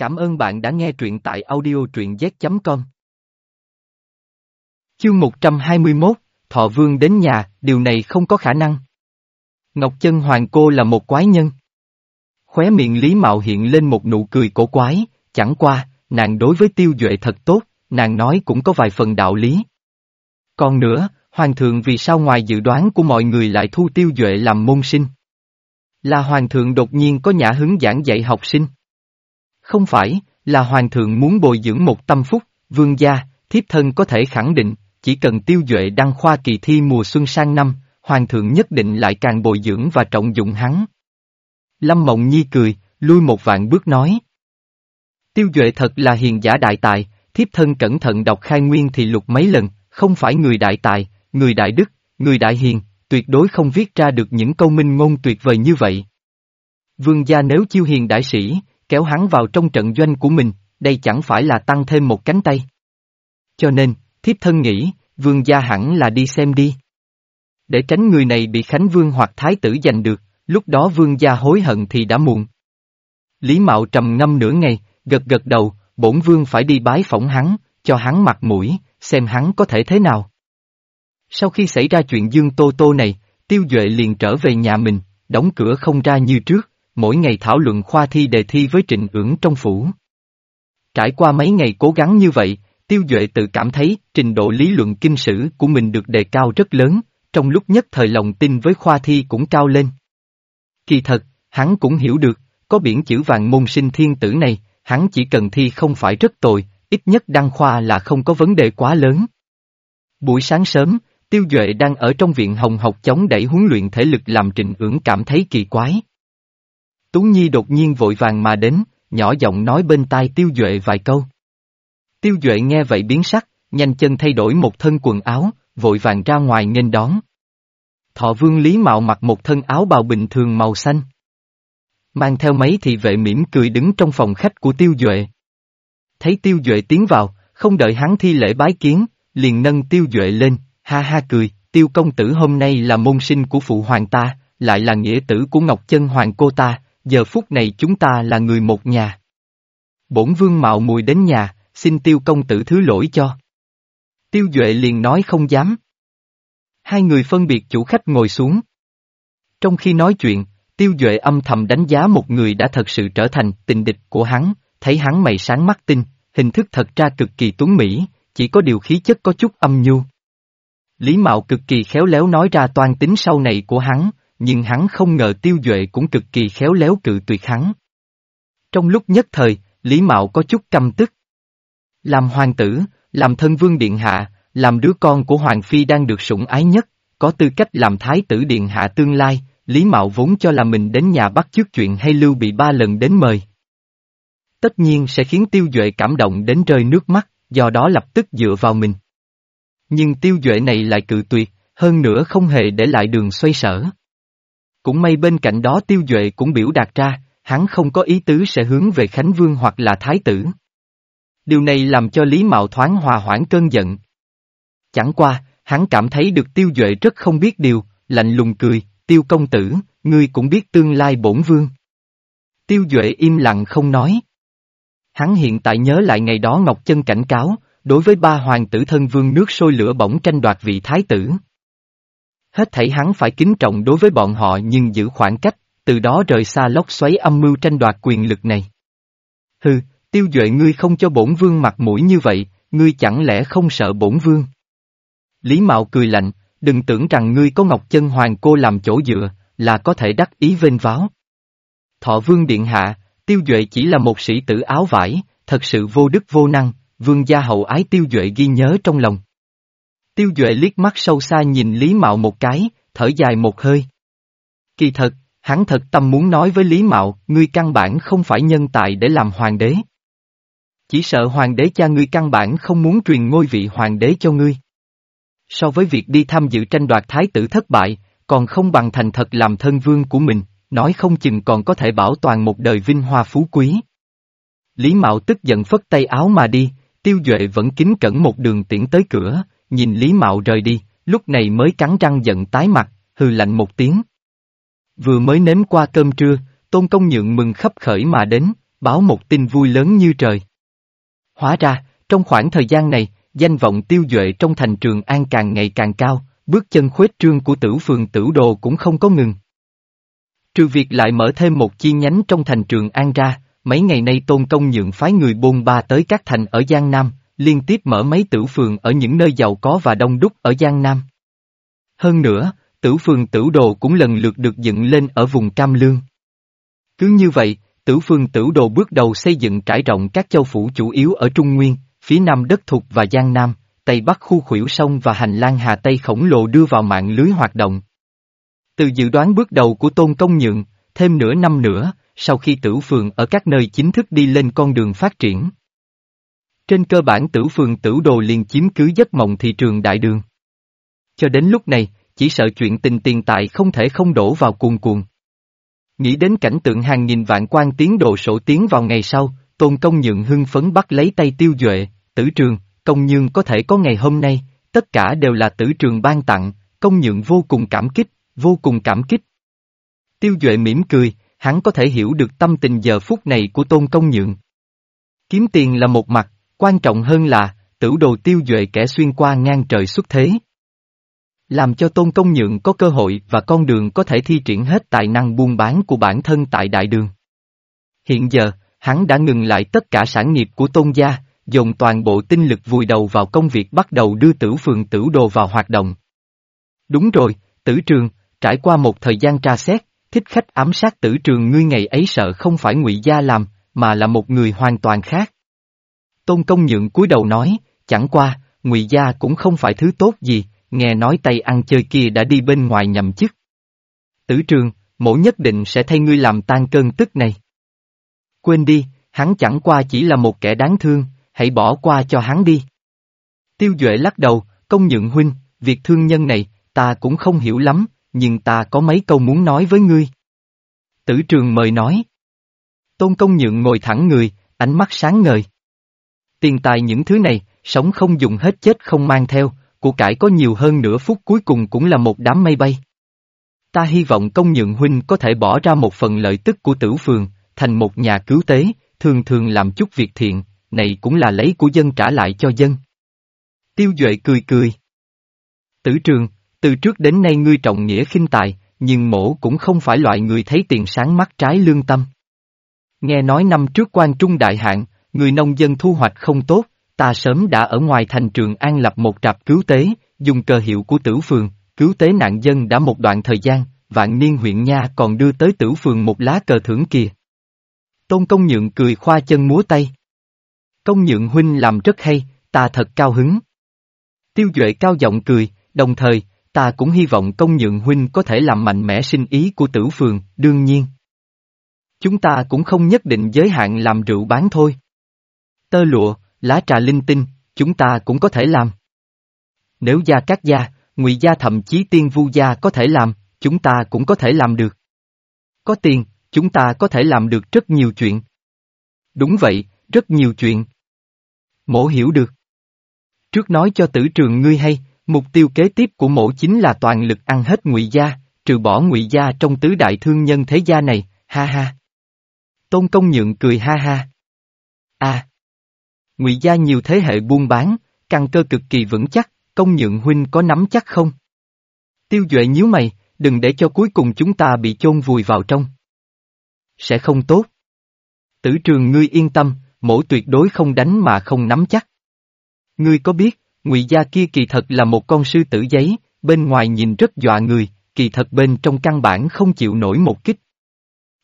Cảm ơn bạn đã nghe truyện tại audio truyện z.com. Chương 121, Thọ Vương đến nhà, điều này không có khả năng. Ngọc Chân Hoàng Cô là một quái nhân. Khóe miệng Lý Mạo hiện lên một nụ cười cổ quái, chẳng qua, nàng đối với tiêu duệ thật tốt, nàng nói cũng có vài phần đạo lý. Còn nữa, Hoàng thượng vì sao ngoài dự đoán của mọi người lại thu tiêu duệ làm môn sinh? Là Hoàng thượng đột nhiên có nhã hứng giảng dạy học sinh. Không phải, là Hoàng thượng muốn bồi dưỡng một tâm phúc, vương gia, thiếp thân có thể khẳng định, chỉ cần tiêu duệ đăng khoa kỳ thi mùa xuân sang năm, Hoàng thượng nhất định lại càng bồi dưỡng và trọng dụng hắn. Lâm Mộng Nhi cười, lui một vạn bước nói. Tiêu duệ thật là hiền giả đại tài, thiếp thân cẩn thận đọc khai nguyên thì lục mấy lần, không phải người đại tài, người đại đức, người đại hiền, tuyệt đối không viết ra được những câu minh ngôn tuyệt vời như vậy. Vương gia nếu chiêu hiền đại sĩ, kéo hắn vào trong trận doanh của mình, đây chẳng phải là tăng thêm một cánh tay. Cho nên, thiếp thân nghĩ, vương gia hẳn là đi xem đi. Để tránh người này bị Khánh Vương hoặc Thái tử giành được, lúc đó vương gia hối hận thì đã muộn. Lý Mạo trầm ngâm nửa ngày, gật gật đầu, bổn vương phải đi bái phỏng hắn, cho hắn mặt mũi, xem hắn có thể thế nào. Sau khi xảy ra chuyện Dương Tô Tô này, Tiêu Duệ liền trở về nhà mình, đóng cửa không ra như trước, mỗi ngày thảo luận khoa thi đề thi với trịnh ưỡng trong phủ. Trải qua mấy ngày cố gắng như vậy, Tiêu Duệ tự cảm thấy trình độ lý luận kinh sử của mình được đề cao rất lớn, trong lúc nhất thời lòng tin với khoa thi cũng cao lên. Kỳ thật, hắn cũng hiểu được, có biển chữ vàng môn sinh thiên tử này, hắn chỉ cần thi không phải rất tồi, ít nhất đăng khoa là không có vấn đề quá lớn. Buổi sáng sớm, Tiêu Duệ đang ở trong viện hồng học chống đẩy huấn luyện thể lực làm trịnh ưỡng cảm thấy kỳ quái. Tú Nhi đột nhiên vội vàng mà đến, nhỏ giọng nói bên tai Tiêu Duệ vài câu. Tiêu Duệ nghe vậy biến sắc, nhanh chân thay đổi một thân quần áo, vội vàng ra ngoài nghênh đón. Thọ vương Lý Mạo mặc một thân áo bào bình thường màu xanh. Mang theo mấy thị vệ mỉm cười đứng trong phòng khách của Tiêu Duệ. Thấy Tiêu Duệ tiến vào, không đợi hắn thi lễ bái kiến, liền nâng Tiêu Duệ lên, ha ha cười, Tiêu công tử hôm nay là môn sinh của phụ hoàng ta, lại là nghĩa tử của Ngọc Chân Hoàng cô ta, giờ phút này chúng ta là người một nhà. Bổn vương mạo mùi đến nhà, xin tiêu công tử thứ lỗi cho. Tiêu Duệ liền nói không dám. Hai người phân biệt chủ khách ngồi xuống. Trong khi nói chuyện, Tiêu Duệ âm thầm đánh giá một người đã thật sự trở thành tình địch của hắn, thấy hắn mày sáng mắt tinh, hình thức thật ra cực kỳ tuấn mỹ, chỉ có điều khí chất có chút âm nhu. Lý Mạo cực kỳ khéo léo nói ra toan tính sau này của hắn, nhưng hắn không ngờ Tiêu Duệ cũng cực kỳ khéo léo cự tuyệt hắn. Trong lúc nhất thời, Lý Mạo có chút căm tức. Làm hoàng tử, làm thân vương điện hạ, làm đứa con của hoàng phi đang được sủng ái nhất, có tư cách làm thái tử điện hạ tương lai, Lý Mạo vốn cho là mình đến nhà bắt trước chuyện hay lưu bị ba lần đến mời. Tất nhiên sẽ khiến Tiêu Duệ cảm động đến rơi nước mắt, do đó lập tức dựa vào mình. Nhưng Tiêu Duệ này lại cự tuyệt, hơn nữa không hề để lại đường xoay sở. Cũng may bên cạnh đó Tiêu Duệ cũng biểu đạt ra, hắn không có ý tứ sẽ hướng về Khánh Vương hoặc là Thái tử. Điều này làm cho Lý Mạo thoáng hòa hoãn cơn giận. Chẳng qua, hắn cảm thấy được Tiêu Duệ rất không biết điều, lạnh lùng cười, Tiêu công tử, ngươi cũng biết tương lai bổn vương. Tiêu Duệ im lặng không nói. Hắn hiện tại nhớ lại ngày đó Ngọc Chân cảnh cáo, đối với ba hoàng tử thân vương nước sôi lửa bỏng tranh đoạt vị thái tử. Hết thảy hắn phải kính trọng đối với bọn họ nhưng giữ khoảng cách, từ đó rời xa lốc xoáy âm mưu tranh đoạt quyền lực này. Hừ, tiêu duệ ngươi không cho bổn vương mặt mũi như vậy, ngươi chẳng lẽ không sợ bổn vương? Lý Mạo cười lạnh, đừng tưởng rằng ngươi có Ngọc Chân Hoàng cô làm chỗ dựa, là có thể đắc ý vênh váo. Thọ vương điện hạ, tiêu duệ chỉ là một sĩ tử áo vải, thật sự vô đức vô năng, vương gia hậu ái tiêu duệ ghi nhớ trong lòng. Tiêu Duệ liếc mắt sâu xa nhìn Lý Mạo một cái, thở dài một hơi. Kỳ thật, hắn thật tâm muốn nói với Lý Mạo, ngươi căn bản không phải nhân tài để làm hoàng đế. Chỉ sợ hoàng đế cha ngươi căn bản không muốn truyền ngôi vị hoàng đế cho ngươi. So với việc đi tham dự tranh đoạt thái tử thất bại, còn không bằng thành thật làm thân vương của mình, nói không chừng còn có thể bảo toàn một đời vinh hoa phú quý. Lý Mạo tức giận phất tay áo mà đi, tiêu duệ vẫn kính cẩn một đường tiễn tới cửa, nhìn Lý Mạo rời đi, lúc này mới cắn răng giận tái mặt, hừ lạnh một tiếng. Vừa mới nếm qua cơm trưa, Tôn Công Nhượng mừng khắp khởi mà đến, báo một tin vui lớn như trời. Hóa ra, trong khoảng thời gian này, danh vọng tiêu duệ trong thành trường An càng ngày càng cao, bước chân khuếch trương của tử phường tử đồ cũng không có ngừng. Trừ việc lại mở thêm một chi nhánh trong thành trường An ra, mấy ngày nay tôn công nhượng phái người bôn ba tới các thành ở Giang Nam, liên tiếp mở mấy tử phường ở những nơi giàu có và đông đúc ở Giang Nam. Hơn nữa, tử phường tử đồ cũng lần lượt được dựng lên ở vùng Cam Lương. Cứ như vậy, tử phường tử đồ bước đầu xây dựng trải rộng các châu phủ chủ yếu ở Trung Nguyên, phía Nam đất thục và Giang Nam, Tây Bắc khu khuỷu sông và hành lang Hà Tây khổng lồ đưa vào mạng lưới hoạt động. Từ dự đoán bước đầu của Tôn Công Nhượng, thêm nửa năm nữa, sau khi tử phường ở các nơi chính thức đi lên con đường phát triển. Trên cơ bản tử phường tử đồ liền chiếm cứ giấc mộng thị trường đại đường. Cho đến lúc này, chỉ sợ chuyện tình tiền tài không thể không đổ vào cuồng cuồng. Nghĩ đến cảnh tượng hàng nghìn vạn quan tiến độ sổ tiến vào ngày sau, tôn công nhượng hưng phấn bắt lấy tay tiêu duệ, tử trường, công nhương có thể có ngày hôm nay, tất cả đều là tử trường ban tặng, công nhượng vô cùng cảm kích, vô cùng cảm kích. Tiêu duệ mỉm cười, hắn có thể hiểu được tâm tình giờ phút này của tôn công nhượng. Kiếm tiền là một mặt, quan trọng hơn là, tử đồ tiêu duệ kẻ xuyên qua ngang trời xuất thế. Làm cho tôn công nhượng có cơ hội và con đường có thể thi triển hết tài năng buôn bán của bản thân tại đại đường. Hiện giờ, hắn đã ngừng lại tất cả sản nghiệp của tôn gia, dồn toàn bộ tinh lực vùi đầu vào công việc bắt đầu đưa tử phường tử đồ vào hoạt động. Đúng rồi, tử trường, trải qua một thời gian tra xét, thích khách ám sát tử trường ngươi ngày ấy sợ không phải ngụy gia làm, mà là một người hoàn toàn khác. Tôn công nhượng cúi đầu nói, chẳng qua, ngụy gia cũng không phải thứ tốt gì, nghe nói tay ăn chơi kia đã đi bên ngoài nhậm chức. Tử trường, mổ nhất định sẽ thay ngươi làm tan cơn tức này. Quên đi, hắn chẳng qua chỉ là một kẻ đáng thương, hãy bỏ qua cho hắn đi. Tiêu Duệ lắc đầu, công nhượng huynh, việc thương nhân này, ta cũng không hiểu lắm, nhưng ta có mấy câu muốn nói với ngươi. Tử trường mời nói. Tôn công nhượng ngồi thẳng người, ánh mắt sáng ngời. Tiền tài những thứ này, sống không dùng hết chết không mang theo, của cải có nhiều hơn nửa phút cuối cùng cũng là một đám mây bay. Ta hy vọng công nhượng huynh có thể bỏ ra một phần lợi tức của tử phường, thành một nhà cứu tế, thường thường làm chút việc thiện, này cũng là lấy của dân trả lại cho dân. Tiêu Duệ cười cười. Tử trường, từ trước đến nay ngươi trọng nghĩa khinh tài, nhưng mổ cũng không phải loại người thấy tiền sáng mắt trái lương tâm. Nghe nói năm trước quan trung đại hạn, người nông dân thu hoạch không tốt, ta sớm đã ở ngoài thành trường an lập một trạp cứu tế, dùng cờ hiệu của tử phường, cứu tế nạn dân đã một đoạn thời gian, vạn niên huyện nha còn đưa tới tử phường một lá cờ thưởng kìa. Tôn công nhượng cười khoa chân múa tay. Công nhượng huynh làm rất hay, ta thật cao hứng. Tiêu Duệ cao giọng cười, đồng thời, ta cũng hy vọng công nhượng huynh có thể làm mạnh mẽ sinh ý của tử phường, đương nhiên. Chúng ta cũng không nhất định giới hạn làm rượu bán thôi. Tơ lụa, lá trà linh tinh, chúng ta cũng có thể làm. Nếu gia các gia, ngụy gia thậm chí tiên vu gia có thể làm, chúng ta cũng có thể làm được. Có tiền, chúng ta có thể làm được rất nhiều chuyện. Đúng vậy, rất nhiều chuyện. Mổ hiểu được. Trước nói cho tử trường ngươi hay, mục tiêu kế tiếp của mổ chính là toàn lực ăn hết ngụy gia, trừ bỏ ngụy gia trong tứ đại thương nhân thế gia này, ha ha. Tôn công nhượng cười ha ha. À. Ngụy gia nhiều thế hệ buôn bán, căn cơ cực kỳ vững chắc, công nhượng huynh có nắm chắc không? Tiêu Duệ nhíu mày, đừng để cho cuối cùng chúng ta bị chôn vùi vào trong. Sẽ không tốt. Tử trường ngươi yên tâm, mổ tuyệt đối không đánh mà không nắm chắc. Ngươi có biết, ngụy gia kia kỳ thật là một con sư tử giấy, bên ngoài nhìn rất dọa người, kỳ thật bên trong căn bản không chịu nổi một kích.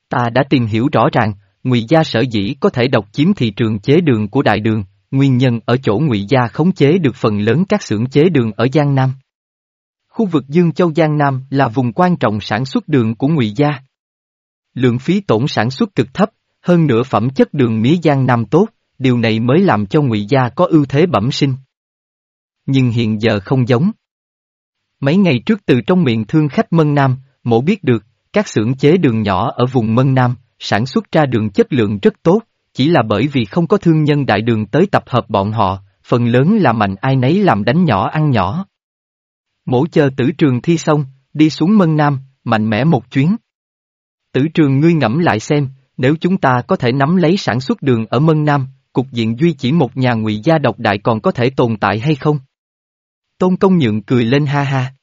Ta đã tìm hiểu rõ ràng, ngụy gia sở dĩ có thể độc chiếm thị trường chế đường của đại đường, nguyên nhân ở chỗ ngụy gia khống chế được phần lớn các xưởng chế đường ở Giang Nam. Khu vực Dương Châu Giang Nam là vùng quan trọng sản xuất đường của ngụy gia. Lượng phí tổn sản xuất cực thấp, hơn nữa phẩm chất đường mía Giang Nam tốt, điều này mới làm cho ngụy gia có ưu thế bẩm sinh. Nhưng hiện giờ không giống. Mấy ngày trước từ trong miệng thương khách Mân Nam, mổ biết được, các xưởng chế đường nhỏ ở vùng Mân Nam, sản xuất ra đường chất lượng rất tốt, chỉ là bởi vì không có thương nhân đại đường tới tập hợp bọn họ, phần lớn là mạnh ai nấy làm đánh nhỏ ăn nhỏ. Mổ chờ tử trường thi xong, đi xuống Mân Nam, mạnh mẽ một chuyến. Tử trường ngươi ngẫm lại xem, nếu chúng ta có thể nắm lấy sản xuất đường ở Mân Nam, cục diện duy chỉ một nhà ngụy gia độc đại còn có thể tồn tại hay không? Tôn công nhượng cười lên ha ha.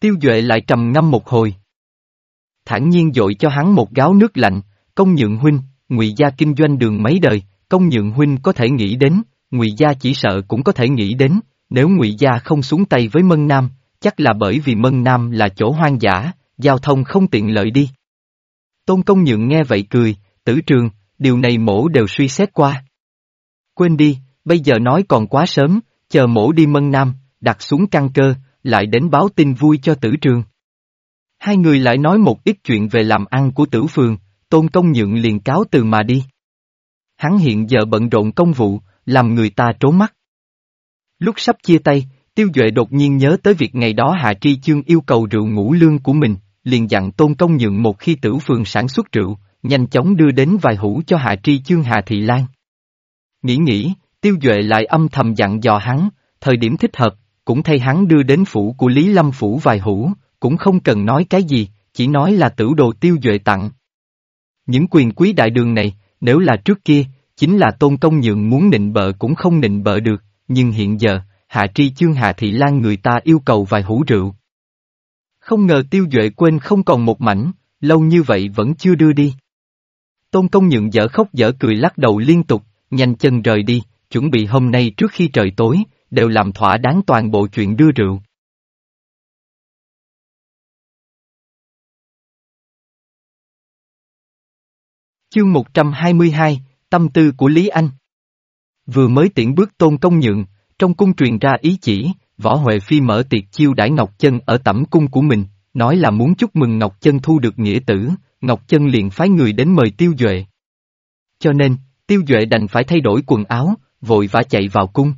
Tiêu Duệ lại trầm ngâm một hồi. Thản nhiên dội cho hắn một gáo nước lạnh, công nhượng huynh, ngụy gia kinh doanh đường mấy đời, công nhượng huynh có thể nghĩ đến, ngụy gia chỉ sợ cũng có thể nghĩ đến, nếu ngụy gia không xuống tay với Mân Nam, chắc là bởi vì Mân Nam là chỗ hoang dã, giao thông không tiện lợi đi. Tôn công nhượng nghe vậy cười, tử trường, điều này mổ đều suy xét qua. Quên đi, bây giờ nói còn quá sớm, chờ mổ đi Mân Nam, đặt xuống căn cơ, lại đến báo tin vui cho tử trường. Hai người lại nói một ít chuyện về làm ăn của tử phường, tôn công nhượng liền cáo từ mà đi. Hắn hiện giờ bận rộn công vụ, làm người ta trố mắt. Lúc sắp chia tay, Tiêu Duệ đột nhiên nhớ tới việc ngày đó Hạ Tri Chương yêu cầu rượu ngũ lương của mình, liền dặn tôn công nhượng một khi tử phường sản xuất rượu, nhanh chóng đưa đến vài hũ cho Hạ Tri Chương Hà Thị Lan. Nghĩ nghĩ, Tiêu Duệ lại âm thầm dặn dò hắn, thời điểm thích hợp, cũng thay hắn đưa đến phủ của Lý Lâm Phủ vài hũ, cũng không cần nói cái gì, chỉ nói là tử đồ Tiêu Duệ tặng. Những quyền quý đại đường này, nếu là trước kia, chính là tôn công nhượng muốn nịnh bợ cũng không nịnh bợ được, nhưng hiện giờ, Hạ Tri Chương Hạ Thị Lan người ta yêu cầu vài hũ rượu. Không ngờ tiêu duệ quên không còn một mảnh, lâu như vậy vẫn chưa đưa đi. Tôn công nhượng dở khóc dở cười lắc đầu liên tục, nhanh chân rời đi, chuẩn bị hôm nay trước khi trời tối, đều làm thỏa đáng toàn bộ chuyện đưa rượu. Chương 122, Tâm tư của Lý Anh Vừa mới tiễn bước tôn công nhượng, trong cung truyền ra ý chỉ, Võ Huệ Phi mở tiệc chiêu đãi Ngọc Chân ở tẩm cung của mình, nói là muốn chúc mừng Ngọc Chân thu được nghĩa tử, Ngọc Chân liền phái người đến mời Tiêu Duệ. Cho nên, Tiêu Duệ đành phải thay đổi quần áo, vội vã chạy vào cung.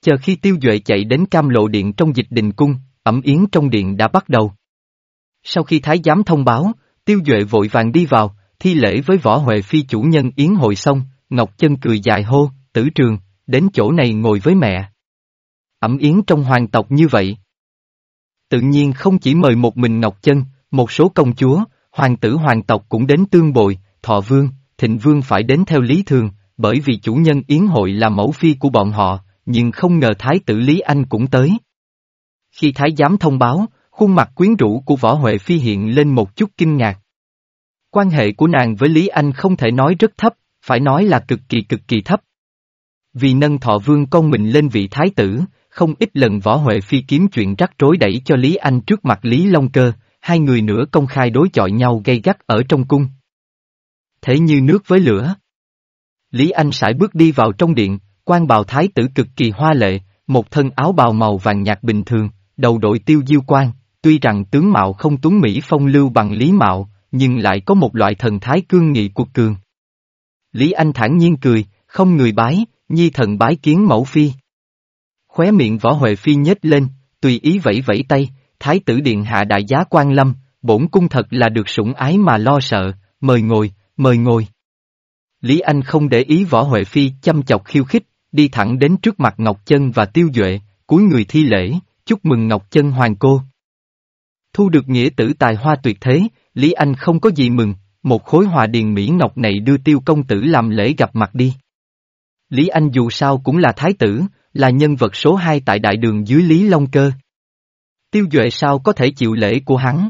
Chờ khi Tiêu Duệ chạy đến cam lộ điện trong dịch đình cung, ẩm yến trong điện đã bắt đầu. Sau khi Thái giám thông báo, Tiêu Duệ vội vàng đi vào, thi lễ với Võ Huệ Phi chủ nhân yến hội xong, Ngọc Chân cười dài hô, tử trường, đến chỗ này ngồi với mẹ. Ẩm yến trong hoàng tộc như vậy. Tự nhiên không chỉ mời một mình Ngọc Chân, một số công chúa, hoàng tử hoàng tộc cũng đến tương bồi, thọ vương, thịnh vương phải đến theo lý thường, bởi vì chủ nhân yến hội là mẫu phi của bọn họ, nhưng không ngờ thái tử Lý Anh cũng tới. Khi thái giám thông báo, khuôn mặt quyến rũ của võ Huệ Phi hiện lên một chút kinh ngạc. Quan hệ của nàng với Lý Anh không thể nói rất thấp, phải nói là cực kỳ cực kỳ thấp. Vì nâng thọ vương con mình lên vị thái tử, không ít lần võ Huệ Phi kiếm chuyện rắc rối đẩy cho Lý Anh trước mặt Lý Long Cơ, hai người nữa công khai đối chọi nhau gây gắt ở trong cung. Thế như nước với lửa. Lý Anh sải bước đi vào trong điện, quan bào thái tử cực kỳ hoa lệ, một thân áo bào màu vàng nhạt bình thường, đầu đội tiêu diêu quan, tuy rằng tướng mạo không tuấn Mỹ phong lưu bằng Lý Mạo, nhưng lại có một loại thần thái cương nghị cuộc cường. Lý Anh thản nhiên cười, không người bái, nhi thần bái kiến mẫu phi. Khóe miệng võ Huệ Phi nhếch lên, tùy ý vẫy vẫy tay, thái tử điện hạ đại giá quan lâm, bổn cung thật là được sủng ái mà lo sợ, mời ngồi, mời ngồi. Lý Anh không để ý võ Huệ Phi chăm chọc khiêu khích, đi thẳng đến trước mặt Ngọc Chân và Tiêu Duệ, cúi người thi lễ, chúc mừng Ngọc Chân hoàng cô. Thu được nghĩa tử tài hoa tuyệt thế, Lý Anh không có gì mừng, một khối hòa điền Mỹ Ngọc này đưa tiêu công tử làm lễ gặp mặt đi. Lý Anh dù sao cũng là thái tử, là nhân vật số hai tại đại đường dưới Lý Long Cơ. Tiêu Duệ sao có thể chịu lễ của hắn?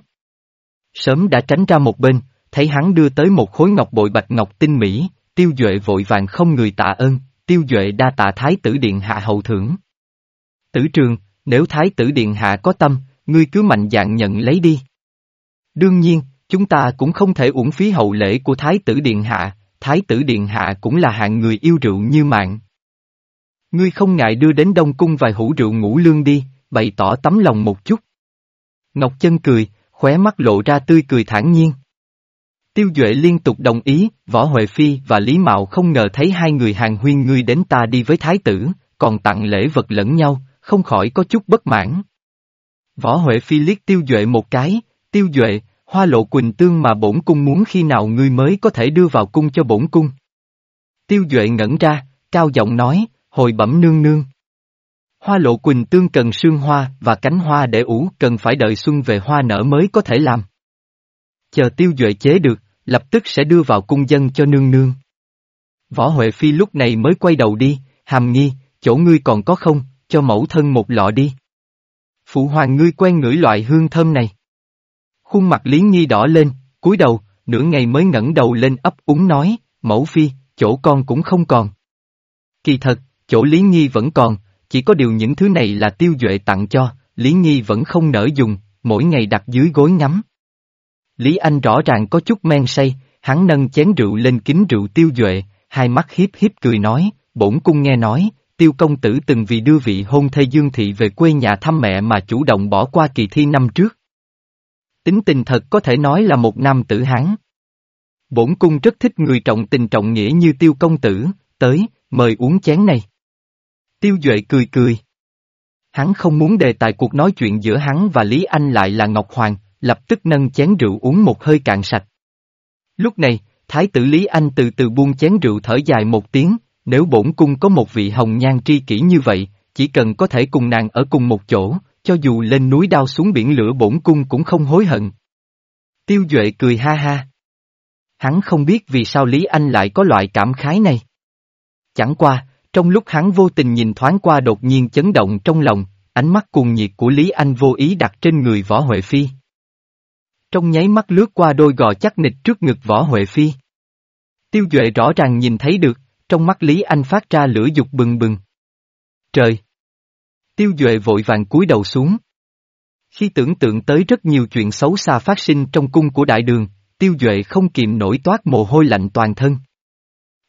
Sớm đã tránh ra một bên, thấy hắn đưa tới một khối ngọc bội bạch ngọc tinh mỹ, Tiêu Duệ vội vàng không người tạ ơn, Tiêu Duệ đa tạ Thái tử Điện Hạ hậu thưởng. Tử trường, nếu Thái tử Điện Hạ có tâm, ngươi cứ mạnh dạng nhận lấy đi. Đương nhiên, chúng ta cũng không thể uổng phí hậu lễ của Thái tử Điện Hạ, Thái tử Điện Hạ cũng là hạng người yêu rượu như mạng. Ngươi không ngại đưa đến Đông Cung vài hũ rượu ngũ lương đi, bày tỏ tấm lòng một chút. Ngọc Chân cười, khóe mắt lộ ra tươi cười thản nhiên. Tiêu Duệ liên tục đồng ý, Võ Huệ Phi và Lý Mạo không ngờ thấy hai người hàng huyên ngươi đến ta đi với thái tử, còn tặng lễ vật lẫn nhau, không khỏi có chút bất mãn. Võ Huệ Phi liếc Tiêu Duệ một cái, Tiêu Duệ, hoa lộ quỳnh tương mà bổn cung muốn khi nào ngươi mới có thể đưa vào cung cho bổn cung. Tiêu Duệ ngẩn ra, cao giọng nói, hồi bẩm nương nương. Hoa lộ quỳnh tương cần sương hoa và cánh hoa để ủ cần phải đợi xuân về hoa nở mới có thể làm. Chờ tiêu duệ chế được, lập tức sẽ đưa vào cung dân cho nương nương. Võ Huệ Phi lúc này mới quay đầu đi, hàm nghi, chỗ ngươi còn có không, cho mẫu thân một lọ đi. Phụ hoàng ngươi quen ngửi loại hương thơm này. Khuôn mặt Lý Nhi đỏ lên, cúi đầu, nửa ngày mới ngẩng đầu lên ấp úng nói, mẫu phi, chỗ con cũng không còn. Kỳ thật, chỗ Lý Nhi vẫn còn, chỉ có điều những thứ này là tiêu duệ tặng cho, Lý Nhi vẫn không nỡ dùng, mỗi ngày đặt dưới gối ngắm. Lý Anh rõ ràng có chút men say, hắn nâng chén rượu lên kính rượu tiêu duệ, hai mắt hiếp hiếp cười nói, bổn cung nghe nói, tiêu công tử từng vì đưa vị hôn thê Dương Thị về quê nhà thăm mẹ mà chủ động bỏ qua kỳ thi năm trước. Tính tình thật có thể nói là một nam tử hán. Bổn cung rất thích người trọng tình trọng nghĩa như tiêu công tử, tới, mời uống chén này. Tiêu Duệ cười cười. Hắn không muốn đề tài cuộc nói chuyện giữa hắn và Lý Anh lại là Ngọc Hoàng, lập tức nâng chén rượu uống một hơi cạn sạch. Lúc này, Thái tử Lý Anh từ từ buông chén rượu thở dài một tiếng, nếu bổn cung có một vị hồng nhan tri kỷ như vậy, chỉ cần có thể cùng nàng ở cùng một chỗ, cho dù lên núi đao xuống biển lửa bổn cung cũng không hối hận. Tiêu Duệ cười ha ha. Hắn không biết vì sao Lý Anh lại có loại cảm khái này. Chẳng qua, trong lúc hắn vô tình nhìn thoáng qua đột nhiên chấn động trong lòng, ánh mắt cuồng nhiệt của Lý Anh vô ý đặt trên người Võ Huệ Phi. Trong nháy mắt lướt qua đôi gò chắc nịch trước ngực Võ Huệ Phi. Tiêu Duệ rõ ràng nhìn thấy được, trong mắt Lý Anh phát ra lửa dục bừng bừng. Trời! Tiêu Duệ vội vàng cúi đầu xuống. Khi tưởng tượng tới rất nhiều chuyện xấu xa phát sinh trong cung của đại đường, Tiêu Duệ không kìm nổi toát mồ hôi lạnh toàn thân.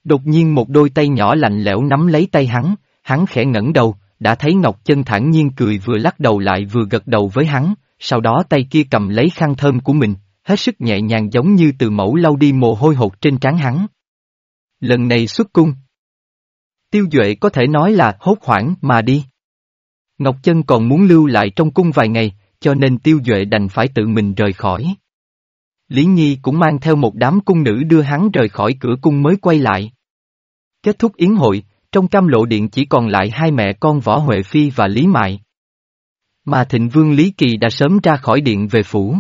Đột nhiên một đôi tay nhỏ lạnh lẽo nắm lấy tay hắn, hắn khẽ ngẩng đầu, đã thấy Ngọc Chân thản nhiên cười vừa lắc đầu lại vừa gật đầu với hắn, sau đó tay kia cầm lấy khăn thơm của mình, hết sức nhẹ nhàng giống như từ mẫu lau đi mồ hôi hột trên trán hắn. Lần này xuất cung. Tiêu Duệ có thể nói là hốt hoảng mà đi. Ngọc Chân còn muốn lưu lại trong cung vài ngày, cho nên Tiêu Duệ đành phải tự mình rời khỏi. Lý Nhi cũng mang theo một đám cung nữ đưa hắn rời khỏi cửa cung mới quay lại. Kết thúc yến hội, trong cam lộ điện chỉ còn lại hai mẹ con Võ Huệ Phi và Lý Mại. Mà thịnh vương Lý Kỳ đã sớm ra khỏi điện về phủ.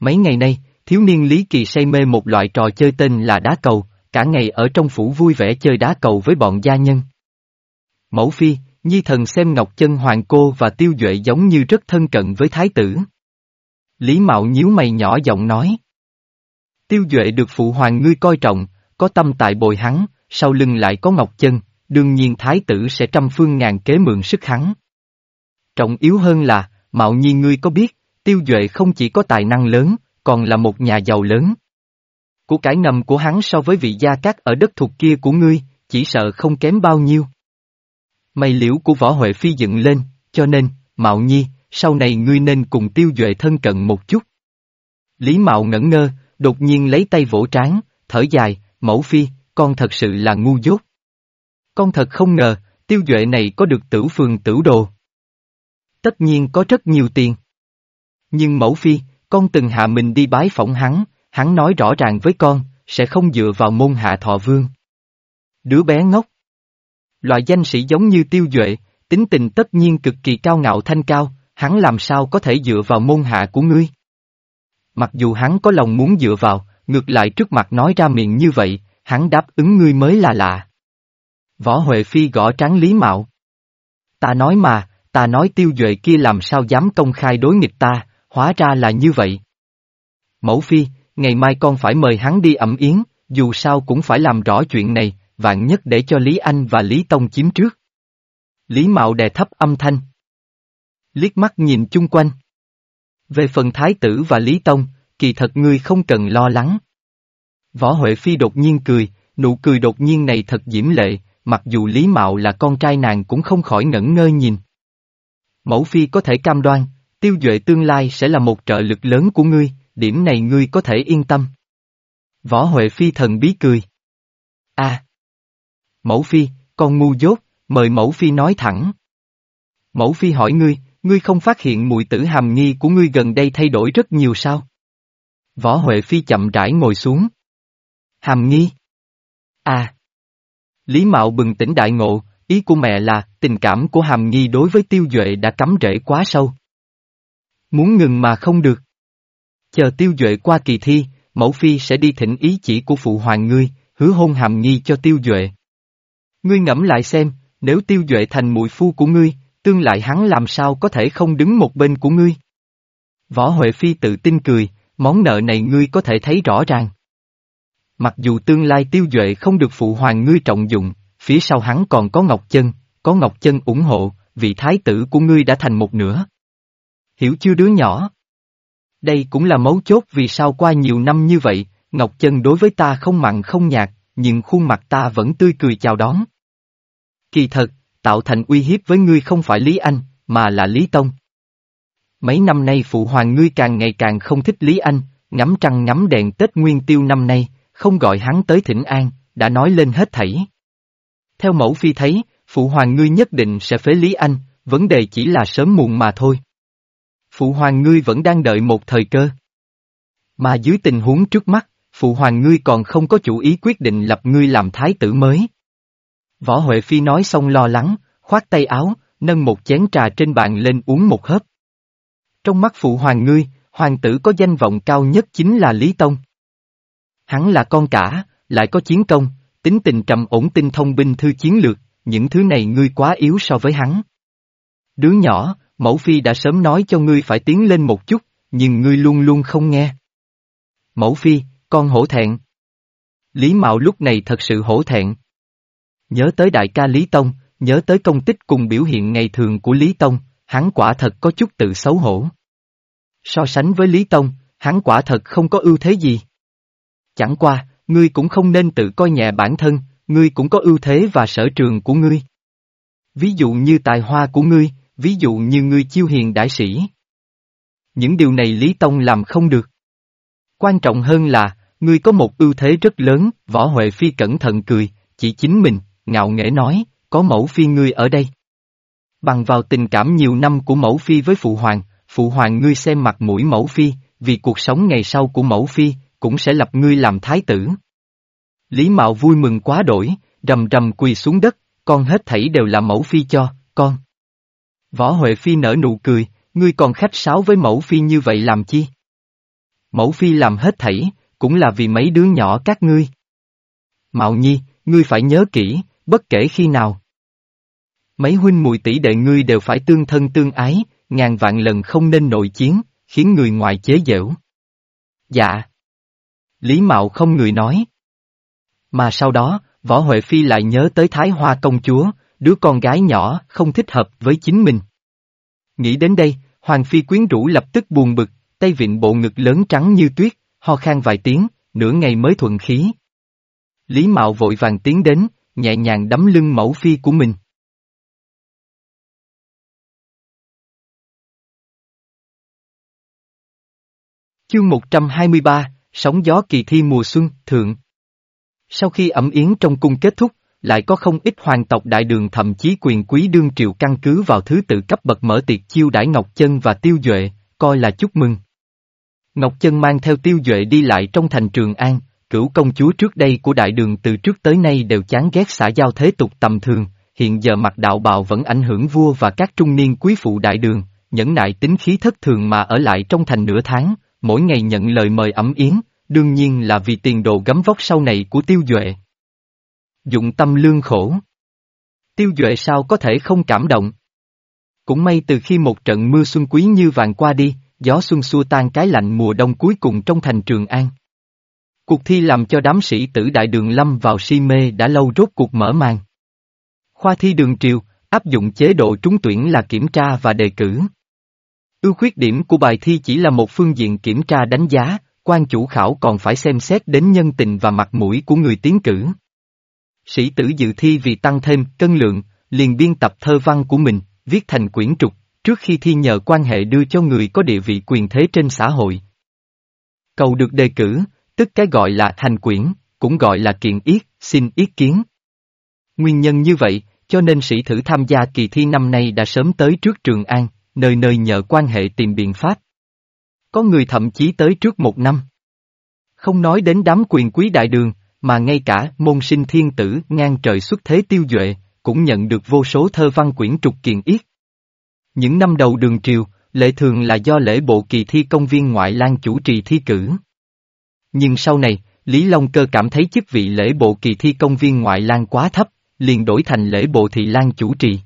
Mấy ngày nay, thiếu niên Lý Kỳ say mê một loại trò chơi tên là đá cầu, cả ngày ở trong phủ vui vẻ chơi đá cầu với bọn gia nhân. Mẫu Phi, Nhi thần xem Ngọc Chân Hoàng Cô và Tiêu Duệ giống như rất thân cận với Thái tử. Lý Mạo nhíu mày nhỏ giọng nói. Tiêu Duệ được phụ hoàng ngươi coi trọng, có tâm tại bồi hắn, sau lưng lại có Ngọc Chân, đương nhiên Thái tử sẽ trăm phương ngàn kế mượn sức hắn. Trọng yếu hơn là, Mạo Nhi ngươi có biết, Tiêu Duệ không chỉ có tài năng lớn, còn là một nhà giàu lớn. Của cải ngầm của hắn so với vị gia cát ở đất thuộc kia của ngươi, chỉ sợ không kém bao nhiêu. Mày liễu của võ Huệ Phi dựng lên, cho nên, Mạo Nhi, sau này ngươi nên cùng tiêu duệ thân cận một chút. Lý Mạo ngẩn ngơ, đột nhiên lấy tay vỗ trán, thở dài, mẫu phi, con thật sự là ngu dốt. Con thật không ngờ, tiêu duệ này có được tử phường tử đồ. Tất nhiên có rất nhiều tiền. Nhưng mẫu phi, con từng hạ mình đi bái phỏng hắn, hắn nói rõ ràng với con, sẽ không dựa vào môn hạ thọ vương. Đứa bé ngốc. Loại danh sĩ giống như tiêu duệ, tính tình tất nhiên cực kỳ cao ngạo thanh cao, hắn làm sao có thể dựa vào môn hạ của ngươi? Mặc dù hắn có lòng muốn dựa vào, ngược lại trước mặt nói ra miệng như vậy, hắn đáp ứng ngươi mới là lạ. Võ Huệ Phi gõ tráng Lý Mạo. Ta nói mà, ta nói tiêu duệ kia làm sao dám công khai đối nghịch ta, hóa ra là như vậy. Mẫu Phi, ngày mai con phải mời hắn đi ẩm yến, dù sao cũng phải làm rõ chuyện này, vạn nhất để cho Lý Anh và Lý Tông chiếm trước. Lý Mạo đè thấp âm thanh, liếc mắt nhìn chung quanh. Về phần Thái tử và Lý Tông, kỳ thật ngươi không cần lo lắng. Võ Huệ Phi đột nhiên cười, nụ cười đột nhiên này thật diễm lệ, mặc dù Lý Mạo là con trai nàng cũng không khỏi ngẩn ngơ nhìn. Mẫu Phi có thể cam đoan, tiêu duệ tương lai sẽ là một trợ lực lớn của ngươi, điểm này ngươi có thể yên tâm. Võ Huệ Phi thần bí cười. a à! Mẫu Phi, con ngu dốt, mời Mẫu Phi nói thẳng. Mẫu Phi hỏi ngươi, Ngươi không phát hiện mùi tử hàm nghi của ngươi gần đây thay đổi rất nhiều sao? Võ Huệ Phi chậm rãi ngồi xuống. Hàm nghi? À! Lý Mạo bừng tỉnh đại ngộ, ý của mẹ là tình cảm của hàm nghi đối với tiêu duệ đã cắm rễ quá sâu. Muốn ngừng mà không được. Chờ tiêu duệ qua kỳ thi, mẫu phi sẽ đi thỉnh ý chỉ của phụ hoàng ngươi, hứa hôn hàm nghi cho tiêu duệ. Ngươi ngẫm lại xem, nếu tiêu duệ thành mùi phu của ngươi, tương lại hắn làm sao có thể không đứng một bên của ngươi. Võ Huệ Phi tự tin cười, món nợ này ngươi có thể thấy rõ ràng. Mặc dù tương lai tiêu duệ không được phụ hoàng ngươi trọng dụng, phía sau hắn còn có Ngọc Chân, có Ngọc Chân ủng hộ, vị thái tử của ngươi đã thành một nửa. Hiểu chưa đứa nhỏ? Đây cũng là mấu chốt vì sao qua nhiều năm như vậy, Ngọc Chân đối với ta không mặn không nhạt, nhưng khuôn mặt ta vẫn tươi cười chào đón. Kỳ thật, tạo thành uy hiếp với ngươi không phải Lý Anh, mà là Lý Tông. Mấy năm nay phụ hoàng ngươi càng ngày càng không thích Lý Anh, ngắm trăng ngắm đèn Tết Nguyên Tiêu năm nay, không gọi hắn tới thỉnh an, đã nói lên hết thảy. Theo mẫu phi thấy, phụ hoàng ngươi nhất định sẽ phế Lý Anh, vấn đề chỉ là sớm muộn mà thôi. Phụ hoàng ngươi vẫn đang đợi một thời cơ. Mà dưới tình huống trước mắt, phụ hoàng ngươi còn không có chủ ý quyết định lập ngươi làm thái tử mới. Võ Huệ Phi nói xong lo lắng, khoát tay áo, nâng một chén trà trên bàn lên uống một hớp. Trong mắt phụ hoàng ngươi, hoàng tử có danh vọng cao nhất chính là Lý Tông. Hắn là con cả, lại có chiến công, tính tình trầm ổn tinh thông binh thư chiến lược, những thứ này ngươi quá yếu so với hắn. Đứa nhỏ, mẫu phi đã sớm nói cho ngươi phải tiến lên một chút, nhưng ngươi luôn luôn không nghe. Mẫu phi, con hổ thẹn. Lý Mạo lúc này thật sự hổ thẹn. Nhớ tới đại ca Lý Tông, nhớ tới công tích cùng biểu hiện ngày thường của Lý Tông, hắn quả thật có chút tự xấu hổ. So sánh với Lý Tông, hắn quả thật không có ưu thế gì. Chẳng qua, ngươi cũng không nên tự coi nhẹ bản thân, ngươi cũng có ưu thế và sở trường của ngươi. Ví dụ như tài hoa của ngươi, ví dụ như ngươi chiêu hiền đại sĩ. Những điều này Lý Tông làm không được. Quan trọng hơn là, ngươi có một ưu thế rất lớn, Võ Huệ Phi cẩn thận cười, chỉ chính mình, ngạo nghễ nói, có mẫu phi ngươi ở đây. Bằng vào tình cảm nhiều năm của mẫu phi với phụ hoàng, phụ hoàng ngươi xem mặt mũi mẫu phi, vì cuộc sống ngày sau của mẫu phi, cũng sẽ lập ngươi làm thái tử. Lý Mạo vui mừng quá đổi, rầm rầm quỳ xuống đất, con hết thảy đều là mẫu phi cho, con. Võ Huệ Phi nở nụ cười, ngươi còn khách sáo với mẫu phi như vậy làm chi? Mẫu phi làm hết thảy, cũng là vì mấy đứa nhỏ các ngươi. Mạo Nhi, ngươi phải nhớ kỹ, bất kể khi nào. Mấy huynh mùi tỷ đệ ngươi đều phải tương thân tương ái, ngàn vạn lần không nên nội chiến, khiến người ngoài chế giễu. Dạ. Lý Mạo không người nói. Mà sau đó, Võ Huệ Phi lại nhớ tới Thái Hoa công chúa, đứa con gái nhỏ không thích hợp với chính mình. Nghĩ đến đây, Hoàng Phi quyến rũ lập tức buồn bực, tay vịn bộ ngực lớn trắng như tuyết, ho khan vài tiếng, nửa ngày mới thuận khí. Lý Mạo vội vàng tiến đến, nhẹ nhàng đấm lưng mẫu phi của mình. Chương 123, Sóng gió kỳ thi mùa xuân, thượng. Sau khi ẩm yến trong cung kết thúc, lại có không ít hoàng tộc đại đường thậm chí quyền quý đương triều căn cứ vào thứ tự cấp bậc mở tiệc chiêu đãi Ngọc Chân và Tiêu Duệ, coi là chúc mừng. Ngọc Chân mang theo Tiêu Duệ đi lại trong thành Trường An, cửu công chúa trước đây của đại đường từ trước tới nay đều chán ghét xã giao thế tục tầm thường, hiện giờ mặt đạo bào vẫn ảnh hưởng vua và các trung niên quý phụ đại đường, nhẫn nại tính khí thất thường mà ở lại trong thành nửa tháng, mỗi ngày nhận lời mời ẩm yến, đương nhiên là vì tiền đồ gấm vóc sau này của tiêu duệ. Dụng tâm lương khổ. Tiêu duệ sao có thể không cảm động? Cũng may từ khi một trận mưa xuân quý như vàng qua đi, gió xuân xua tan cái lạnh mùa đông cuối cùng trong thành Trường An. Cuộc thi làm cho đám sĩ tử đại đường lâm vào si mê đã lâu rốt cuộc mở màn. Khoa thi đường triều, áp dụng chế độ trúng tuyển là kiểm tra và đề cử. Ưu khuyết điểm của bài thi chỉ là một phương diện kiểm tra đánh giá, quan chủ khảo còn phải xem xét đến nhân tình và mặt mũi của người tiến cử. Sĩ tử dự thi vì tăng thêm cân lượng, liền biên tập thơ văn của mình, viết thành quyển trục, trước khi thi nhờ quan hệ đưa cho người có địa vị quyền thế trên xã hội. Cầu được đề cử, tức cái gọi là thành quyển, cũng gọi là kiện yết, xin ý kiến. Nguyên nhân như vậy, cho nên sĩ thử tham gia kỳ thi năm nay đã sớm tới trước Trường An, nơi nơi nhờ quan hệ tìm biện pháp. Có người thậm chí tới trước một năm. Không nói đến đám quyền quý đại đường, mà ngay cả môn sinh thiên tử ngang trời xuất thế tiêu duệ, cũng nhận được vô số thơ văn quyển trục kiện yết. Những năm đầu đường triều, lễ thường là do lễ bộ kỳ thi công viên ngoại lang chủ trì thi cử. Nhưng sau này, Lý Long Cơ cảm thấy chức vị lễ bộ kỳ thi công viên ngoại lang quá thấp, liền đổi thành lễ bộ thị lang chủ trì.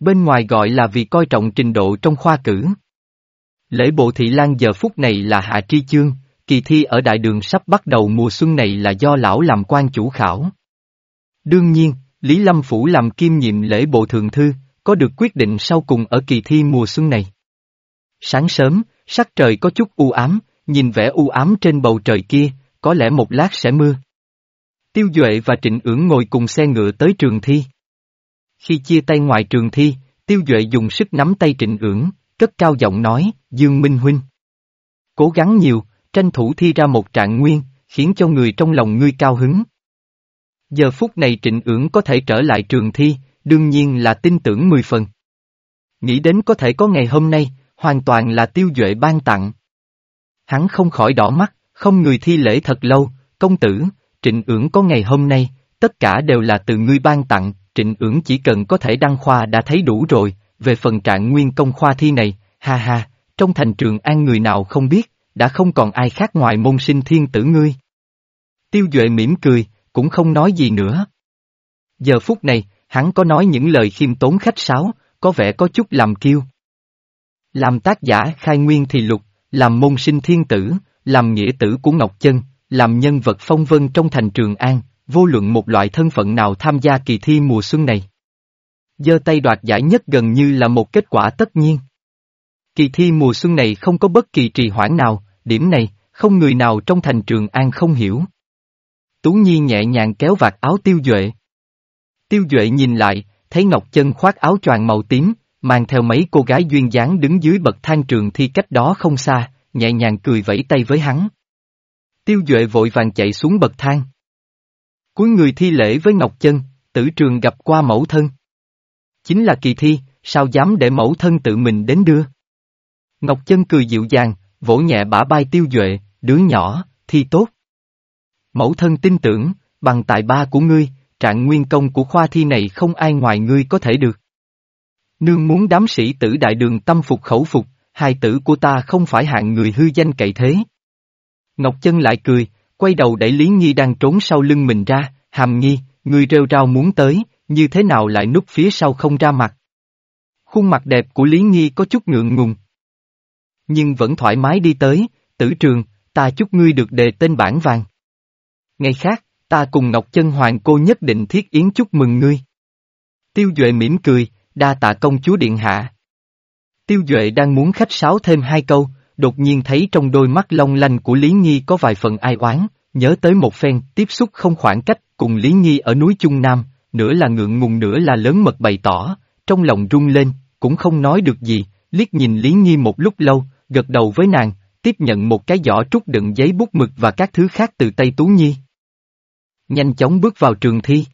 Bên ngoài gọi là vì coi trọng trình độ trong khoa cử. Lễ bộ thị lang giờ phút này là hạ tri chương, kỳ thi ở đại đường sắp bắt đầu mùa xuân này là do lão làm quan chủ khảo. Đương nhiên, Lý Lâm Phủ làm kiêm nhiệm lễ bộ thường thư, có được quyết định sau cùng ở kỳ thi mùa xuân này. Sáng sớm, sắc trời có chút u ám, nhìn vẻ u ám trên bầu trời kia, có lẽ một lát sẽ mưa. Tiêu Duệ và Trịnh ưỡng ngồi cùng xe ngựa tới trường thi. Khi chia tay ngoài trường thi, Tiêu Duệ dùng sức nắm tay Trịnh ưỡng, cất cao giọng nói, Dương Minh Huynh. Cố gắng nhiều, tranh thủ thi ra một trạng nguyên, khiến cho người trong lòng ngươi cao hứng. Giờ phút này Trịnh ưỡng có thể trở lại trường thi, đương nhiên là tin tưởng mười phần. Nghĩ đến có thể có ngày hôm nay, hoàn toàn là Tiêu Duệ ban tặng. Hắn không khỏi đỏ mắt, không người thi lễ thật lâu, công tử, trịnh ưỡng có ngày hôm nay, tất cả đều là từ ngươi ban tặng, trịnh ưỡng chỉ cần có thể đăng khoa đã thấy đủ rồi, về phần trạng nguyên công khoa thi này, ha ha, trong thành trường an người nào không biết, đã không còn ai khác ngoài môn sinh thiên tử ngươi. Tiêu Duệ mỉm cười, cũng không nói gì nữa. Giờ phút này, hắn có nói những lời khiêm tốn khách sáo, có vẻ có chút làm kiêu. Làm tác giả khai nguyên thì lục, làm môn sinh thiên tử, làm nghĩa tử của Ngọc Chân, làm nhân vật phong vân trong thành Trường An, vô luận một loại thân phận nào tham gia kỳ thi mùa xuân này. Giơ tay đoạt giải nhất gần như là một kết quả tất nhiên. Kỳ thi mùa xuân này không có bất kỳ trì hoãn nào, điểm này, không người nào trong thành Trường An không hiểu. Tú Nhi nhẹ nhàng kéo vạt áo Tiêu Duệ. Tiêu Duệ nhìn lại, thấy Ngọc Chân khoác áo choàng màu tím, mang theo mấy cô gái duyên dáng đứng dưới bậc thang trường thi cách đó không xa, nhẹ nhàng cười vẫy tay với hắn. Tiêu Duệ vội vàng chạy xuống bậc thang. Cuối người thi lễ với Ngọc Chân, tử trường gặp qua mẫu thân. Chính là kỳ thi, sao dám để mẫu thân tự mình đến đưa. Ngọc Chân cười dịu dàng, vỗ nhẹ bả vai Tiêu Duệ, đứa nhỏ, thi tốt. Mẫu thân tin tưởng, bằng tài ba của ngươi, trạng nguyên công của khoa thi này không ai ngoài ngươi có thể được. Nương muốn đám sĩ tử đại đường tâm phục khẩu phục, hai tử của ta không phải hạng người hư danh cậy thế. Ngọc Chân lại cười, quay đầu đẩy Lý Nhi đang trốn sau lưng mình ra, hàm nghi, người rêu rao muốn tới, như thế nào lại núp phía sau không ra mặt. Khuôn mặt đẹp của Lý Nhi có chút ngượng ngùng. Nhưng vẫn thoải mái đi tới, tử trường, ta chúc ngươi được đề tên bản vàng. Ngày khác, ta cùng Ngọc Chân Hoàng cô nhất định thiết yến chúc mừng ngươi. Tiêu Duệ mỉm cười, đa tạ công chúa điện hạ. Tiêu Duệ đang muốn khách sáo thêm hai câu, đột nhiên thấy trong đôi mắt long lanh của Lý Nhi có vài phần ai oán, nhớ tới một phen tiếp xúc không khoảng cách cùng Lý Nhi ở núi Trung Nam, nửa là ngượng ngùng nửa là lớn mật bày tỏ, trong lòng rung lên, cũng không nói được gì, liếc nhìn Lý Nhi một lúc lâu, gật đầu với nàng, tiếp nhận một cái giỏ trúc đựng giấy bút mực và các thứ khác từ tay Tú Nhi. Nhanh chóng bước vào trường thi.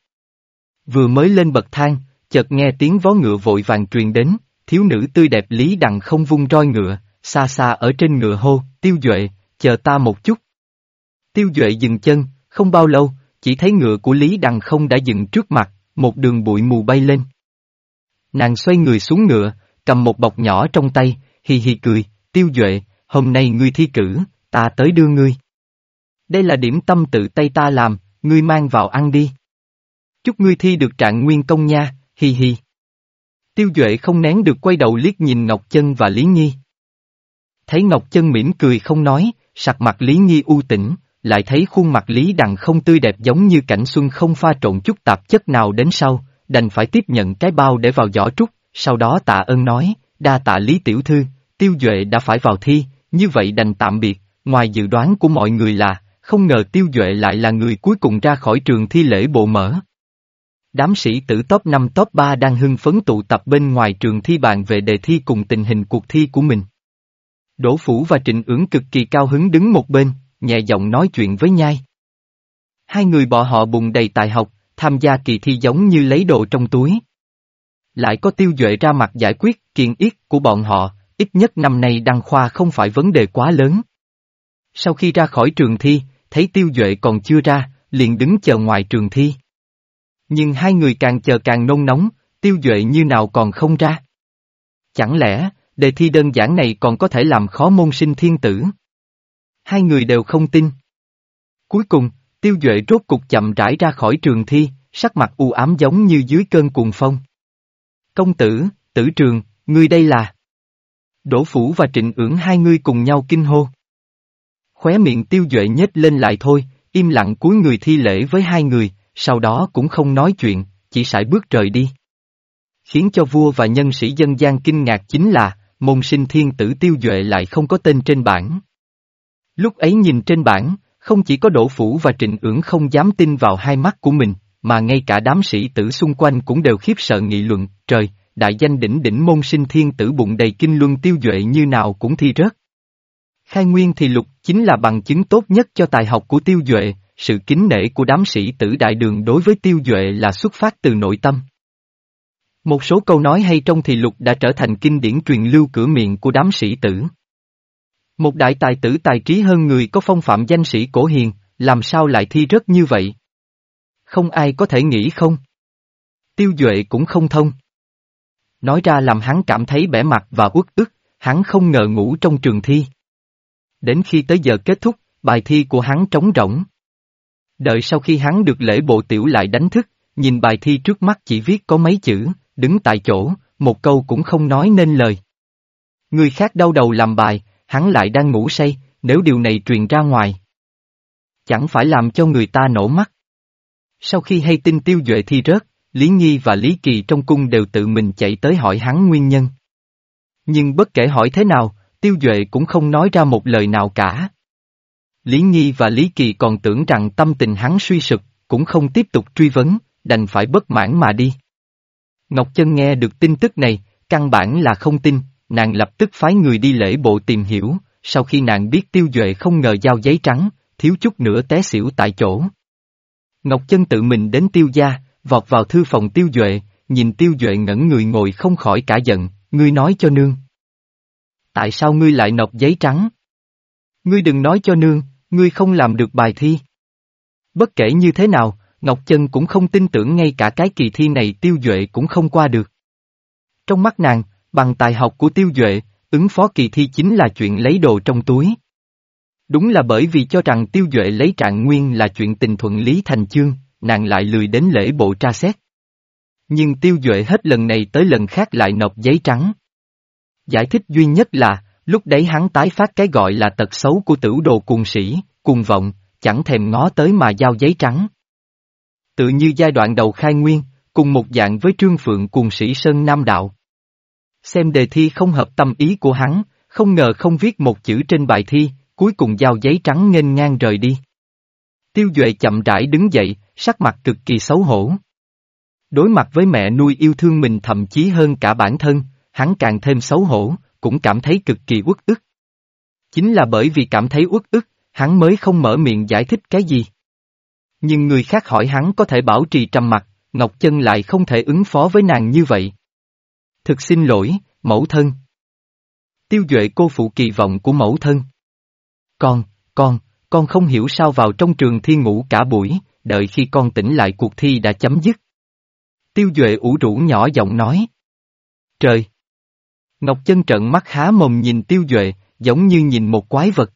Vừa mới lên bậc thang, chợt nghe tiếng vó ngựa vội vàng truyền đến, thiếu nữ tươi đẹp Lý Đằng không vung roi ngựa, xa xa ở trên ngựa hô, tiêu duệ, chờ ta một chút. Tiêu duệ dừng chân, không bao lâu, chỉ thấy ngựa của Lý Đằng không đã dừng trước mặt, một đường bụi mù bay lên. Nàng xoay người xuống ngựa, cầm một bọc nhỏ trong tay, hì hì cười, tiêu duệ, hôm nay ngươi thi cử, ta tới đưa ngươi. Đây là điểm tâm tự tay ta làm, ngươi mang vào ăn đi. Chúc ngươi thi được trạng nguyên công nha, hi hi. Tiêu Duệ không nén được quay đầu liếc nhìn Ngọc Chân và Lý Nhi. Thấy Ngọc Chân mỉm cười không nói, sặc mặt Lý Nhi u tĩnh, lại thấy khuôn mặt Lý Đằng không tươi đẹp giống như cảnh xuân không pha trộn chút tạp chất nào đến sau, đành phải tiếp nhận cái bao để vào giỏ trúc, sau đó tạ ơn nói, đa tạ Lý Tiểu Thư, Tiêu Duệ đã phải vào thi, như vậy đành tạm biệt, ngoài dự đoán của mọi người là, không ngờ Tiêu Duệ lại là người cuối cùng ra khỏi trường thi lễ bộ mở. Đám sĩ tử top 5 top 3 đang hưng phấn tụ tập bên ngoài trường thi bàn về đề thi cùng tình hình cuộc thi của mình. Đỗ Phủ và Trịnh ưỡng cực kỳ cao hứng đứng một bên, nhẹ giọng nói chuyện với nhai. Hai người bọn họ bùng đầy tài học, tham gia kỳ thi giống như lấy đồ trong túi. Lại có tiêu duệ ra mặt giải quyết kiên yết của bọn họ, ít nhất năm nay đăng khoa không phải vấn đề quá lớn. Sau khi ra khỏi trường thi, thấy tiêu duệ còn chưa ra, liền đứng chờ ngoài trường thi. Nhưng hai người càng chờ càng nôn nóng, tiêu duệ như nào còn không ra. Chẳng lẽ, đề thi đơn giản này còn có thể làm khó môn sinh thiên tử? Hai người đều không tin. Cuối cùng, tiêu duệ rốt cục chậm rãi ra khỏi trường thi, sắc mặt u ám giống như dưới cơn cuồng phong. Công tử, tử trường, ngươi đây là... Đỗ Phủ và Trịnh ưỡng hai người cùng nhau kinh hô. Khóe miệng tiêu duệ nhếch lên lại thôi, im lặng cúi người thi lễ với hai người, sau đó cũng không nói chuyện, chỉ sải bước rời đi. Khiến cho vua và nhân sĩ dân gian kinh ngạc chính là, môn sinh thiên tử tiêu duệ lại không có tên trên bảng. Lúc ấy nhìn trên bảng, không chỉ có Đỗ Phủ và Trịnh ưỡng không dám tin vào hai mắt của mình, mà ngay cả đám sĩ tử xung quanh cũng đều khiếp sợ nghị luận, trời, đại danh đỉnh đỉnh môn sinh thiên tử bụng đầy kinh luân tiêu duệ như nào cũng thi rớt. Khai nguyên thì lục chính là bằng chứng tốt nhất cho tài học của tiêu duệ, sự kính nể của đám sĩ tử đại đường đối với tiêu duệ là xuất phát từ nội tâm. Một số câu nói hay trong thì lục đã trở thành kinh điển truyền lưu cửa miệng của đám sĩ tử. Một đại tài tử tài trí hơn người có phong phạm danh sĩ cổ hiền, làm sao lại thi rớt như vậy? Không ai có thể nghĩ không? Tiêu Duệ cũng không thông. Nói ra làm hắn cảm thấy bẻ mặt và uất ức, hắn không ngờ ngủ trong trường thi. Đến khi tới giờ kết thúc, bài thi của hắn trống rỗng. Đợi sau khi hắn được lễ bộ tiểu lại đánh thức, nhìn bài thi trước mắt chỉ viết có mấy chữ, đứng tại chỗ, một câu cũng không nói nên lời. Người khác đau đầu làm bài, hắn lại đang ngủ say, nếu điều này truyền ra ngoài. Chẳng phải làm cho người ta nổ mắt. Sau khi hay tin tiêu duệ thi rớt, Lý Nhi và Lý Kỳ trong cung đều tự mình chạy tới hỏi hắn nguyên nhân. Nhưng bất kể hỏi thế nào, tiêu duệ cũng không nói ra một lời nào cả. Lý Nhi và Lý Kỳ còn tưởng rằng tâm tình hắn suy sụp, cũng không tiếp tục truy vấn, đành phải bất mãn mà đi. Ngọc Chân nghe được tin tức này, căn bản là không tin, nàng lập tức phái người đi lễ bộ tìm hiểu, sau khi nàng biết tiêu duệ không ngờ giao giấy trắng, thiếu chút nữa té xỉu tại chỗ. Ngọc Chân tự mình đến tiêu gia, vọt vào thư phòng tiêu duệ, nhìn tiêu duệ ngẩn người ngồi không khỏi cả giận, ngươi nói cho nương. Tại sao ngươi lại nộp giấy trắng? Ngươi đừng nói cho nương, ngươi không làm được bài thi. Bất kể như thế nào, Ngọc Chân cũng không tin tưởng ngay cả cái kỳ thi này tiêu duệ cũng không qua được. Trong mắt nàng, bằng tài học của tiêu duệ, ứng phó kỳ thi chính là chuyện lấy đồ trong túi. Đúng là bởi vì cho rằng tiêu duệ lấy trạng nguyên là chuyện tình thuận lý thành chương, nàng lại lười đến lễ bộ tra xét. Nhưng tiêu duệ hết lần này tới lần khác lại nộp giấy trắng. Giải thích duy nhất là, lúc đấy hắn tái phát cái gọi là tật xấu của tử đồ cuồng sĩ, cuồng vọng, chẳng thèm ngó tới mà giao giấy trắng. Tự như giai đoạn đầu khai nguyên, cùng một dạng với trương phượng cuồng sĩ Sơn Nam Đạo. Xem đề thi không hợp tâm ý của hắn, không ngờ không viết một chữ trên bài thi, cuối cùng giao giấy trắng nghênh ngang rời đi. Tiêu Duệ chậm rãi đứng dậy, sắc mặt cực kỳ xấu hổ. Đối mặt với mẹ nuôi yêu thương mình thậm chí hơn cả bản thân, hắn càng thêm xấu hổ, cũng cảm thấy cực kỳ uất ức. Chính là bởi vì cảm thấy uất ức, hắn mới không mở miệng giải thích cái gì. Nhưng người khác hỏi hắn có thể bảo trì trầm mặt, Ngọc Chân lại không thể ứng phó với nàng như vậy. Thực xin lỗi, mẫu thân. Tiêu Duệ cô phụ kỳ vọng của mẫu thân. Con, con, con không hiểu sao vào trong trường thiên ngủ cả buổi, đợi khi con tỉnh lại cuộc thi đã chấm dứt. Tiêu Duệ ủ rũ nhỏ giọng nói. Trời! Ngọc Chân trợn mắt há mồm nhìn Tiêu Duệ, giống như nhìn một quái vật.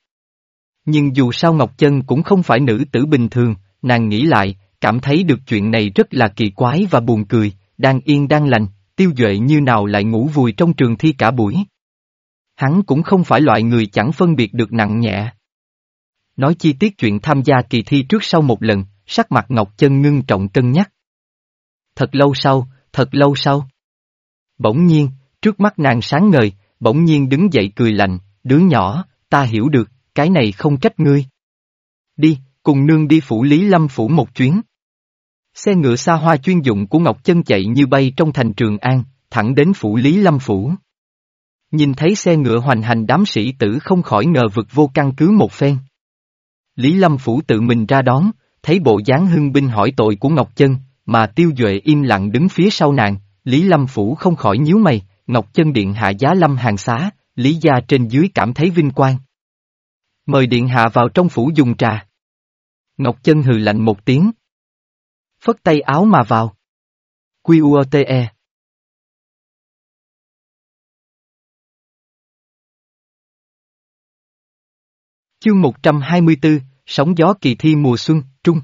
Nhưng dù sao Ngọc Chân cũng không phải nữ tử bình thường, nàng nghĩ lại, cảm thấy được chuyện này rất là kỳ quái và buồn cười, đang yên đang lành, Tiêu Duệ như nào lại ngủ vùi trong trường thi cả buổi. Hắn cũng không phải loại người chẳng phân biệt được nặng nhẹ. Nói chi tiết chuyện tham gia kỳ thi trước sau một lần, sắc mặt Ngọc Chân ngưng trọng cân nhắc. Thật lâu sau, thật lâu sau. Bỗng nhiên, trước mắt nàng sáng ngời, bỗng nhiên đứng dậy cười lạnh, đứa nhỏ, ta hiểu được, cái này không trách ngươi. Đi, cùng nương đi phủ Lý Lâm phủ một chuyến. Xe ngựa xa hoa chuyên dụng của Ngọc Chân chạy như bay trong thành Trường An, thẳng đến phủ Lý Lâm phủ. Nhìn thấy xe ngựa hoành hành đám sĩ tử không khỏi ngờ vực vô căn cứ một phen. Lý Lâm Phủ tự mình ra đón, thấy bộ dáng hưng binh hỏi tội của Ngọc Chân, mà Tiêu Duệ im lặng đứng phía sau nàng, Lý Lâm Phủ không khỏi nhíu mày, Ngọc Chân điện hạ giá lâm hàng xá, Lý gia trên dưới cảm thấy vinh quang. Mời điện hạ vào trong phủ dùng trà. Ngọc Chân hừ lạnh một tiếng. Phất tay áo mà vào. Quy u t e Chương 124, Sóng gió kỳ thi mùa xuân, trung.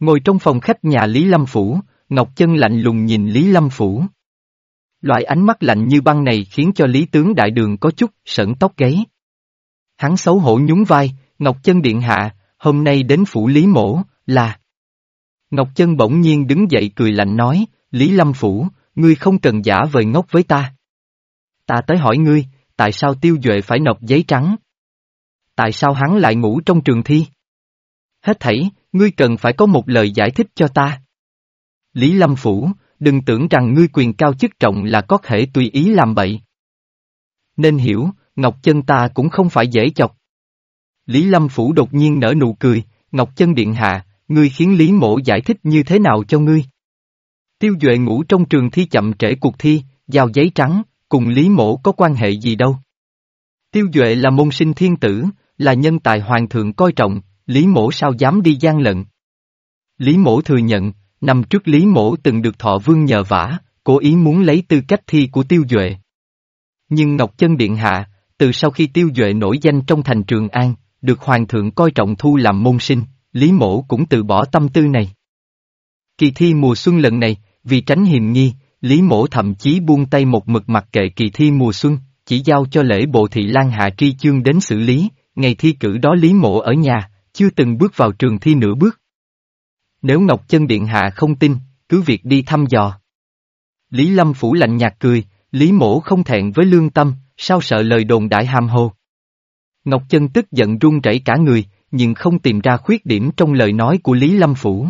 Ngồi trong phòng khách nhà Lý Lâm Phủ, Ngọc Chân lạnh lùng nhìn Lý Lâm Phủ. Loại ánh mắt lạnh như băng này khiến cho Lý Tướng Đại Đường có chút sẩn tóc gáy. Hắn xấu hổ nhún vai, Ngọc Chân điện hạ, hôm nay đến phủ Lý Mổ, là... Ngọc Chân bỗng nhiên đứng dậy cười lạnh nói, Lý Lâm Phủ, ngươi không cần giả vời ngốc với ta. Ta tới hỏi ngươi, tại sao tiêu duệ phải nộp giấy trắng? Tại sao hắn lại ngủ trong trường thi? Hết thảy, ngươi cần phải có một lời giải thích cho ta. Lý Lâm Phủ, đừng tưởng rằng ngươi quyền cao chức trọng là có thể tùy ý làm bậy. Nên hiểu, Ngọc Chân ta cũng không phải dễ chọc. Lý Lâm Phủ đột nhiên nở nụ cười, Ngọc Chân Điện Hạ, ngươi khiến Lý Mộ giải thích như thế nào cho ngươi? Tiêu Duệ ngủ trong trường thi chậm trễ cuộc thi, giao giấy trắng, cùng Lý Mộ có quan hệ gì đâu. Tiêu Duệ là môn sinh thiên tử, là nhân tài hoàng thượng coi trọng, Lý mổ sao dám đi gian lận. Lý mổ thừa nhận, năm trước Lý mổ từng được thọ vương nhờ vả, cố ý muốn lấy tư cách thi của Tiêu Duệ. Nhưng Ngọc Chân Điện Hạ, từ sau khi Tiêu Duệ nổi danh trong thành Trường An, được Hoàng thượng coi trọng thu làm môn sinh, Lý mổ cũng từ bỏ tâm tư này. Kỳ thi mùa xuân lần này, vì tránh hiềm nghi, Lý mổ thậm chí buông tay một mực mặc kệ kỳ thi mùa xuân, chỉ giao cho lễ bộ thị Lan Hạ Tri Chương đến xử lý, ngày thi cử đó Lý Mộ ở nhà, chưa từng bước vào trường thi nửa bước. Nếu Ngọc Chân Điện Hạ không tin, cứ việc đi thăm dò. Lý Lâm Phủ lạnh nhạt cười, Lý Mổ không thẹn với lương tâm, sao sợ lời đồn đại hàm hồ. Ngọc Chân tức giận run rẩy cả người, nhưng không tìm ra khuyết điểm trong lời nói của Lý Lâm Phủ.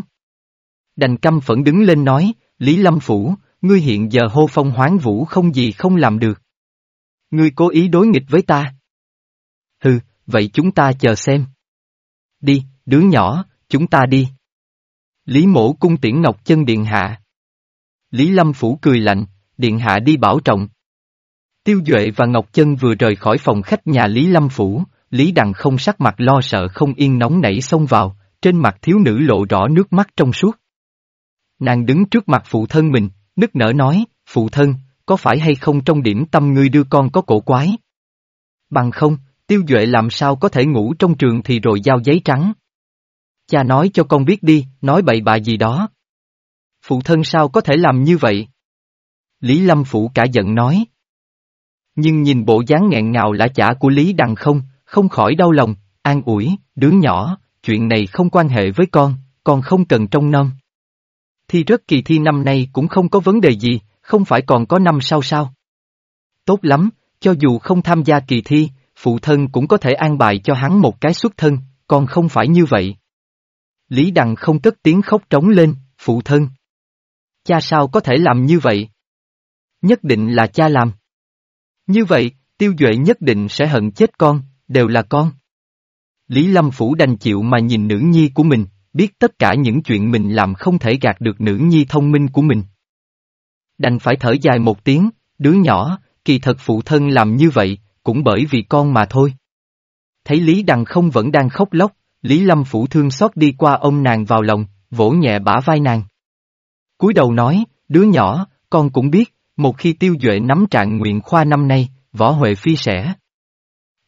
Đành căm phẫn đứng lên nói, Lý Lâm Phủ, ngươi hiện giờ hô phong hoáng vũ không gì không làm được. Ngươi cố ý đối nghịch với ta. Hừ, vậy chúng ta chờ xem. Đi, đứa nhỏ, chúng ta đi. Lý mổ cung tiễn Ngọc Chân Điện Hạ. Lý Lâm Phủ cười lạnh, Điện Hạ đi bảo trọng. Tiêu Duệ và Ngọc Chân vừa rời khỏi phòng khách nhà Lý Lâm Phủ, Lý Đằng không sắc mặt lo sợ không yên nóng nảy xông vào, trên mặt thiếu nữ lộ rõ nước mắt trong suốt. Nàng đứng trước mặt phụ thân mình, nức nở nói, phụ thân, có phải hay không trong điểm tâm ngươi đưa con có cổ quái? Bằng không, Tiêu Duệ làm sao có thể ngủ trong trường thì rồi giao giấy trắng? Cha nói cho con biết đi, nói bậy bạ gì đó. Phụ thân sao có thể làm như vậy? Lý Lâm Phụ cả giận nói. Nhưng nhìn bộ dáng nghẹn ngào lã chả của Lý Đằng không, không khỏi đau lòng, an ủi, đứa nhỏ, chuyện này không quan hệ với con, con không cần trông nom. Thi rất kỳ thi năm nay cũng không có vấn đề gì, không phải còn có năm sau sao? Tốt lắm, cho dù không tham gia kỳ thi, phụ thân cũng có thể an bài cho hắn một cái xuất thân, còn không phải như vậy. Lý Đằng không cất tiếng khóc trống lên, phụ thân. Cha sao có thể làm như vậy? Nhất định là cha làm. Như vậy, tiêu duệ nhất định sẽ hận chết con, đều là con. Lý Lâm Phủ đành chịu mà nhìn nữ nhi của mình, biết tất cả những chuyện mình làm không thể gạt được nữ nhi thông minh của mình. Đành phải thở dài một tiếng, đứa nhỏ, kỳ thật phụ thân làm như vậy, cũng bởi vì con mà thôi. Thấy Lý Đằng không vẫn đang khóc lóc, Lý Lâm Phủ thương xót đi qua ông nàng vào lòng, vỗ nhẹ bả vai nàng. cúi đầu nói, đứa nhỏ, con cũng biết, một khi tiêu duệ nắm trạng nguyện khoa năm nay, võ huệ phi sẽ.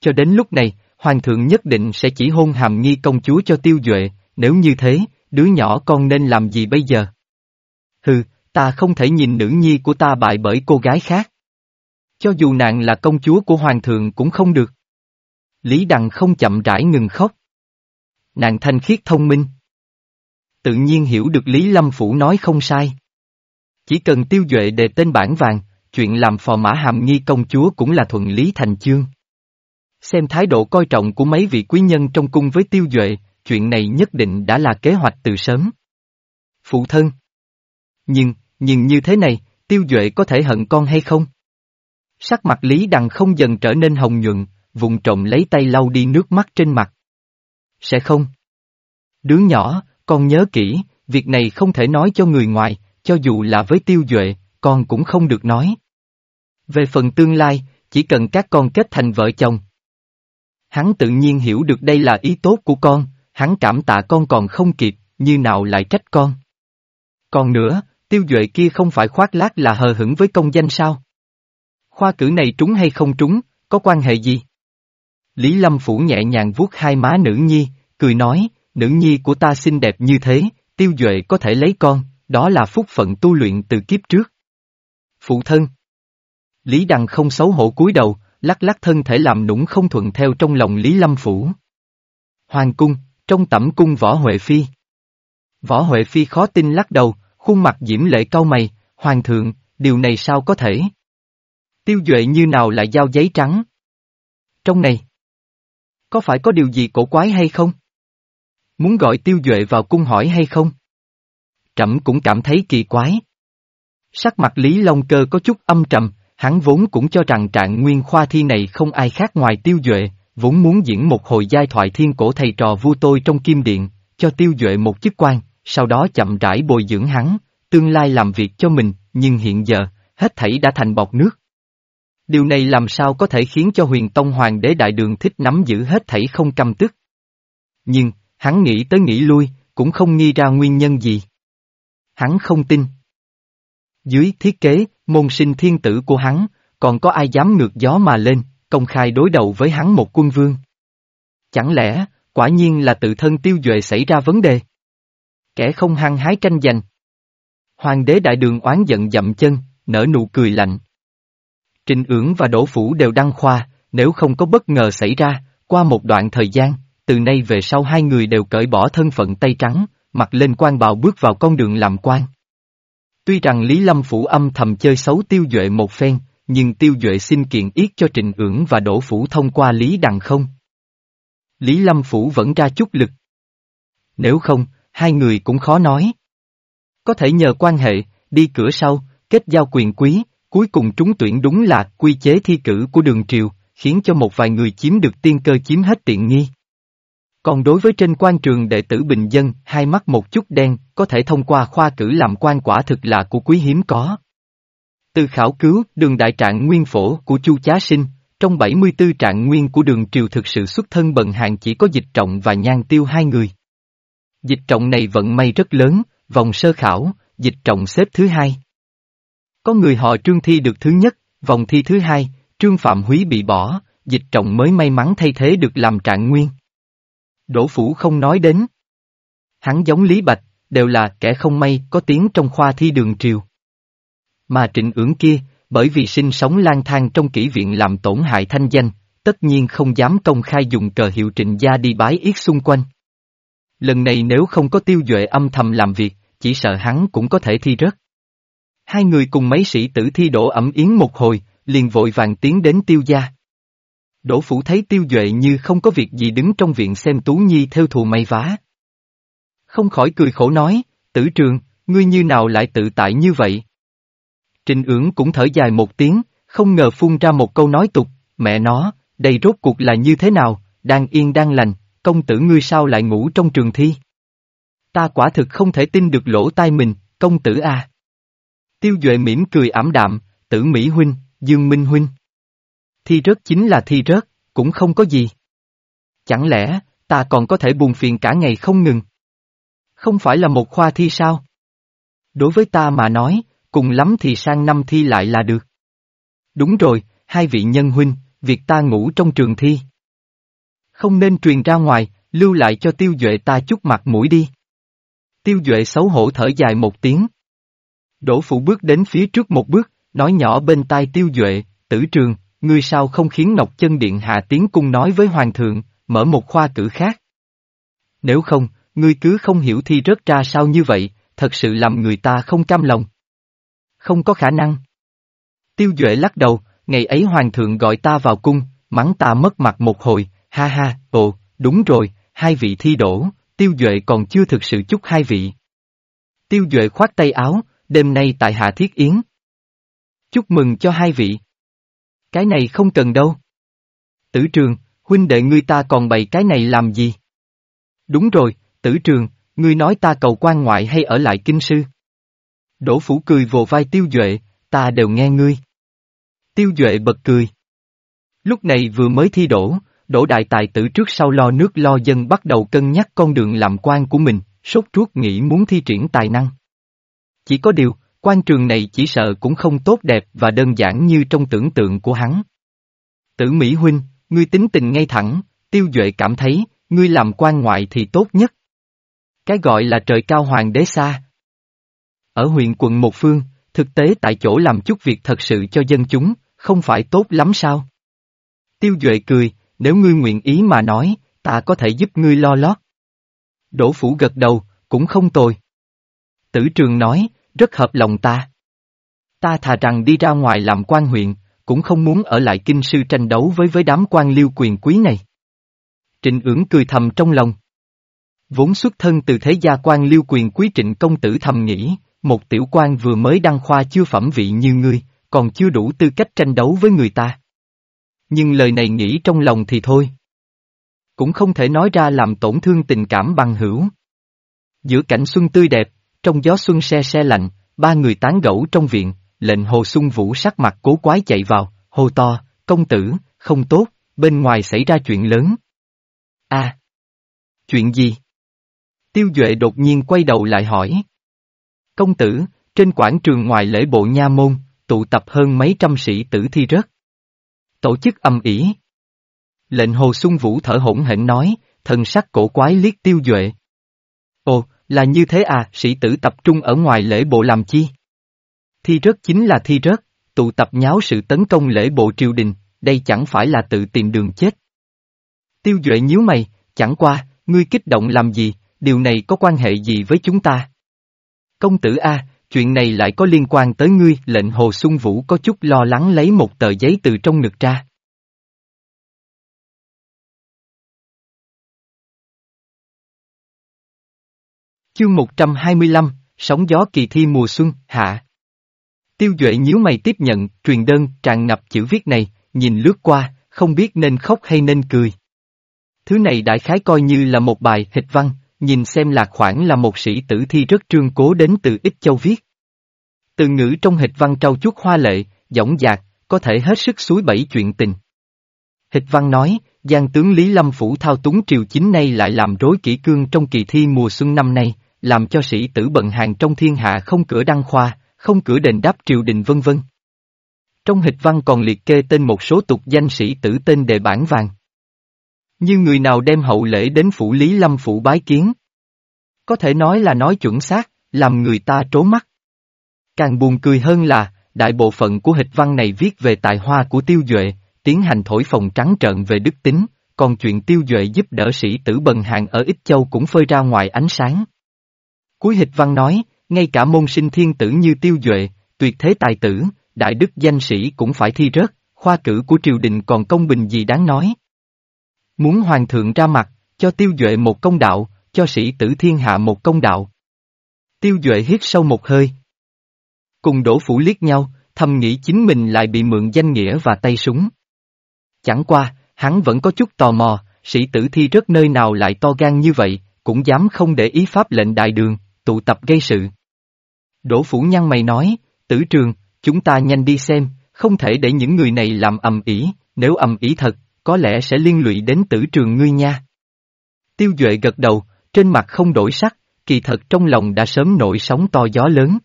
Cho đến lúc này, Hoàng thượng nhất định sẽ chỉ hôn hàm nghi công chúa cho tiêu duệ, nếu như thế, đứa nhỏ con nên làm gì bây giờ? Hừ, ta không thể nhìn nữ nhi của ta bại bởi cô gái khác. Cho dù nàng là công chúa của hoàng thượng cũng không được. Lý Đằng không chậm rãi ngừng khóc. Nàng thanh khiết thông minh. Tự nhiên hiểu được Lý Lâm Phủ nói không sai. Chỉ cần tiêu duệ đề tên bản vàng, chuyện làm phò mã hàm nghi công chúa cũng là thuận lý thành chương. Xem thái độ coi trọng của mấy vị quý nhân trong cung với tiêu duệ, chuyện này nhất định đã là kế hoạch từ sớm. Phụ thân. Nhưng, nhưng như thế này, tiêu duệ có thể hận con hay không? Sắc mặt Lý Đằng không dần trở nên hồng nhuận, vùng trộm lấy tay lau đi nước mắt trên mặt. Sẽ không. Đứa nhỏ, con nhớ kỹ, việc này không thể nói cho người ngoài, cho dù là với tiêu duệ, con cũng không được nói. Về phần tương lai, chỉ cần các con kết thành vợ chồng. Hắn tự nhiên hiểu được đây là ý tốt của con, hắn cảm tạ con còn không kịp, như nào lại trách con. Còn nữa, tiêu duệ kia không phải khoác lác là hờ hững với công danh sao? Khoa cử này trúng hay không trúng, có quan hệ gì? Lý Lâm Phủ nhẹ nhàng vuốt hai má nữ nhi, cười nói, nữ nhi của ta xinh đẹp như thế, tiêu duệ có thể lấy con, đó là phúc phận tu luyện từ kiếp trước. Phụ thân Lý Đằng không xấu hổ cúi đầu, lắc lắc thân thể làm nũng không thuận theo trong lòng Lý Lâm Phủ. Hoàng cung, trong tẩm cung Võ Huệ Phi. Võ Huệ Phi khó tin lắc đầu, khuôn mặt diễm lệ cau mày, Hoàng thượng, điều này sao có thể? Tiêu Duệ như nào lại giao giấy trắng? Trong này, có phải có điều gì cổ quái hay không? Muốn gọi Tiêu Duệ vào cung hỏi hay không? Trẫm cũng cảm thấy kỳ quái. Sắc mặt Lý Long Cơ có chút âm trầm, hắn vốn cũng cho rằng trạng nguyên khoa thi này không ai khác ngoài Tiêu Duệ, vốn muốn diễn một hồi giai thoại thiên cổ thầy trò vua tôi trong kim điện, cho Tiêu Duệ một chức quan, sau đó chậm rãi bồi dưỡng hắn, tương lai làm việc cho mình, nhưng hiện giờ, hết thảy đã thành bọt nước. Điều này làm sao có thể khiến cho huyền tông hoàng đế đại đường thích nắm giữ hết thảy không căm tức. Nhưng, hắn nghĩ tới nghĩ lui, cũng không nghi ra nguyên nhân gì. Hắn không tin. Dưới thiết kế, môn sinh thiên tử của hắn, còn có ai dám ngược gió mà lên, công khai đối đầu với hắn một quân vương. Chẳng lẽ, quả nhiên là tự thân tiêu duệ xảy ra vấn đề? Kẻ không hăng hái tranh giành. Hoàng đế đại đường oán giận dậm chân, nở nụ cười lạnh. Trình ưỡng và Đỗ Phủ đều đăng khoa, nếu không có bất ngờ xảy ra, qua một đoạn thời gian, từ nay về sau hai người đều cởi bỏ thân phận Tây Trắng, mặc lên quan bào bước vào con đường làm quan. Tuy rằng Lý Lâm Phủ âm thầm chơi xấu tiêu duệ một phen, nhưng tiêu duệ xin kiện yết cho Trình ưỡng và Đỗ Phủ thông qua Lý Đằng không. Lý Lâm Phủ vẫn ra chút lực. Nếu không, hai người cũng khó nói. Có thể nhờ quan hệ, đi cửa sau, kết giao quyền quý, cuối cùng trúng tuyển đúng là quy chế thi cử của đường triều, khiến cho một vài người chiếm được tiên cơ chiếm hết tiện nghi. Còn đối với trên quan trường đệ tử bình dân, hai mắt một chút đen, có thể thông qua khoa cử làm quan quả thực là của quý hiếm có. Từ khảo cứu, đường đại trạng nguyên phổ của Chu Chá Sinh, trong 74 trạng nguyên của đường triều thực sự xuất thân bần hàng chỉ có dịch trọng và nhan tiêu hai người. Dịch trọng này vận may rất lớn, vòng sơ khảo, dịch trọng xếp thứ hai. Có người họ trương thi được thứ nhất, vòng thi thứ hai, trương phạm húy bị bỏ, dịch trọng mới may mắn thay thế được làm trạng nguyên. Đỗ Phủ không nói đến. Hắn giống Lý Bạch, đều là kẻ không may có tiếng trong khoa thi đường triều. Mà trịnh ưỡng kia, bởi vì sinh sống lang thang trong kỹ viện làm tổn hại thanh danh, tất nhiên không dám công khai dùng cờ hiệu trịnh gia đi bái yết xung quanh. Lần này nếu không có tiêu duệ âm thầm làm việc, chỉ sợ hắn cũng có thể thi rớt. Hai người cùng mấy sĩ tử thi đổ ẩm yến một hồi, liền vội vàng tiến đến tiêu gia. Đỗ Phủ thấy tiêu duệ như không có việc gì đứng trong viện xem Tú Nhi theo thù may vá. Không khỏi cười khổ nói, tử trường, ngươi như nào lại tự tại như vậy? Trình ưỡng cũng thở dài một tiếng, không ngờ phun ra một câu nói tục, mẹ nó, đây rốt cuộc là như thế nào, đang yên đang lành, công tử ngươi sao lại ngủ trong trường thi? Ta quả thực không thể tin được lỗ tai mình, công tử à. Tiêu Duệ mỉm cười ảm đạm, tử Mỹ Huynh, Dương Minh Huynh. Thi rớt chính là thi rớt, cũng không có gì. Chẳng lẽ, ta còn có thể buồn phiền cả ngày không ngừng? Không phải là một khoa thi sao? Đối với ta mà nói, cùng lắm thì sang năm thi lại là được. Đúng rồi, hai vị nhân huynh, việc ta ngủ trong trường thi. Không nên truyền ra ngoài, lưu lại cho tiêu duệ ta chút mặt mũi đi. Tiêu duệ xấu hổ thở dài một tiếng. Đỗ Phụ bước đến phía trước một bước, nói nhỏ bên tai tiêu duệ, tử trường, ngươi sao không khiến Ngọc Chân Điện hạ tiến cung nói với Hoàng thượng, mở một khoa cử khác. Nếu không, ngươi cứ không hiểu thi rớt ra sao như vậy, thật sự làm người ta không cam lòng. Không có khả năng. Tiêu Duệ lắc đầu, ngày ấy Hoàng thượng gọi ta vào cung, mắng ta mất mặt một hồi, ha ha, ồ, đúng rồi, hai vị thi đổ, Tiêu Duệ còn chưa thực sự chúc hai vị. Tiêu Duệ khoát tay áo, đêm nay tại Hạ Thiết Yến. Chúc mừng cho hai vị. Cái này không cần đâu. Tử trường, huynh đệ ngươi ta còn bày cái này làm gì? Đúng rồi, tử trường, ngươi nói ta cầu quan ngoại hay ở lại kinh sư? Đỗ Phủ cười vồ vai Tiêu Duệ, ta đều nghe ngươi. Tiêu Duệ bật cười. Lúc này vừa mới thi đổ, đỗ đại tài tử trước sau lo nước lo dân bắt đầu cân nhắc con đường làm quan của mình, sốt ruột nghĩ muốn thi triển tài năng. Chỉ có điều, quan trường này chỉ sợ cũng không tốt đẹp và đơn giản như trong tưởng tượng của hắn. Tử Mỹ Huynh, ngươi tính tình ngay thẳng, tiêu duệ cảm thấy, ngươi làm quan ngoại thì tốt nhất. Cái gọi là trời cao hoàng đế xa. Ở huyện quận một phương, thực tế tại chỗ làm chút việc thật sự cho dân chúng, không phải tốt lắm sao? Tiêu Duệ cười, nếu ngươi nguyện ý mà nói, ta có thể giúp ngươi lo lót. Đỗ Phủ gật đầu, cũng không tồi. Tử Trường nói, rất hợp lòng ta. Ta thà rằng đi ra ngoài làm quan huyện, cũng không muốn ở lại kinh sư tranh đấu với với đám quan liêu quyền quý này. Trịnh ưỡng cười thầm trong lòng. Vốn xuất thân từ thế gia quan liêu quyền quý trịnh công tử thầm nghĩ, một tiểu quan vừa mới đăng khoa chưa phẩm vị như ngươi, còn chưa đủ tư cách tranh đấu với người ta. Nhưng lời này nghĩ trong lòng thì thôi. Cũng không thể nói ra làm tổn thương tình cảm bằng hữu. Giữa cảnh xuân tươi đẹp, trong gió xuân se se lạnh, ba người tán gẫu trong viện, lệnh hồ xuân vũ sắc mặt cố quái chạy vào, hô to, công tử, không tốt, bên ngoài xảy ra chuyện lớn. a chuyện gì? Tiêu Duệ đột nhiên quay đầu lại hỏi. Công tử, trên quảng trường ngoài lễ bộ nha môn, tụ tập hơn mấy trăm sĩ tử thi rớt. Tổ chức âm ỉ. Lệnh Hồ Xuân Vũ thở hổn hển nói, thần sắc cổ quái liếc tiêu duệ. Ồ, là như thế à, sĩ tử tập trung ở ngoài lễ bộ làm chi? Thi rớt chính là thi rớt, tụ tập nháo sự tấn công lễ bộ triều đình, đây chẳng phải là tự tìm đường chết. Tiêu duệ nhíu mày, chẳng qua, ngươi kích động làm gì, điều này có quan hệ gì với chúng ta? Công tử A, chuyện này lại có liên quan tới ngươi, lệnh Hồ Xuân Vũ có chút lo lắng lấy một tờ giấy từ trong ngực ra. Chương 125, Sóng gió kỳ thi mùa xuân, hạ. Tiêu Duệ nhíu mày tiếp nhận, truyền đơn, tràn ngập chữ viết này, nhìn lướt qua, không biết nên khóc hay nên cười. Thứ này đại khái coi như là một bài hịch văn, nhìn xem là khoảng là một sĩ tử thi rất trương cố đến từ ít châu viết. Từ ngữ trong hịch văn trau chuốt hoa lệ, dõng dạc, có thể hết sức suối bẫy chuyện tình. Hịch văn nói, Giang tướng Lý Lâm Phủ thao túng triều chính nay lại làm rối kỷ cương trong kỳ thi mùa xuân năm nay, làm cho sĩ tử bận hàng trong thiên hạ không cửa đăng khoa, không cửa đền đáp triều đình vân vân. Trong hịch văn còn liệt kê tên một số tục danh sĩ tử tên đề bản vàng. Như người nào đem hậu lễ đến phủ Lý Lâm phủ bái kiến. Có thể nói là nói chuẩn xác, làm người ta trố mắt. Càng buồn cười hơn là, đại bộ phận của hịch văn này viết về tài hoa của tiêu duệ, tiến hành thổi phồng trắng trợn về đức tính, còn chuyện tiêu duệ giúp đỡ sĩ tử bần hàng ở Ích Châu cũng phơi ra ngoài ánh sáng. Cuối hịch văn nói, ngay cả môn sinh thiên tử như tiêu duệ, tuyệt thế tài tử, đại đức danh sĩ cũng phải thi rớt, khoa cử của triều đình còn công bình gì đáng nói. Muốn hoàng thượng ra mặt, cho tiêu duệ một công đạo, cho sĩ tử thiên hạ một công đạo. Tiêu duệ hít sâu một hơi. Cùng đổ phủ liếc nhau, thầm nghĩ chính mình lại bị mượn danh nghĩa và tay súng. Chẳng qua, hắn vẫn có chút tò mò, sĩ tử thi rất nơi nào lại to gan như vậy, cũng dám không để ý pháp lệnh đại đường, tụ tập gây sự. Đỗ Phủ Nhăn mày nói, tử trường, chúng ta nhanh đi xem, không thể để những người này làm ầm ĩ, nếu ầm ĩ thật, có lẽ sẽ liên lụy đến tử trường ngươi nha. Tiêu Duệ gật đầu, trên mặt không đổi sắc, kỳ thật trong lòng đã sớm nổi sóng to gió lớn.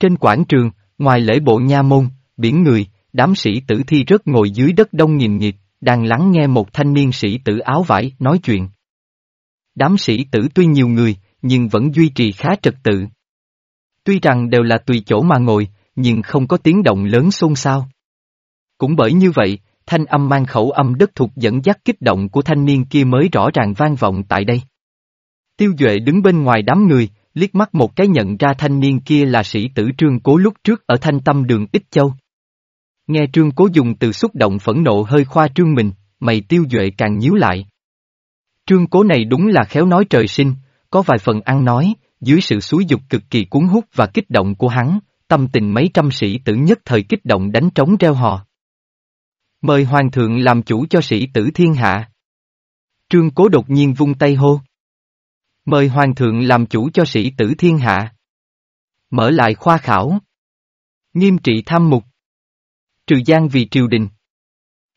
Trên quảng trường, ngoài lễ bộ nha môn, biển người, đám sĩ tử thi rất ngồi dưới đất đông nghìn nghịt, đang lắng nghe một thanh niên sĩ tử áo vải nói chuyện. Đám sĩ tử tuy nhiều người, nhưng vẫn duy trì khá trật tự. Tuy rằng đều là tùy chỗ mà ngồi, nhưng không có tiếng động lớn xôn xao. Cũng bởi như vậy, thanh âm mang khẩu âm đất thuộc dẫn dắt kích động của thanh niên kia mới rõ ràng vang vọng tại đây. Tiêu Duệ đứng bên ngoài đám người, liếc mắt một cái nhận ra thanh niên kia là sĩ tử trương cố lúc trước ở thanh tâm đường Ích Châu. Nghe trương cố dùng từ xúc động phẫn nộ hơi khoa trương mình, mày tiêu duệ càng nhíu lại. Trương cố này đúng là khéo nói trời sinh, có vài phần ăn nói, dưới sự xúi dục cực kỳ cuốn hút và kích động của hắn, tâm tình mấy trăm sĩ tử nhất thời kích động đánh trống reo hò. Mời hoàng thượng làm chủ cho sĩ tử thiên hạ. Trương cố đột nhiên vung tay hô. Mời hoàng thượng làm chủ cho sĩ tử thiên hạ. Mở lại khoa khảo. Nghiêm trị tham mục. Trừ gian vì triều đình.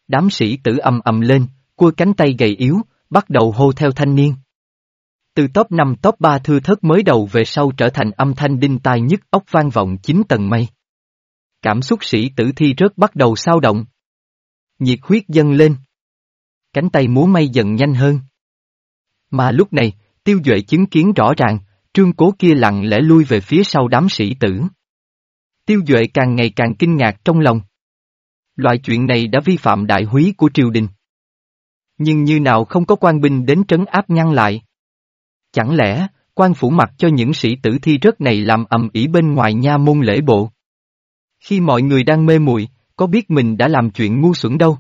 Đám sĩ tử ầm ầm lên, cua cánh tay gầy yếu, bắt đầu hô theo thanh niên. Từ top 5 top 3 thưa thất mới đầu về sau trở thành âm thanh đinh tai nhức ốc vang vọng chín tầng mây. Cảm xúc sĩ tử thi rớt bắt đầu sao động. Nhiệt huyết dâng lên. Cánh tay múa may dần nhanh hơn. Mà lúc này, tiêu duệ chứng kiến rõ ràng, trương cố kia lặng lẽ lui về phía sau đám sĩ tử. Tiêu duệ càng ngày càng kinh ngạc trong lòng. Loại chuyện này đã vi phạm đại húy của triều đình. Nhưng như nào không có quan binh đến trấn áp ngăn lại. Chẳng lẽ, quan phủ mặc cho những sĩ tử thi rớt này làm ầm ĩ bên ngoài nha môn lễ bộ? Khi mọi người đang mê muội, có biết mình đã làm chuyện ngu xuẩn đâu.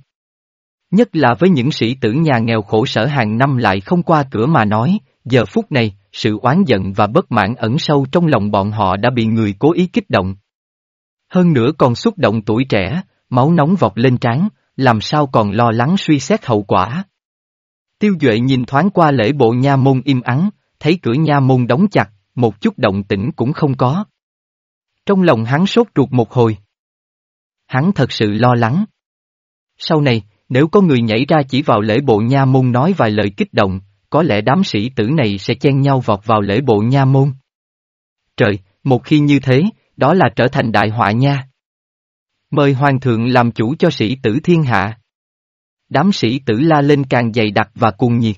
Nhất là với những sĩ tử nhà nghèo khổ sở hàng năm lại không qua cửa mà nói, giờ phút này, sự oán giận và bất mãn ẩn sâu trong lòng bọn họ đã bị người cố ý kích động. Hơn nữa còn xúc động tuổi trẻ, máu nóng vọt lên trán, làm sao còn lo lắng suy xét hậu quả. Tiêu Duệ nhìn thoáng qua lễ bộ nha môn im ắng, thấy cửa nha môn đóng chặt, một chút động tĩnh cũng không có. Trong lòng hắn sốt ruột một hồi. Hắn thật sự lo lắng. Sau này, nếu có người nhảy ra chỉ vào lễ bộ nha môn nói vài lời kích động, có lẽ đám sĩ tử này sẽ chen nhau vọt vào lễ bộ nha môn. Trời, một khi như thế, đó là trở thành đại họa nha. Mời hoàng thượng làm chủ cho sĩ tử thiên hạ. Đám sĩ tử la lên càng dày đặc và cuồng nhiệt.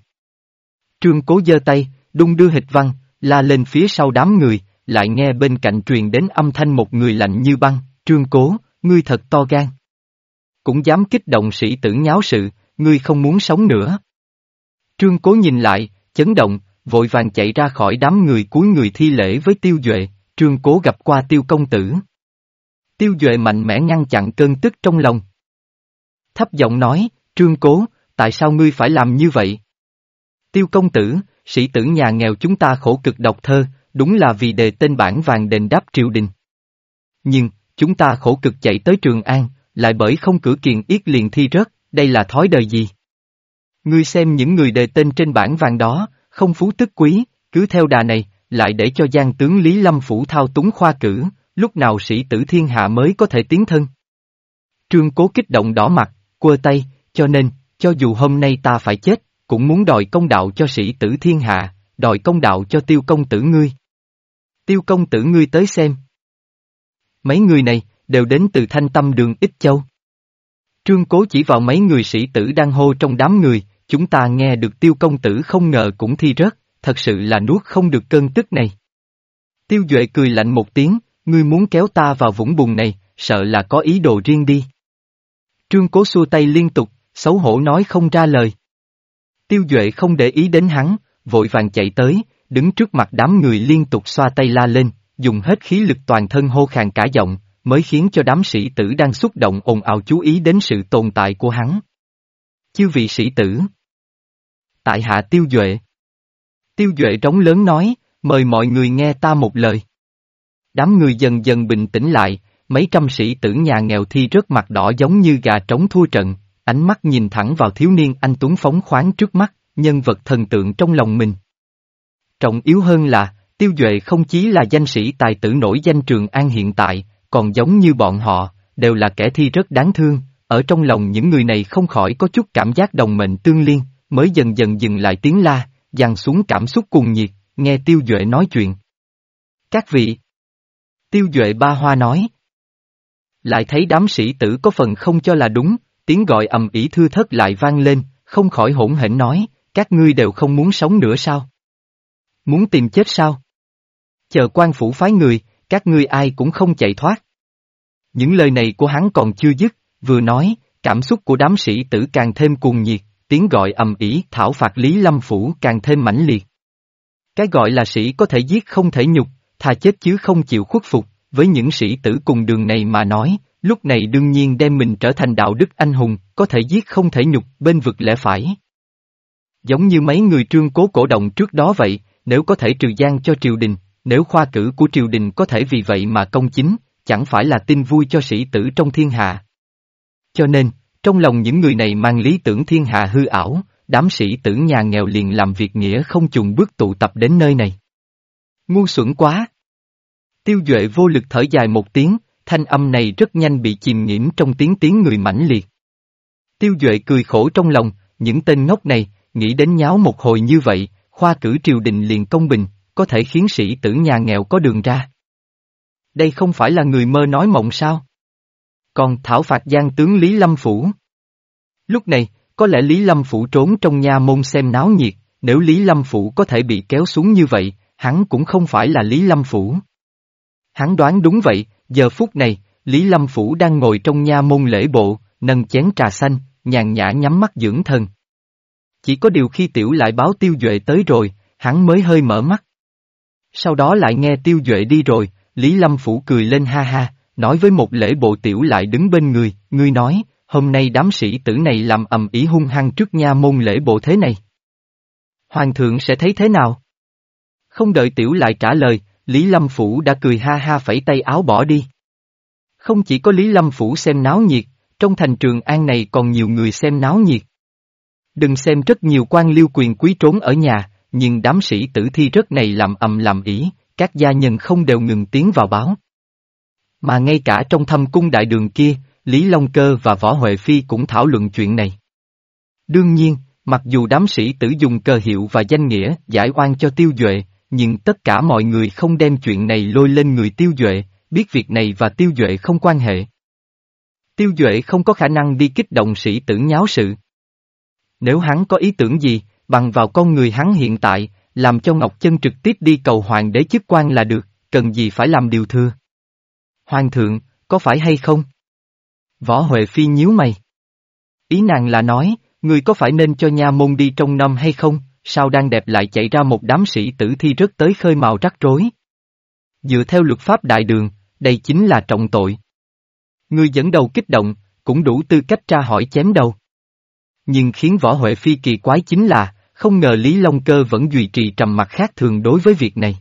Trương cố giơ tay, đung đưa hịch văn, la lên phía sau đám người, lại nghe bên cạnh truyền đến âm thanh một người lạnh như băng, trương cố, ngươi thật to gan. Cũng dám kích động sĩ tử nháo sự, ngươi không muốn sống nữa. Trương cố nhìn lại, chấn động, vội vàng chạy ra khỏi đám người cuối người thi lễ với tiêu duệ, trương cố gặp qua tiêu công tử. Tiêu duệ mạnh mẽ ngăn chặn cơn tức trong lòng. Thấp giọng nói, trương cố, tại sao ngươi phải làm như vậy? Tiêu công tử, sĩ tử nhà nghèo chúng ta khổ cực đọc thơ, đúng là vì đề tên bản vàng đền đáp triều đình. Nhưng, chúng ta khổ cực chạy tới Trường An, lại bởi không cử kiện yết liền thi rớt, đây là thói đời gì? Ngươi xem những người đề tên trên bản vàng đó, không phú tức quý, cứ theo đà này, lại để cho giang tướng Lý Lâm Phủ thao túng khoa cử, lúc nào sĩ tử thiên hạ mới có thể tiến thân. Trương cố kích động đỏ mặt, quơ tay, cho nên, cho dù hôm nay ta phải chết, cũng muốn đòi công đạo cho sĩ tử thiên hạ, đòi công đạo cho tiêu công tử ngươi. Tiêu công tử ngươi tới xem. Mấy người này, đều đến từ thanh tâm đường Ích Châu. Trương cố chỉ vào mấy người sĩ tử đang hô trong đám người, chúng ta nghe được tiêu công tử không ngờ cũng thi rớt, thật sự là nuốt không được cơn tức này. Tiêu Duệ cười lạnh một tiếng, ngươi muốn kéo ta vào vũng bùn này, sợ là có ý đồ riêng đi. Trương cố xua tay liên tục, xấu hổ nói không ra lời. Tiêu Duệ không để ý đến hắn, vội vàng chạy tới, đứng trước mặt đám người liên tục xoa tay la lên, dùng hết khí lực toàn thân hô khàn cả giọng, mới khiến cho đám sĩ tử đang xúc động ồn ào chú ý đến sự tồn tại của hắn. Chư vị sĩ tử. Tại hạ Tiêu Duệ. Tiêu Duệ trống lớn nói, mời mọi người nghe ta một lời. Đám người dần dần bình tĩnh lại, mấy trăm sĩ tử nhà nghèo thi rớt mặt đỏ giống như gà trống thua trận, ánh mắt nhìn thẳng vào thiếu niên anh Tuấn phóng khoáng trước mắt, nhân vật thần tượng trong lòng mình. Trọng yếu hơn là, Tiêu Duệ không chỉ là danh sĩ tài tử nổi danh Trường An hiện tại, còn giống như bọn họ, đều là kẻ thi rất đáng thương, ở trong lòng những người này không khỏi có chút cảm giác đồng mệnh tương liên, mới dần dần dừng lại tiếng la, dàn xuống cảm xúc cùng nhiệt, nghe Tiêu Duệ nói chuyện. Các vị! Tiêu Duệ ba hoa nói. Lại thấy đám sĩ tử có phần không cho là đúng, tiếng gọi ầm ĩ thư thất lại vang lên, không khỏi hỗn hển nói, các ngươi đều không muốn sống nữa sao? Muốn tìm chết sao? Chờ quan phủ phái người, các ngươi ai cũng không chạy thoát. Những lời này của hắn còn chưa dứt, vừa nói, cảm xúc của đám sĩ tử càng thêm cuồng nhiệt, tiếng gọi ầm ĩ thảo phạt Lý Lâm Phủ càng thêm mãnh liệt. Cái gọi là sĩ có thể giết không thể nhục, thà chết chứ không chịu khuất phục, với những sĩ tử cùng đường này mà nói, lúc này đương nhiên đem mình trở thành đạo đức anh hùng, có thể giết không thể nhục, bên vực lẽ phải. Giống như mấy người trương cố cổ động trước đó vậy, nếu có thể trừ gian cho triều đình, nếu khoa cử của triều đình có thể vì vậy mà công chính, chẳng phải là tin vui cho sĩ tử trong thiên hạ. Cho nên, trong lòng những người này mang lý tưởng thiên hạ hư ảo, đám sĩ tử nhà nghèo liền làm việc nghĩa không chùng bước tụ tập đến nơi này. Ngu xuẩn quá! Tiêu Duệ vô lực thở dài một tiếng, thanh âm này rất nhanh bị chìm nhiễm trong tiếng tiếng người mãnh liệt. Tiêu Duệ cười khổ trong lòng, những tên ngốc này, nghĩ đến nháo một hồi như vậy, khoa cử triều đình liền công bình, có thể khiến sĩ tử nhà nghèo có đường ra. Đây không phải là người mơ nói mộng sao? Còn thảo phạt giang tướng Lý Lâm Phủ. Lúc này, có lẽ Lý Lâm Phủ trốn trong nha môn xem náo nhiệt, nếu Lý Lâm Phủ có thể bị kéo xuống như vậy, hắn cũng không phải là Lý Lâm Phủ. Hắn đoán đúng vậy, giờ phút này, Lý Lâm Phủ đang ngồi trong nha môn lễ bộ, nâng chén trà xanh, nhàn nhã nhắm mắt dưỡng thần. Chỉ có điều khi tiểu lại báo tiêu duệ tới rồi, hắn mới hơi mở mắt. Sau đó lại nghe tiêu duệ đi rồi, Lý Lâm Phủ cười lên ha ha, nói với một lễ bộ tiểu lại đứng bên người, ngươi nói, hôm nay đám sĩ tử này làm ầm ý hung hăng trước nha môn lễ bộ thế này. Hoàng thượng sẽ thấy thế nào? Không đợi tiểu lại trả lời, Lý Lâm Phủ đã cười ha ha phẩy tay áo bỏ đi. Không chỉ có Lý Lâm Phủ xem náo nhiệt, trong thành trường an này còn nhiều người xem náo nhiệt. Đừng xem rất nhiều quan liêu quyền quý trốn ở nhà, nhưng đám sĩ tử thi rất này làm ầm làm ỉ, các gia nhân không đều ngừng tiến vào báo. Mà ngay cả trong thâm cung đại đường kia, Lý Long Cơ và Võ Huệ Phi cũng thảo luận chuyện này. Đương nhiên, mặc dù đám sĩ tử dùng cơ hiệu và danh nghĩa giải oan cho tiêu duệ, nhưng tất cả mọi người không đem chuyện này lôi lên người tiêu duệ, biết việc này và tiêu duệ không quan hệ. Tiêu duệ không có khả năng đi kích động sĩ tử nháo sự. Nếu hắn có ý tưởng gì, bằng vào con người hắn hiện tại, làm cho Ngọc Chân trực tiếp đi cầu hoàng đế chức quan là được, cần gì phải làm điều thưa. Hoàng thượng, có phải hay không? Võ Huệ Phi nhíu mày. Ý nàng là nói, người có phải nên cho nha môn đi trong năm hay không, sao đang đẹp lại chạy ra một đám sĩ tử thi rất tới khơi màu rắc rối. Dựa theo luật pháp đại đường, đây chính là trọng tội. Người dẫn đầu kích động, cũng đủ tư cách tra hỏi chém đầu. Nhưng khiến Võ Huệ Phi kỳ quái chính là, không ngờ Lý Long Cơ vẫn duy trì trầm mặc khác thường đối với việc này.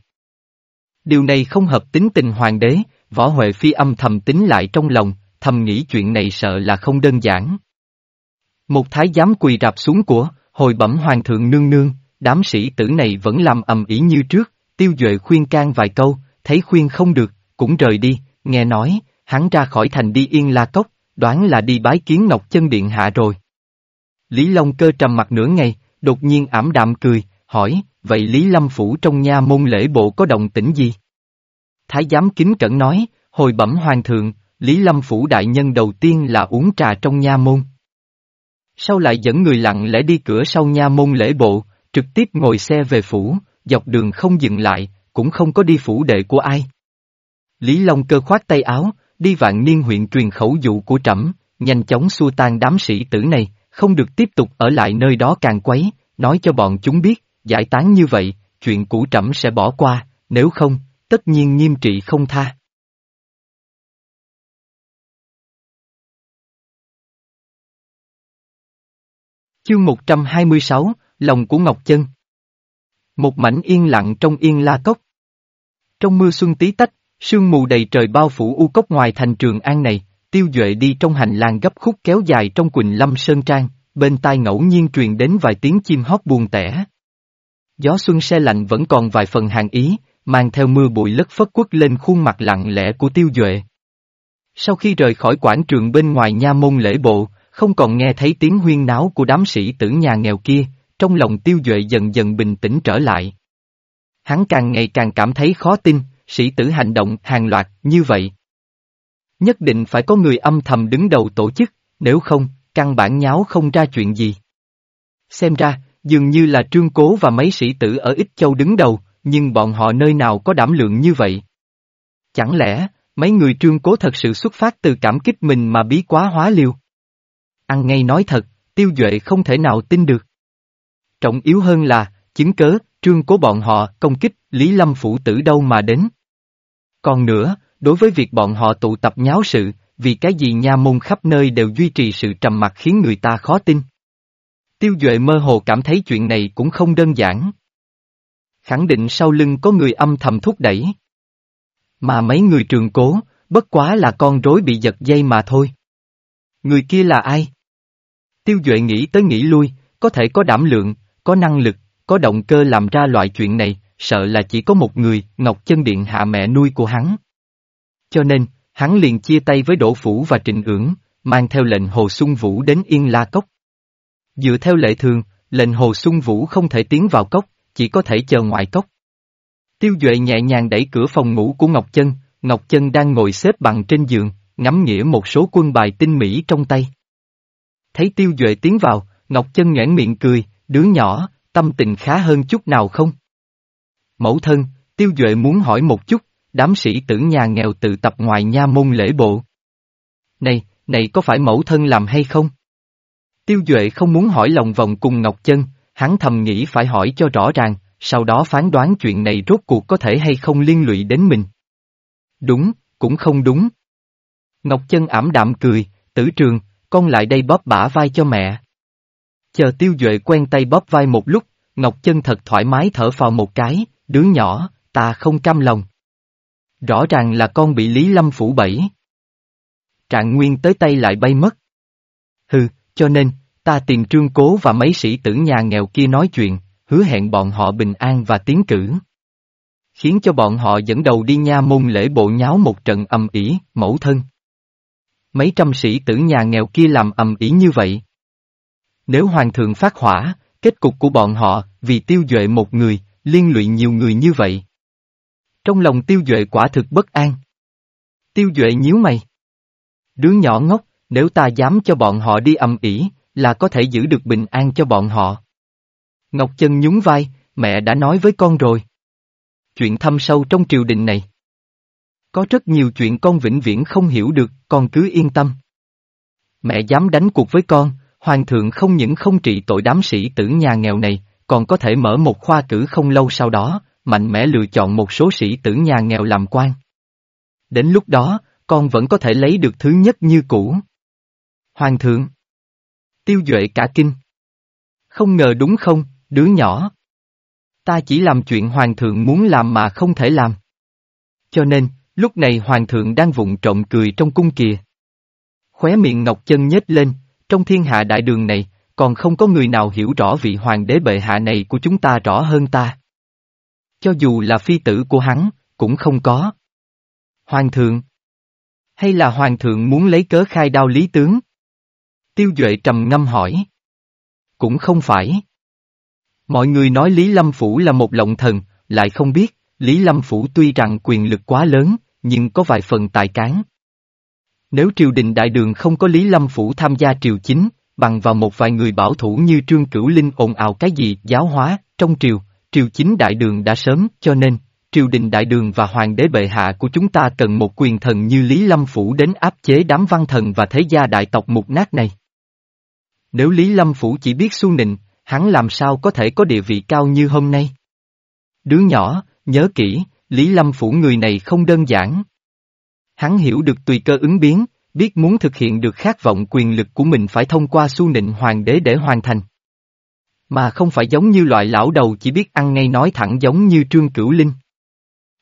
Điều này không hợp tính tình hoàng đế, Võ Huệ Phi âm thầm tính lại trong lòng, thầm nghĩ chuyện này sợ là không đơn giản. Một thái giám quỳ rạp xuống của, hồi bẩm hoàng thượng nương nương, đám sĩ tử này vẫn làm ầm ĩ như trước, tiêu duệ khuyên can vài câu, thấy khuyên không được, cũng rời đi, nghe nói, hắn ra khỏi thành đi yên la cốc, đoán là đi bái kiến Ngọc Chân Điện Hạ rồi. Lý Long cơ trầm mặt nửa ngày, đột nhiên ảm đạm cười, hỏi, vậy Lý Lâm Phủ trong nha môn lễ bộ có động tĩnh gì? Thái giám kính cẩn nói, hồi bẩm hoàng thượng, Lý Lâm Phủ đại nhân đầu tiên là uống trà trong nha môn. Sau lại dẫn người lặng lẽ đi cửa sau nha môn lễ bộ, trực tiếp ngồi xe về phủ, dọc đường không dừng lại, cũng không có đi phủ đệ của ai. Lý Long cơ khoát tay áo, đi vạn niên huyện truyền khẩu dụ của trẫm, nhanh chóng xua tan đám sĩ tử này, không được tiếp tục ở lại nơi đó càng quấy, nói cho bọn chúng biết, giải tán như vậy, chuyện cũ trẫm sẽ bỏ qua, nếu không, tất nhiên nghiêm trị không tha. Chương 126, Lòng của Ngọc Chân Một mảnh yên lặng trong yên la cốc. Trong mưa xuân tí tách, sương mù đầy trời bao phủ u cốc ngoài thành trường an này, tiêu duệ đi trong hành lang gấp khúc kéo dài trong Quỳnh Lâm Sơn Trang, bên tai ngẫu nhiên truyền đến vài tiếng chim hót buồn tẻ. Gió xuân xe lạnh vẫn còn vài phần hàng ý, mang theo mưa bụi lất phất quất lên khuôn mặt lặng lẽ của tiêu duệ. Sau khi rời khỏi quảng trường bên ngoài nha môn lễ bộ, không còn nghe thấy tiếng huyên náo của đám sĩ tử nhà nghèo kia, trong lòng tiêu duệ dần dần bình tĩnh trở lại. Hắn càng ngày càng cảm thấy khó tin, sĩ tử hành động hàng loạt như vậy. Nhất định phải có người âm thầm đứng đầu tổ chức, nếu không, căn bản nháo không ra chuyện gì. Xem ra, dường như là trương cố và mấy sĩ tử ở Ích Châu đứng đầu, nhưng bọn họ nơi nào có đảm lượng như vậy? Chẳng lẽ, mấy người trương cố thật sự xuất phát từ cảm kích mình mà bí quá hóa liều? Ăn ngay nói thật, tiêu duệ không thể nào tin được. Trọng yếu hơn là, chứng cớ, trương cố bọn họ công kích Lý Lâm Phủ tử đâu mà đến. Còn nữa, đối với việc bọn họ tụ tập nháo sự, vì cái gì nha môn khắp nơi đều duy trì sự trầm mặc khiến người ta khó tin. Tiêu Duệ mơ hồ cảm thấy chuyện này cũng không đơn giản. Khẳng định sau lưng có người âm thầm thúc đẩy. Mà mấy người trường cố, bất quá là con rối bị giật dây mà thôi. Người kia là ai? Tiêu Duệ nghĩ tới nghĩ lui, có thể có đảm lượng, có năng lực, có động cơ làm ra loại chuyện này, sợ là chỉ có một người, Ngọc Chân Điện hạ mẹ nuôi của hắn. Cho nên, hắn liền chia tay với Đỗ Phủ và Trịnh ưỡng, mang theo lệnh Hồ Xuân Vũ đến Yên La Cốc. Dựa theo lệ thường, lệnh Hồ Xuân Vũ không thể tiến vào cốc, chỉ có thể chờ ngoại cốc. Tiêu Duệ nhẹ nhàng đẩy cửa phòng ngủ của Ngọc Chân, Ngọc Chân đang ngồi xếp bằng trên giường, ngắm nghĩa một số quân bài tinh mỹ trong tay. Thấy Tiêu Duệ tiến vào, Ngọc Chân nhoẻn miệng cười, đứa nhỏ, tâm tình khá hơn chút nào không? Mẫu thân, Tiêu Duệ muốn hỏi một chút, đám sĩ tử nhà nghèo tự tập ngoài nha môn lễ bộ. Này, này có phải mẫu thân làm hay không? Tiêu Duệ không muốn hỏi lòng vòng cùng Ngọc Chân, hắn thầm nghĩ phải hỏi cho rõ ràng, sau đó phán đoán chuyện này rốt cuộc có thể hay không liên lụy đến mình. Đúng, cũng không đúng. Ngọc Chân ảm đạm cười, tử trường, con lại đây bóp bả vai cho mẹ. Chờ Tiêu Duệ quen tay bóp vai một lúc, Ngọc Chân thật thoải mái thở phào một cái, đứa nhỏ, ta không cam lòng. Rõ ràng là con bị Lý Lâm phủ bẫy. Trạng nguyên tới tay lại bay mất. Hừ, cho nên, ta tìm trương cố và mấy sĩ tử nhà nghèo kia nói chuyện, hứa hẹn bọn họ bình an và tiến cử. Khiến cho bọn họ dẫn đầu đi nha môn lễ bộ nháo một trận ầm ỉ, mẫu thân. Mấy trăm sĩ tử nhà nghèo kia làm ầm ỉ như vậy. Nếu hoàng thượng phát hỏa, kết cục của bọn họ, vì tiêu duệ một người, liên lụy nhiều người như vậy. Trong lòng tiêu duệ quả thực bất an. Tiêu duệ nhíu mày. Đứa nhỏ ngốc, nếu ta dám cho bọn họ đi ầm ỉ, là có thể giữ được bình an cho bọn họ. Ngọc Chân nhún vai, mẹ đã nói với con rồi. Chuyện thâm sâu trong triều đình này. Có rất nhiều chuyện con vĩnh viễn không hiểu được, con cứ yên tâm. Mẹ dám đánh cuộc với con, hoàng thượng không những không trị tội đám sĩ tử nhà nghèo này, còn có thể mở một khoa cử không lâu sau đó, mạnh mẽ lựa chọn một số sĩ tử nhà nghèo làm quan. Đến lúc đó, con vẫn có thể lấy được thứ nhất như cũ. Hoàng thượng. Tiêu Duệ cả kinh. Không ngờ đúng không, đứa nhỏ. Ta chỉ làm chuyện hoàng thượng muốn làm mà không thể làm. Cho nên, lúc này hoàng thượng đang vụng trộm cười trong cung kìa. Khóe miệng ngọc chân nhếch lên, trong thiên hạ đại đường này, còn không có người nào hiểu rõ vị hoàng đế bệ hạ này của chúng ta rõ hơn ta. Cho dù là phi tử của hắn, cũng không có. Hoàng thượng. Hay là hoàng thượng muốn lấy cớ khai đao lý tướng? Tiêu Duệ trầm ngâm hỏi. Cũng không phải. Mọi người nói Lý Lâm Phủ là một lộng thần, lại không biết, Lý Lâm Phủ tuy rằng quyền lực quá lớn, nhưng có vài phần tài cán. Nếu triều đình đại đường không có Lý Lâm Phủ tham gia triều chính, bằng vào một vài người bảo thủ như Trương Cửu Linh ồn ào cái gì giáo hóa, trong triều, triều chính đại đường đã sớm, cho nên, triều đình đại đường và hoàng đế bệ hạ của chúng ta cần một quyền thần như Lý Lâm Phủ đến áp chế đám văn thần và thế gia đại tộc mục nát này. Nếu Lý Lâm Phủ chỉ biết su nịnh, hắn làm sao có thể có địa vị cao như hôm nay? Đứa nhỏ, nhớ kỹ, Lý Lâm Phủ người này không đơn giản. Hắn hiểu được tùy cơ ứng biến, biết muốn thực hiện được khát vọng quyền lực của mình phải thông qua su nịnh hoàng đế để hoàn thành. Mà không phải giống như loại lão đầu chỉ biết ăn ngay nói thẳng giống như Trương Cửu Linh.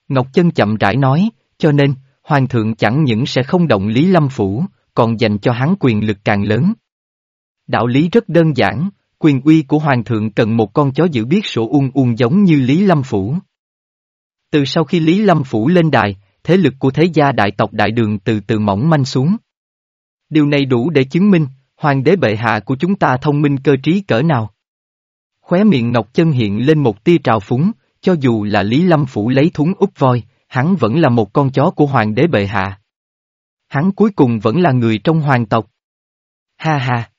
Ngọc Chân chậm rãi nói, cho nên, Hoàng thượng chẳng những sẽ không động Lý Lâm Phủ, còn dành cho hắn quyền lực càng lớn. Đạo lý rất đơn giản, quyền uy của Hoàng thượng cần một con chó giữ biết sổ ung ung giống như Lý Lâm Phủ. Từ sau khi Lý Lâm Phủ lên đài, thế lực của thế gia đại tộc đại đường từ từ mỏng manh xuống. Điều này đủ để chứng minh, hoàng đế bệ hạ của chúng ta thông minh cơ trí cỡ nào. Khóe miệng Ngọc Chân hiện lên một tia trào phúng, cho dù là Lý Lâm Phủ lấy thúng úp voi, hắn vẫn là một con chó của hoàng đế bệ hạ. Hắn cuối cùng vẫn là người trong hoàng tộc. Ha ha!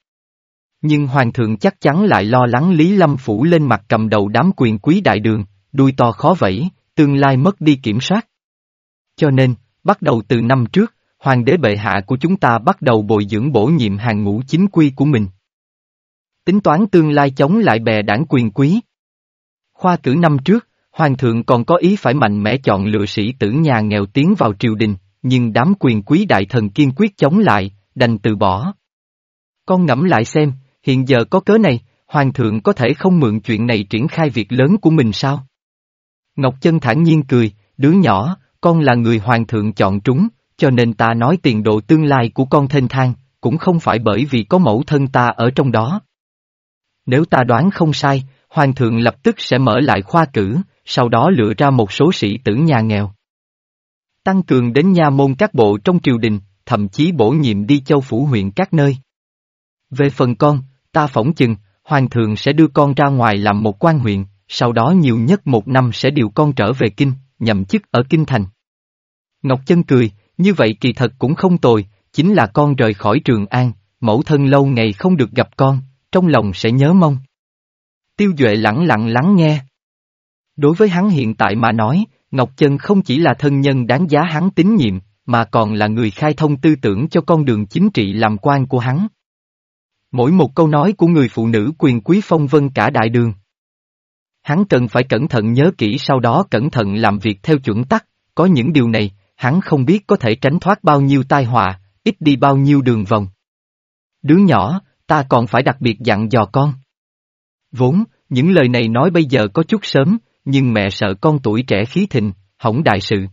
Nhưng hoàng thượng chắc chắn lại lo lắng Lý Lâm Phủ lên mặt cầm đầu đám quyền quý đại đường, đuôi to khó vẫy, tương lai mất đi kiểm soát. Cho nên, bắt đầu từ năm trước, hoàng đế bệ hạ của chúng ta bắt đầu bồi dưỡng bổ nhiệm hàng ngũ chính quy của mình. Tính toán tương lai chống lại bè đảng quyền quý. Khoa cử năm trước, hoàng thượng còn có ý phải mạnh mẽ chọn lựa sĩ tử nhà nghèo tiến vào triều đình, nhưng đám quyền quý đại thần kiên quyết chống lại, đành từ bỏ. Con ngẫm lại xem, hiện giờ có cớ này, hoàng thượng có thể không mượn chuyện này triển khai việc lớn của mình sao? Ngọc Chân thản nhiên cười, đứa nhỏ, con là người hoàng thượng chọn trúng, cho nên ta nói tiền độ tương lai của con thênh thang, cũng không phải bởi vì có mẫu thân ta ở trong đó. Nếu ta đoán không sai, hoàng thượng lập tức sẽ mở lại khoa cử, sau đó lựa ra một số sĩ tử nhà nghèo. Tăng cường đến nha môn các bộ trong triều đình, thậm chí bổ nhiệm đi châu phủ huyện các nơi. Về phần con, ta phỏng chừng, hoàng thượng sẽ đưa con ra ngoài làm một quan huyện, sau đó nhiều nhất một năm sẽ điều con trở về kinh, nhậm chức ở kinh thành. Ngọc Chân cười, như vậy kỳ thật cũng không tồi, chính là con rời khỏi Trường An, mẫu thân lâu ngày không được gặp con, trong lòng sẽ nhớ mong. Tiêu Duệ lặng lặng lắng nghe. Đối với hắn hiện tại mà nói, Ngọc Chân không chỉ là thân nhân đáng giá hắn tín nhiệm, mà còn là người khai thông tư tưởng cho con đường chính trị làm quan của hắn. Mỗi một câu nói của người phụ nữ quyền quý phong vân cả đại đường. Hắn cần phải cẩn thận nhớ kỹ sau đó cẩn thận làm việc theo chuẩn tắc, có những điều này, hắn không biết có thể tránh thoát bao nhiêu tai họa, ít đi bao nhiêu đường vòng. Đứa nhỏ, ta còn phải đặc biệt dặn dò con. Vốn, những lời này nói bây giờ có chút sớm, nhưng mẹ sợ con tuổi trẻ khí thịnh, hỏng đại sự.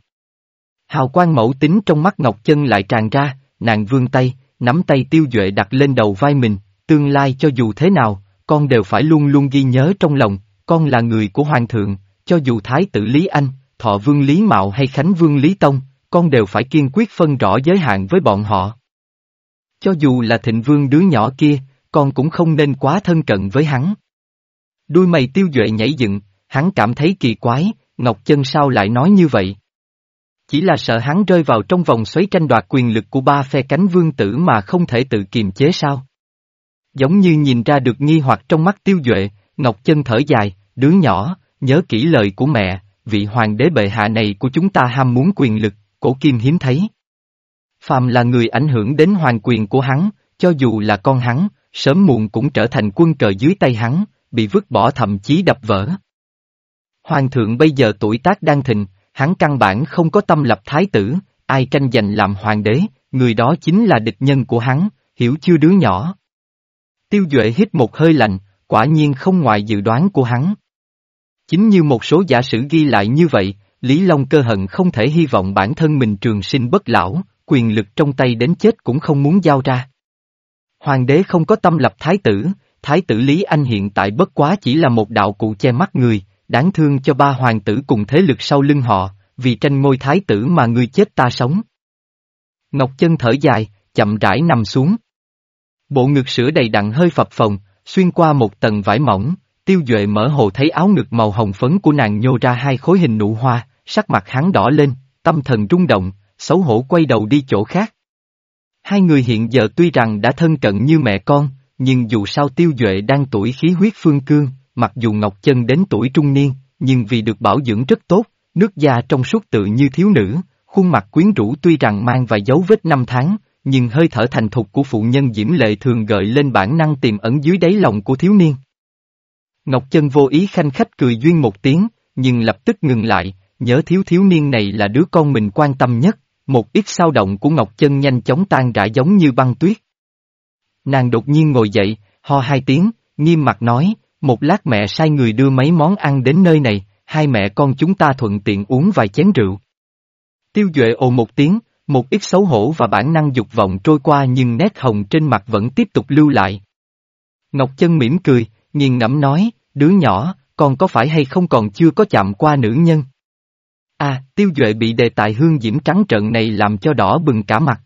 Hào quang mẫu tính trong mắt Ngọc Chân lại tràn ra, nàng vươn tay, nắm tay tiêu duệ đặt lên đầu vai mình, tương lai cho dù thế nào, con đều phải luôn luôn ghi nhớ trong lòng, con là người của Hoàng thượng, cho dù Thái tử Lý Anh, Thọ Vương Lý Mạo hay Khánh Vương Lý Tông, con đều phải kiên quyết phân rõ giới hạn với bọn họ. Cho dù là thịnh vương đứa nhỏ kia, con cũng không nên quá thân cận với hắn. Đuôi mày tiêu duệ nhảy dựng, hắn cảm thấy kỳ quái, Ngọc Chân sao lại nói như vậy? Chỉ là sợ hắn rơi vào trong vòng xoáy tranh đoạt quyền lực của ba phe cánh vương tử mà không thể tự kiềm chế sao? Giống như nhìn ra được nghi hoặc trong mắt tiêu duệ, Ngọc Chân thở dài, đứa nhỏ, nhớ kỹ lời của mẹ, vị hoàng đế bệ hạ này của chúng ta ham muốn quyền lực, cổ kim hiếm thấy. Phàm là người ảnh hưởng đến hoàng quyền của hắn, cho dù là con hắn, sớm muộn cũng trở thành quân cờ dưới tay hắn, bị vứt bỏ thậm chí đập vỡ. Hoàng thượng bây giờ tuổi tác đang thịnh, hắn căn bản không có tâm lập thái tử, ai tranh giành làm hoàng đế, người đó chính là địch nhân của hắn, hiểu chưa đứa nhỏ. Tiêu Duệ hít một hơi lạnh, quả nhiên không ngoài dự đoán của hắn. Chính như một số giả sử ghi lại như vậy, Lý Long cơ hận không thể hy vọng bản thân mình trường sinh bất lão, quyền lực trong tay đến chết cũng không muốn giao ra. Hoàng đế không có tâm lập thái tử, thái tử Lý Anh hiện tại bất quá chỉ là một đạo cụ che mắt người, đáng thương cho ba hoàng tử cùng thế lực sau lưng họ, vì tranh ngôi thái tử mà người chết ta sống. Ngọc chân thở dài, chậm rãi nằm xuống. Bộ ngực sữa đầy đặn hơi phập phồng, xuyên qua một tầng vải mỏng, tiêu duệ mở hồ thấy áo ngực màu hồng phấn của nàng nhô ra hai khối hình nụ hoa, sắc mặt hắn đỏ lên, tâm thần rung động, xấu hổ quay đầu đi chỗ khác. Hai người hiện giờ tuy rằng đã thân cận như mẹ con, nhưng dù sao tiêu duệ đang tuổi khí huyết phương cương, mặc dù Ngọc Chân đến tuổi trung niên, nhưng vì được bảo dưỡng rất tốt, nước da trong suốt tự như thiếu nữ, khuôn mặt quyến rũ tuy rằng mang vài dấu vết năm tháng, nhưng hơi thở thành thục của phụ nhân diễm lệ thường gợi lên bản năng tiềm ẩn dưới đáy lòng của thiếu niên. Ngọc Chân vô ý khanh khách cười duyên một tiếng, nhưng lập tức ngừng lại, nhớ thiếu thiếu niên này là đứa con mình quan tâm nhất, một ít sao động của Ngọc Chân nhanh chóng tan rã giống như băng tuyết. Nàng đột nhiên ngồi dậy, ho hai tiếng, nghiêm mặt nói, một lát mẹ sai người đưa mấy món ăn đến nơi này, hai mẹ con chúng ta thuận tiện uống vài chén rượu. Tiêu Duệ ồ một tiếng, một ít xấu hổ và bản năng dục vọng trôi qua nhưng nét hồng trên mặt vẫn tiếp tục lưu lại. Ngọc Chân mỉm cười, nghiền ngẫm nói, đứa nhỏ, con có phải hay không còn chưa có chạm qua nữ nhân? À, tiêu duệ bị đề tài hương diễm trắng trận này làm cho đỏ bừng cả mặt.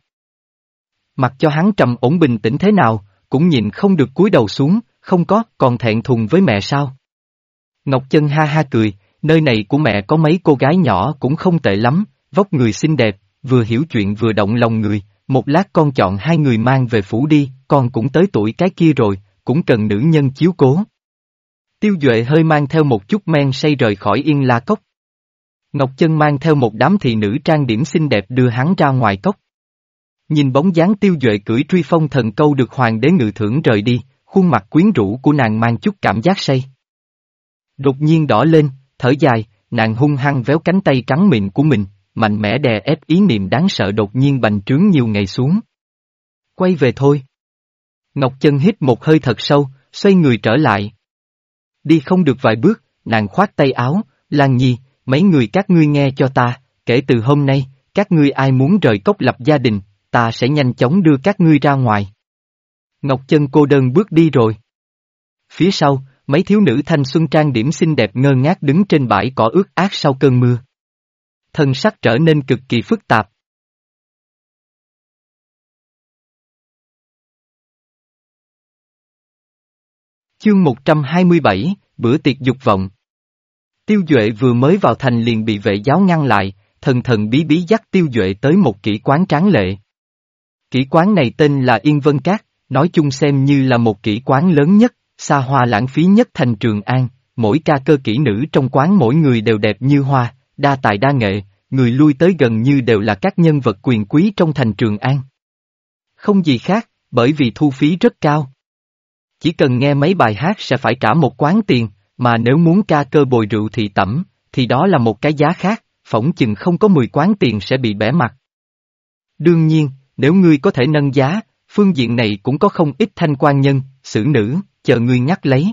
Mặc cho hắn trầm ổn bình tĩnh thế nào, cũng nhìn không được cúi đầu xuống, không có, còn thẹn thùng với mẹ sao? Ngọc Chân ha ha cười, nơi này của mẹ có mấy cô gái nhỏ cũng không tệ lắm, vóc người xinh đẹp, vừa hiểu chuyện vừa động lòng người, một lát con chọn hai người mang về phủ đi, con cũng tới tuổi cái kia rồi, cũng cần nữ nhân chiếu cố. Tiêu Duệ hơi mang theo một chút men say rời khỏi yên la cốc. Ngọc Chân mang theo một đám thị nữ trang điểm xinh đẹp đưa hắn ra ngoài cốc. Nhìn bóng dáng Tiêu Duệ cưỡi truy phong thần câu được hoàng đế ngự thưởng rời đi, khuôn mặt quyến rũ của nàng mang chút cảm giác say. Đột nhiên đỏ lên, thở dài, nàng hung hăng véo cánh tay trắng mịn của mình, mạnh mẽ đè ép ý niệm đáng sợ đột nhiên bành trướng nhiều ngày xuống. Quay về thôi. Ngọc Chân hít một hơi thật sâu, xoay người trở lại. Đi không được vài bước, nàng khoát tay áo, Lan Nhi, mấy người các ngươi nghe cho ta, kể từ hôm nay, các ngươi ai muốn rời cốc lập gia đình, ta sẽ nhanh chóng đưa các ngươi ra ngoài. Ngọc Chân cô đơn bước đi rồi. Phía sau, mấy thiếu nữ thanh xuân trang điểm xinh đẹp ngơ ngác đứng trên bãi cỏ ướt át sau cơn mưa. Thân sắc trở nên cực kỳ phức tạp. Chương 127, bữa tiệc dục vọng. Tiêu Duệ vừa mới vào thành liền bị vệ giáo ngăn lại, thần thần bí bí dắt Tiêu Duệ tới một kỹ quán tráng lệ. Kỹ quán này tên là Yên Vân Cát, nói chung xem như là một kỹ quán lớn nhất, xa hoa lãng phí nhất thành Trường An, mỗi ca cơ kỹ nữ trong quán mỗi người đều đẹp như hoa, đa tài đa nghệ, người lui tới gần như đều là các nhân vật quyền quý trong thành Trường An. Không gì khác, bởi vì thu phí rất cao. Chỉ cần nghe mấy bài hát sẽ phải trả một quán tiền, mà nếu muốn ca cơ bồi rượu thị tẩm, thì đó là một cái giá khác, phỏng chừng không có 10 quán tiền sẽ bị bẻ mặt. Đương nhiên, nếu ngươi có thể nâng giá, phương diện này cũng có không ít thanh quan nhân, xử nữ, chờ ngươi nhắc lấy.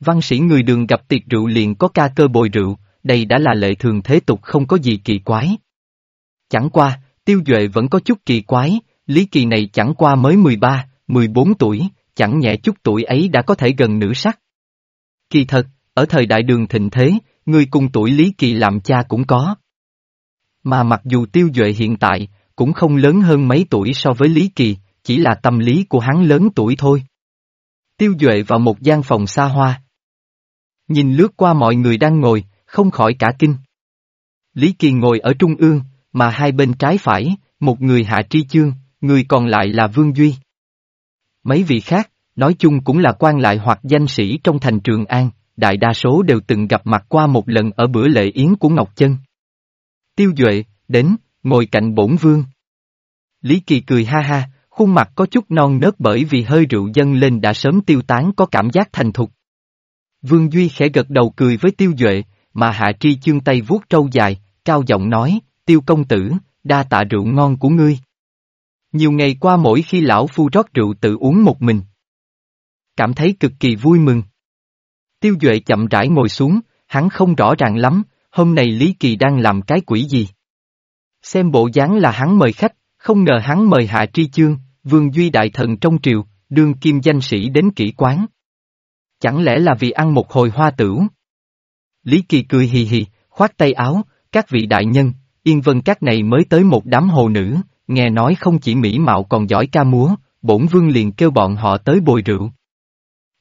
Văn sĩ người đường gặp tiệc rượu liền có ca cơ bồi rượu, đây đã là lệ thường thế tục không có gì kỳ quái. Chẳng qua, tiêu duệ vẫn có chút kỳ quái, Lý Kỳ này chẳng qua mới 13, 14 tuổi, chẳng nhẹ chút tuổi ấy đã có thể gần nữ sắc. Kỳ thật, ở thời đại đường thịnh thế, người cùng tuổi Lý Kỳ làm cha cũng có. Mà mặc dù tiêu duệ hiện tại, cũng không lớn hơn mấy tuổi so với Lý Kỳ, chỉ là tâm lý của hắn lớn tuổi thôi. Tiêu duệ vào một gian phòng xa hoa. Nhìn lướt qua mọi người đang ngồi, không khỏi cả kinh. Lý Kỳ ngồi ở trung ương, mà hai bên trái phải, một người hạ tri chương, người còn lại là Vương Duy. Mấy vị khác, nói chung cũng là quan lại hoặc danh sĩ trong thành Trường An, đại đa số đều từng gặp mặt qua một lần ở bữa lễ yến của Ngọc Chân. Tiêu Duệ, đến, ngồi cạnh bổn vương. Lý Kỳ cười ha ha, khuôn mặt có chút non nớt bởi vì hơi rượu dâng lên đã sớm tiêu tán có cảm giác thành thục. Vương Duy khẽ gật đầu cười với Tiêu Duệ, mà Hạ Tri chương tay vuốt trâu dài, cao giọng nói, Tiêu công tử, đa tạ rượu ngon của ngươi. Nhiều ngày qua mỗi khi lão phu rót rượu tự uống một mình. Cảm thấy cực kỳ vui mừng. Tiêu Duệ chậm rãi ngồi xuống, hắn không rõ ràng lắm, hôm nay Lý Kỳ đang làm cái quỷ gì. Xem bộ dáng là hắn mời khách, không ngờ hắn mời Hạ Tri Chương, Vương Duy Đại Thần trong triều, đương kim danh sĩ đến kỹ quán. Chẳng lẽ là vì ăn một hồi hoa tửu? Lý Kỳ cười hì hì, khoát tay áo, các vị đại nhân, yên vân các này mới tới một đám hồ nữ, nghe nói không chỉ mỹ mạo còn giỏi ca múa, bổn vương liền kêu bọn họ tới bồi rượu.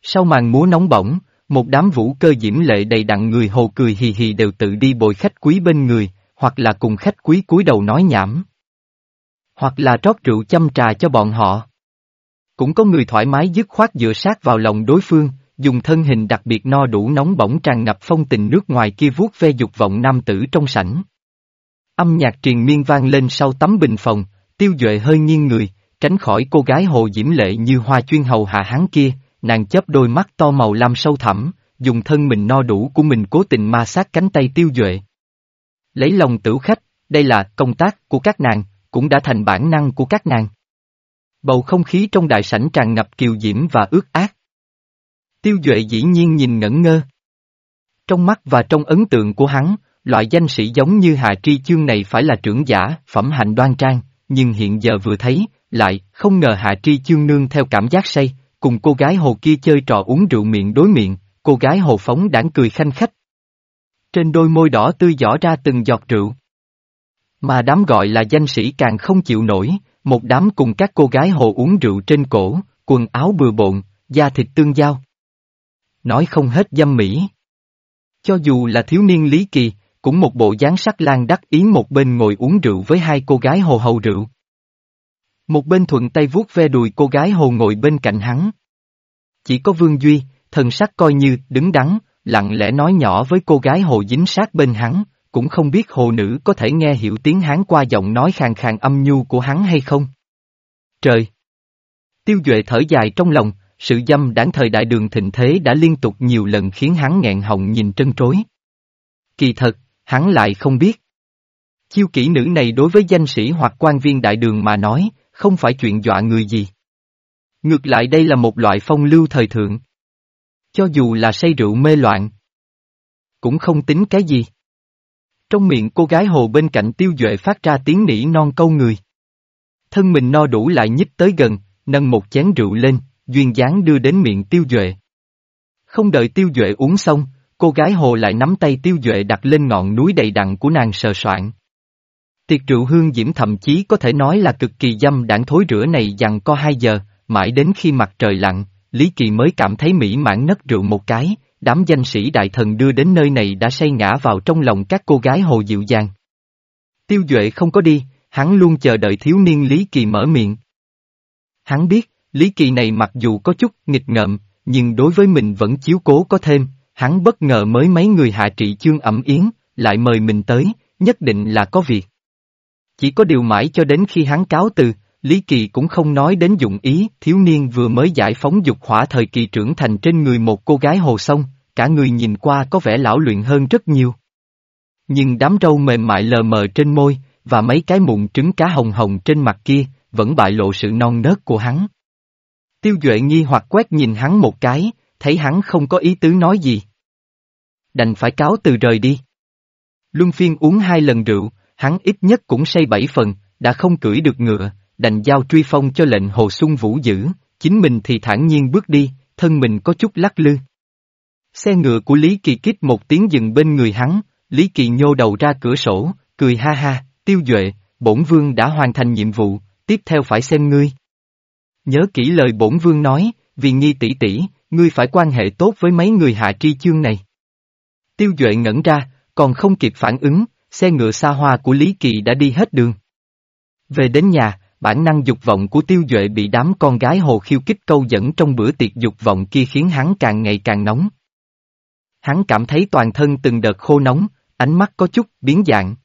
Sau màn múa nóng bỏng, một đám vũ cơ diễm lệ đầy đặn người hồ cười hì hì đều tự đi bồi khách quý bên người, hoặc là cùng khách quý cúi đầu nói nhảm. Hoặc là rót rượu châm trà cho bọn họ. Cũng có người thoải mái dứt khoát dựa sát vào lòng đối phương, dùng thân hình đặc biệt no đủ nóng bỏng tràn ngập phong tình nước ngoài kia vuốt ve dục vọng nam tử trong sảnh. Âm nhạc triền miên vang lên sau tấm bình phòng, tiêu duệ hơi nghiêng người, tránh khỏi cô gái hồ diễm lệ như hoa chuyên hầu hạ hắn kia, nàng chớp đôi mắt to màu lam sâu thẳm, dùng thân mình no đủ của mình cố tình ma sát cánh tay tiêu duệ. Lấy lòng tử khách, đây là công tác của các nàng, cũng đã thành bản năng của các nàng. Bầu không khí trong đại sảnh tràn ngập kiều diễm và ướt ác. Tiêu Duệ dĩ nhiên nhìn ngẩn ngơ. Trong mắt và trong ấn tượng của hắn, loại danh sĩ giống như Hà Tri Chương này phải là trưởng giả, phẩm hạnh đoan trang, nhưng hiện giờ vừa thấy, lại, không ngờ Hạ Tri Chương nương theo cảm giác say, cùng cô gái hồ kia chơi trò uống rượu miệng đối miệng, cô gái hồ phóng đảng cười khanh khách. Trên đôi môi đỏ tươi giỏ ra từng giọt rượu. Mà đám gọi là danh sĩ càng không chịu nổi, một đám cùng các cô gái hồ uống rượu trên cổ, quần áo bừa bộn, da thịt tương giao. Nói không hết dâm mỹ. Cho dù là thiếu niên Lý Kỳ, cũng một bộ dáng sắc lan đắc ý một bên ngồi uống rượu với hai cô gái hồ hầu rượu. Một bên thuận tay vuốt ve đùi cô gái hồ ngồi bên cạnh hắn. Chỉ có Vương Duy, thần sắc coi như đứng đắn, lặng lẽ nói nhỏ với cô gái hồ dính sát bên hắn, cũng không biết hồ nữ có thể nghe hiểu tiếng hắn qua giọng nói khàn khàn âm nhu của hắn hay không. Trời! Tiêu Duệ thở dài trong lòng, sự dâm đáng thời đại đường thịnh thế đã liên tục nhiều lần khiến hắn nghẹn họng nhìn trân trối. Kỳ thật, hắn lại không biết. Chiêu kỹ nữ này đối với danh sĩ hoặc quan viên đại đường mà nói, không phải chuyện dọa người gì. Ngược lại đây là một loại phong lưu thời thượng. Cho dù là say rượu mê loạn, cũng không tính cái gì. Trong miệng cô gái hồ bên cạnh tiêu duệ phát ra tiếng nỉ non câu người. Thân mình no đủ lại nhích tới gần, nâng một chén rượu lên, duyên dáng đưa đến miệng tiêu duệ. Không đợi tiêu duệ uống xong, cô gái hồ lại nắm tay tiêu duệ đặt lên ngọn núi đầy đặn của nàng sờ soạn. Tiệc rượu hương diễm thậm chí có thể nói là cực kỳ dâm đảng thối rửa này dằn co hai giờ, mãi đến khi mặt trời lặn, Lý Kỳ mới cảm thấy mỹ mãn nấc rượu một cái, đám danh sĩ đại thần đưa đến nơi này đã say ngã vào trong lòng các cô gái hồ dịu dàng. Tiêu Duệ không có đi, hắn luôn chờ đợi thiếu niên Lý Kỳ mở miệng. Hắn biết, Lý Kỳ này mặc dù có chút nghịch ngợm, nhưng đối với mình vẫn chiếu cố có thêm, hắn bất ngờ mới mấy người hạ trị chương ẩm yến, lại mời mình tới, nhất định là có việc. Chỉ có điều mãi cho đến khi hắn cáo từ, Lý Kỳ cũng không nói đến dụng ý, thiếu niên vừa mới giải phóng dục hỏa thời kỳ trưởng thành trên người một cô gái hồ sông, cả người nhìn qua có vẻ lão luyện hơn rất nhiều. Nhưng đám râu mềm mại lờ mờ trên môi, và mấy cái mụn trứng cá hồng hồng trên mặt kia, vẫn bại lộ sự non nớt của hắn. Tiêu Duệ nghi hoặc quét nhìn hắn một cái, thấy hắn không có ý tứ nói gì. Đành phải cáo từ rời đi. Luân phiên uống hai lần rượu, hắn ít nhất cũng say bảy phần, đã không cưỡi được ngựa, đành giao truy phong cho lệnh hồ sung vũ giữ, chính mình thì thản nhiên bước đi, thân mình có chút lắc lư. Xe ngựa của Lý Kỳ kích một tiếng dừng bên người hắn, Lý Kỳ nhô đầu ra cửa sổ, cười ha ha, tiêu duệ, bổn vương đã hoàn thành nhiệm vụ, tiếp theo phải xem ngươi. Nhớ kỹ lời bổn vương nói, vì nghi tỷ tỷ, ngươi phải quan hệ tốt với mấy người hạ tri chương này. Tiêu duệ ngẩn ra, còn không kịp phản ứng, xe ngựa xa hoa của Lý Kỳ đã đi hết đường. Về đến nhà, bản năng dục vọng của tiêu duệ bị đám con gái hồ khiêu kích câu dẫn trong bữa tiệc dục vọng kia khiến hắn càng ngày càng nóng. Hắn cảm thấy toàn thân từng đợt khô nóng, ánh mắt có chút biến dạng.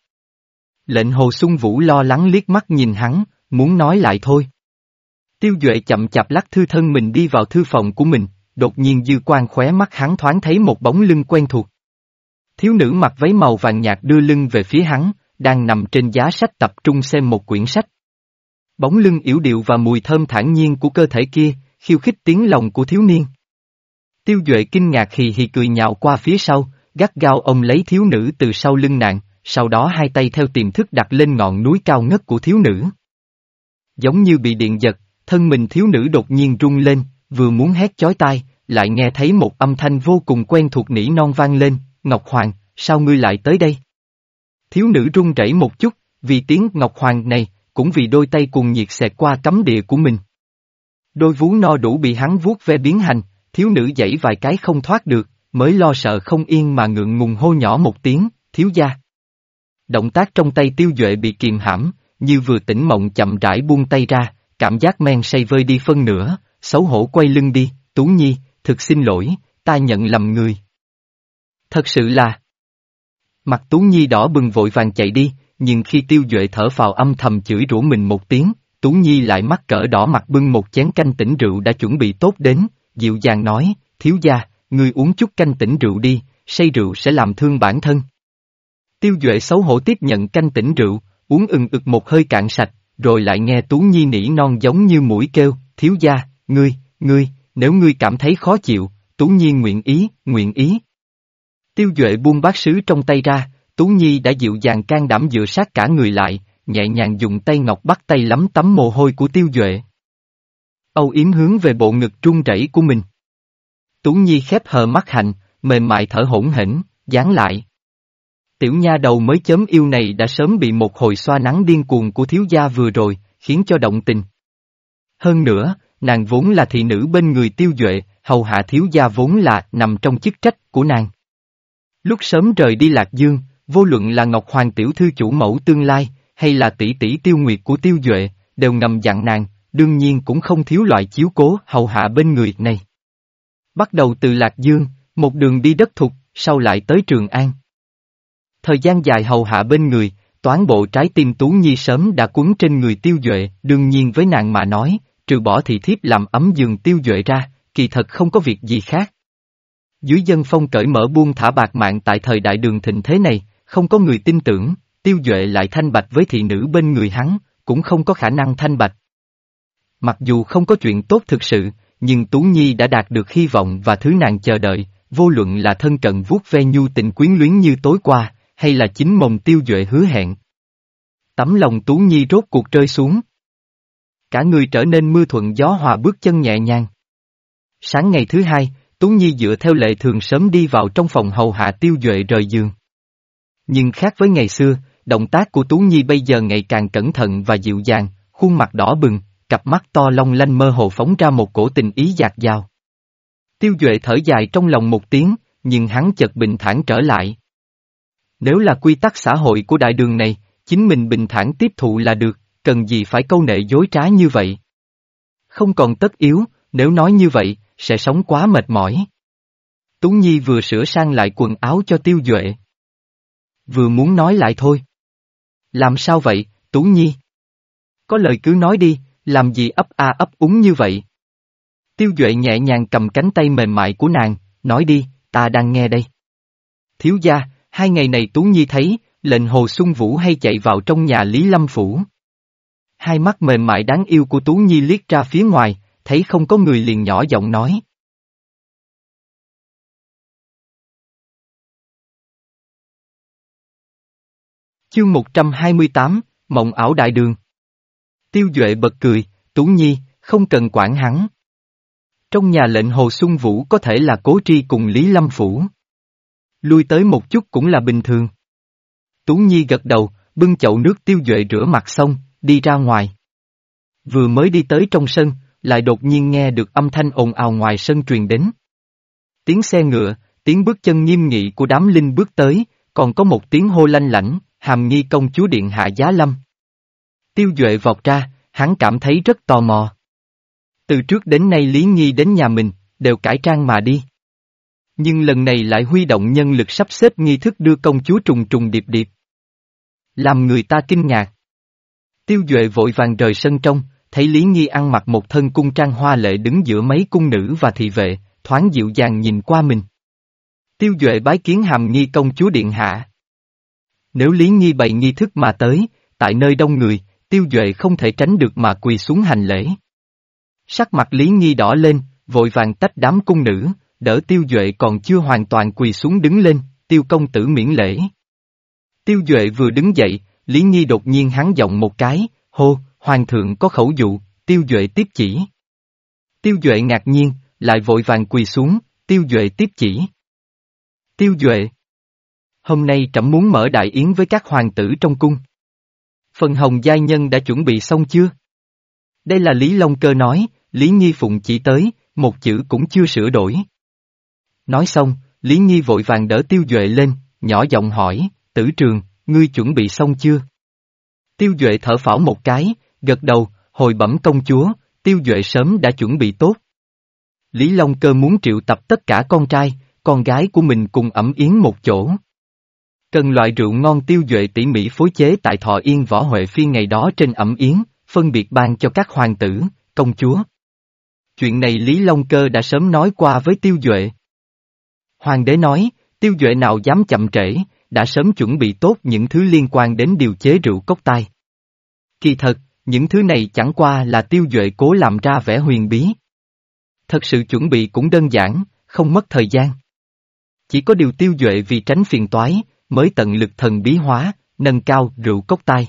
Lệnh hồ sung vũ lo lắng liếc mắt nhìn hắn, muốn nói lại thôi. Tiêu Duệ chậm chạp lắc thư thân mình đi vào thư phòng của mình, đột nhiên dư quan khóe mắt hắn thoáng thấy một bóng lưng quen thuộc. Thiếu nữ mặc váy màu vàng nhạt đưa lưng về phía hắn, đang nằm trên giá sách tập trung xem một quyển sách. Bóng lưng yếu điệu và mùi thơm thản nhiên của cơ thể kia, khiêu khích tiếng lòng của thiếu niên. Tiêu Duệ kinh ngạc hì hì cười nhạo qua phía sau, gắt gao ông lấy thiếu nữ từ sau lưng nạn, sau đó hai tay theo tiềm thức đặt lên ngọn núi cao ngất của thiếu nữ. Giống như bị điện giật, thân mình thiếu nữ đột nhiên rung lên, vừa muốn hét chói tai, lại nghe thấy một âm thanh vô cùng quen thuộc nỉ non vang lên, Ngọc Hoàng, sao ngươi lại tới đây? Thiếu nữ run rẩy một chút, vì tiếng Ngọc Hoàng này, cũng vì đôi tay cuồng nhiệt xẹt qua cấm địa của mình. Đôi vú no đủ bị hắn vuốt ve biến hành, thiếu nữ dãy vài cái không thoát được, mới lo sợ không yên mà ngượng ngùng hô nhỏ một tiếng, thiếu gia. Động tác trong tay tiêu duệ bị kiềm hãm, như vừa tỉnh mộng chậm rãi buông tay ra, cảm giác men say vơi đi phân nửa, xấu hổ quay lưng đi, Tú Nhi, thực xin lỗi, ta nhận lầm người. Thật sự là... Mặt Tú Nhi đỏ bừng vội vàng chạy đi, nhưng khi tiêu duệ thở vào âm thầm chửi rủa mình một tiếng, Tú Nhi lại mắc cỡ đỏ mặt bưng một chén canh tỉnh rượu đã chuẩn bị tốt đến, dịu dàng nói, thiếu gia, ngươi uống chút canh tỉnh rượu đi, say rượu sẽ làm thương bản thân. Tiêu Duệ xấu hổ tiếp nhận canh tỉnh rượu, uống ừng ực một hơi cạn sạch, rồi lại nghe Tú Nhi nỉ non giống như mũi kêu, thiếu gia, ngươi, ngươi, nếu ngươi cảm thấy khó chịu, Tú Nhi nguyện ý, nguyện ý. Tiêu Duệ buông bát sứ trong tay ra, Tú Nhi đã dịu dàng can đảm dựa sát cả người lại, nhẹ nhàng dùng tay ngọc bắt tay lắm tấm mồ hôi của Tiêu Duệ. Âu yếm hướng về bộ ngực trung rẩy của mình. Tú Nhi khép hờ mắt hạnh, mềm mại thở hỗn hển, dán lại. Tiểu nha đầu mới chớm yêu này đã sớm bị một hồi xoa nắng điên cuồng của thiếu gia vừa rồi, khiến cho động tình. Hơn nữa, nàng vốn là thị nữ bên người tiêu duệ, hầu hạ thiếu gia vốn là nằm trong chức trách của nàng. Lúc sớm rời đi Lạc Dương, vô luận là Ngọc Hoàng tiểu thư chủ mẫu tương lai, hay là tỷ tỷ tiêu nguyệt của tiêu duệ, đều ngầm dặn nàng, đương nhiên cũng không thiếu loại chiếu cố hầu hạ bên người này. Bắt đầu từ Lạc Dương, một đường đi đất thục, sau lại tới Trường An. Thời gian dài hầu hạ bên người, toán bộ trái tim Tú Nhi sớm đã cuốn trên người tiêu duệ, đương nhiên với nàng mà nói, trừ bỏ thị thiếp làm ấm giường tiêu duệ ra, kỳ thật không có việc gì khác. Dưới dân phong cởi mở buông thả bạc mạng tại thời đại đường thịnh thế này, không có người tin tưởng, tiêu duệ lại thanh bạch với thị nữ bên người hắn, cũng không có khả năng thanh bạch. Mặc dù không có chuyện tốt thực sự, nhưng Tú Nhi đã đạt được hy vọng và thứ nàng chờ đợi, vô luận là thân cận vuốt ve nhu tình quyến luyến như tối qua, hay là chính mồng tiêu duệ hứa hẹn. Tấm lòng Tú Nhi rốt cuộc rơi xuống. Cả người trở nên mưa thuận gió hòa bước chân nhẹ nhàng. Sáng ngày thứ hai, Tú Nhi dựa theo lệ thường sớm đi vào trong phòng hầu hạ tiêu duệ rời giường. Nhưng khác với ngày xưa, động tác của Tú Nhi bây giờ ngày càng cẩn thận và dịu dàng, khuôn mặt đỏ bừng, cặp mắt to long lanh mơ hồ phóng ra một cổ tình ý dạt dào. Tiêu Duệ thở dài trong lòng một tiếng, nhưng hắn chợt bình thản trở lại. Nếu là quy tắc xã hội của đại đường này, chính mình bình thản tiếp thụ là được, cần gì phải câu nệ dối trá như vậy. Không còn tất yếu, nếu nói như vậy, sẽ sống quá mệt mỏi. Tú Nhi vừa sửa sang lại quần áo cho Tiêu Duệ. Vừa muốn nói lại thôi. Làm sao vậy, Tú Nhi? Có lời cứ nói đi, làm gì ấp a ấp úng như vậy? Tiêu Duệ nhẹ nhàng cầm cánh tay mềm mại của nàng, nói đi, ta đang nghe đây. Thiếu gia, hai ngày này Tú Nhi thấy, lệnh Hồ Xuân Vũ hay chạy vào trong nhà Lý Lâm Phủ. Hai mắt mềm mại đáng yêu của Tú Nhi liếc ra phía ngoài, thấy không có người liền nhỏ giọng nói. Chương 128, Mộng ảo đại đường. Tiêu Duệ bật cười, Tú Nhi, không cần quản hắn. Trong nhà lệnh Hồ Xuân Vũ có thể là cố tri cùng Lý Lâm Phủ. Lui tới một chút cũng là bình thường. Tú Nhi gật đầu, bưng chậu nước tiêu duệ rửa mặt xong, đi ra ngoài. Vừa mới đi tới trong sân, lại đột nhiên nghe được âm thanh ồn ào ngoài sân truyền đến. Tiếng xe ngựa, tiếng bước chân nghiêm nghị của đám linh bước tới, còn có một tiếng hô lanh lảnh, hàm nghi công chúa điện hạ giá lâm. Tiêu Duệ vọt ra, hắn cảm thấy rất tò mò. Từ trước đến nay Lý Nghi đến nhà mình, đều cải trang mà đi. Nhưng lần này lại huy động nhân lực sắp xếp nghi thức đưa công chúa trùng trùng điệp điệp. Làm người ta kinh ngạc. Tiêu Duệ vội vàng rời sân trong, thấy Lý Nghi ăn mặc một thân cung trang hoa lệ đứng giữa mấy cung nữ và thị vệ, thoáng dịu dàng nhìn qua mình. Tiêu Duệ bái kiến hàm nghi công chúa điện hạ. Nếu Lý Nghi bày nghi thức mà tới, tại nơi đông người, Tiêu Duệ không thể tránh được mà quỳ xuống hành lễ. Sắc mặt Lý Nghi đỏ lên, vội vàng tách đám cung nữ, đỡ Tiêu Duệ còn chưa hoàn toàn quỳ xuống đứng lên, Tiêu công tử miễn lễ. Tiêu Duệ vừa đứng dậy, Lý Nghi đột nhiên hắn giọng một cái, hô, Hoàng thượng có khẩu dụ, Tiêu Duệ tiếp chỉ. Tiêu Duệ ngạc nhiên, lại vội vàng quỳ xuống, Tiêu Duệ tiếp chỉ. Tiêu Duệ. Hôm nay trẫm muốn mở đại yến với các hoàng tử trong cung. Phần hồng giai nhân đã chuẩn bị xong chưa? Đây là Lý Long Cơ nói, Lý Nhi Phụng chỉ tới, một chữ cũng chưa sửa đổi. Nói xong, Lý Nhi vội vàng đỡ Tiêu Duệ lên, nhỏ giọng hỏi, tử trường, ngươi chuẩn bị xong chưa? Tiêu Duệ thở phảo một cái, gật đầu, hồi bẩm công chúa, Tiêu Duệ sớm đã chuẩn bị tốt. Lý Long Cơ muốn triệu tập tất cả con trai, con gái của mình cùng ẩm yến một chỗ. Cần loại rượu ngon Tiêu Duệ tỉ mỉ phối chế tại Thọ Yên Võ Huệ phi ngày đó trên ẩm yến, phân biệt ban cho các hoàng tử, công chúa. Chuyện này Lý Long Cơ đã sớm nói qua với Tiêu Duệ. Hoàng đế nói, Tiêu Duệ nào dám chậm trễ, đã sớm chuẩn bị tốt những thứ liên quan đến điều chế rượu cốc tai. Kỳ thật, những thứ này chẳng qua là Tiêu Duệ cố làm ra vẻ huyền bí. Thật sự chuẩn bị cũng đơn giản, không mất thời gian. Chỉ có điều Tiêu Duệ vì tránh phiền toái, mới tận lực thần bí hóa, nâng cao rượu cốc tai.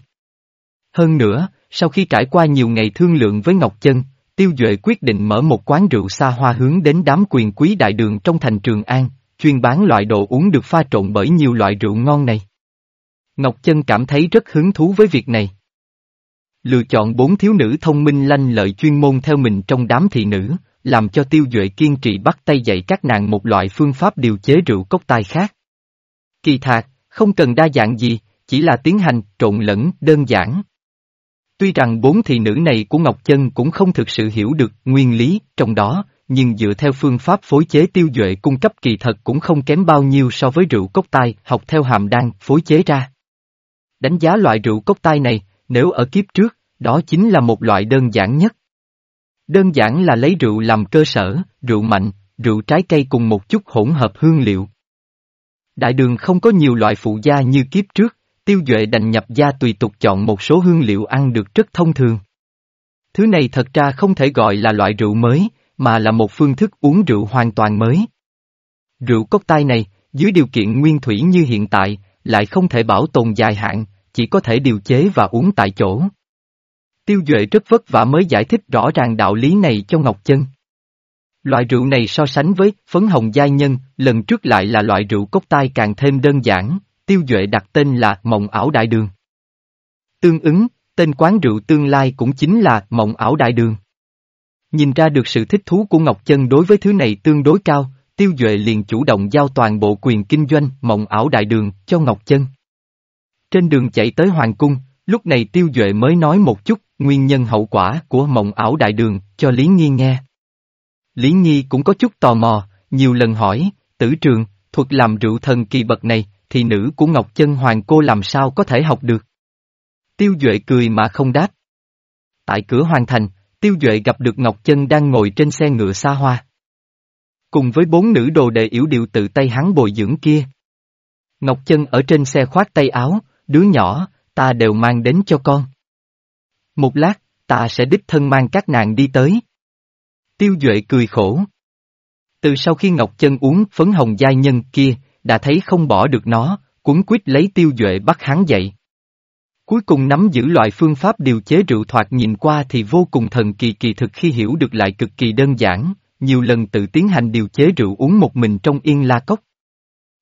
Hơn nữa, sau khi trải qua nhiều ngày thương lượng với Ngọc Chân, Tiêu Duệ quyết định mở một quán rượu xa hoa hướng đến đám quyền quý đại đường trong thành Trường An, chuyên bán loại đồ uống được pha trộn bởi nhiều loại rượu ngon này. Ngọc Chân cảm thấy rất hứng thú với việc này. Lựa chọn bốn thiếu nữ thông minh lanh lợi chuyên môn theo mình trong đám thị nữ, làm cho Tiêu Duệ kiên trì bắt tay dạy các nàng một loại phương pháp điều chế rượu cốc tai khác. Kỳ thạc, không cần đa dạng gì, chỉ là tiến hành trộn lẫn đơn giản. Tuy rằng bốn thị nữ này của Ngọc Chân cũng không thực sự hiểu được nguyên lý trong đó, nhưng dựa theo phương pháp phối chế tiêu duệ cung cấp kỳ thật cũng không kém bao nhiêu so với rượu cốc tai học theo hàm đan phối chế ra. Đánh giá loại rượu cốc tai này, nếu ở kiếp trước, đó chính là một loại đơn giản nhất. Đơn giản là lấy rượu làm cơ sở, rượu mạnh, rượu trái cây cùng một chút hỗn hợp hương liệu. Đại đường không có nhiều loại phụ gia như kiếp trước, tiêu duệ đành nhập gia tùy tục chọn một số hương liệu ăn được rất thông thường. Thứ này thật ra không thể gọi là loại rượu mới, mà là một phương thức uống rượu hoàn toàn mới. Rượu cốc tai này, dưới điều kiện nguyên thủy như hiện tại, lại không thể bảo tồn dài hạn, chỉ có thể điều chế và uống tại chỗ. Tiêu Duệ rất vất vả mới giải thích rõ ràng đạo lý này cho Ngọc Chân. Loại rượu này so sánh với phấn hồng giai nhân, lần trước lại là loại rượu cốc tai càng thêm đơn giản, Tiêu Duệ đặt tên là Mộng ảo đại đường. Tương ứng, tên quán rượu tương lai cũng chính là Mộng ảo đại đường. Nhìn ra được sự thích thú của Ngọc Chân đối với thứ này tương đối cao, Tiêu Duệ liền chủ động giao toàn bộ quyền kinh doanh Mộng ảo đại đường cho Ngọc Chân. Trên đường chạy tới Hoàng Cung, Lúc này tiêu duệ mới nói một chút nguyên nhân hậu quả của mộng ảo đại đường cho Lý Nhi nghe. Lý Nhi cũng có chút tò mò, nhiều lần hỏi, tử trường, thuật làm rượu thần kỳ bậc này, thì nữ của Ngọc Chân Hoàng cô làm sao có thể học được. Tiêu Duệ cười mà không đáp. Tại cửa hoàn thành, Tiêu Duệ gặp được Ngọc Chân đang ngồi trên xe ngựa xa hoa. Cùng với bốn nữ đồ đệ yểu điệu tự tay hắn bồi dưỡng kia. Ngọc Chân ở trên xe khoát tay áo, đứa nhỏ, ta đều mang đến cho con. Một lát, ta sẽ đích thân mang các nàng đi tới. Tiêu Duệ cười khổ. Từ sau khi Ngọc Chân uống phấn hồng giai nhân kia, đã thấy không bỏ được nó, cuốn quýt lấy Tiêu Duệ bắt hắn dậy. Cuối cùng nắm giữ loại phương pháp điều chế rượu thoạt nhìn qua thì vô cùng thần kỳ kỳ thực khi hiểu được lại cực kỳ đơn giản, nhiều lần tự tiến hành điều chế rượu uống một mình trong yên la cốc.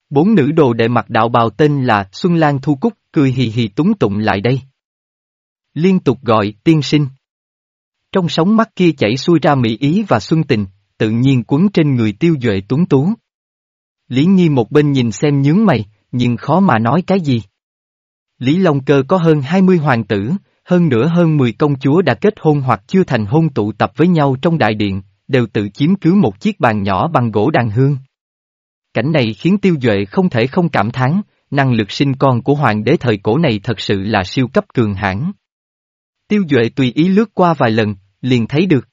Bốn nữ đồ đệ mặt đạo bào tên là Xuân Lan Thu Cúc, cười hì hì túng tụng lại đây. Liên tục gọi tiên sinh. Trong sóng mắt kia chảy xuôi ra mỹ ý và xuân tình, tự nhiên quấn trên người tiêu duệ tuấn tú. Lý Nhi một bên nhìn xem nhướng mày, nhưng khó mà nói cái gì. Lý Long Cơ có hơn 20 hoàng tử, hơn nữa hơn 10 công chúa đã kết hôn hoặc chưa thành hôn tụ tập với nhau trong đại điện, đều tự chiếm cứ một chiếc bàn nhỏ bằng gỗ đàn hương. Cảnh này khiến Tiêu Duệ không thể không cảm thán, năng lực sinh con của hoàng đế thời cổ này thật sự là siêu cấp cường hãn. Tiêu Duệ tùy ý lướt qua vài lần, liền thấy được.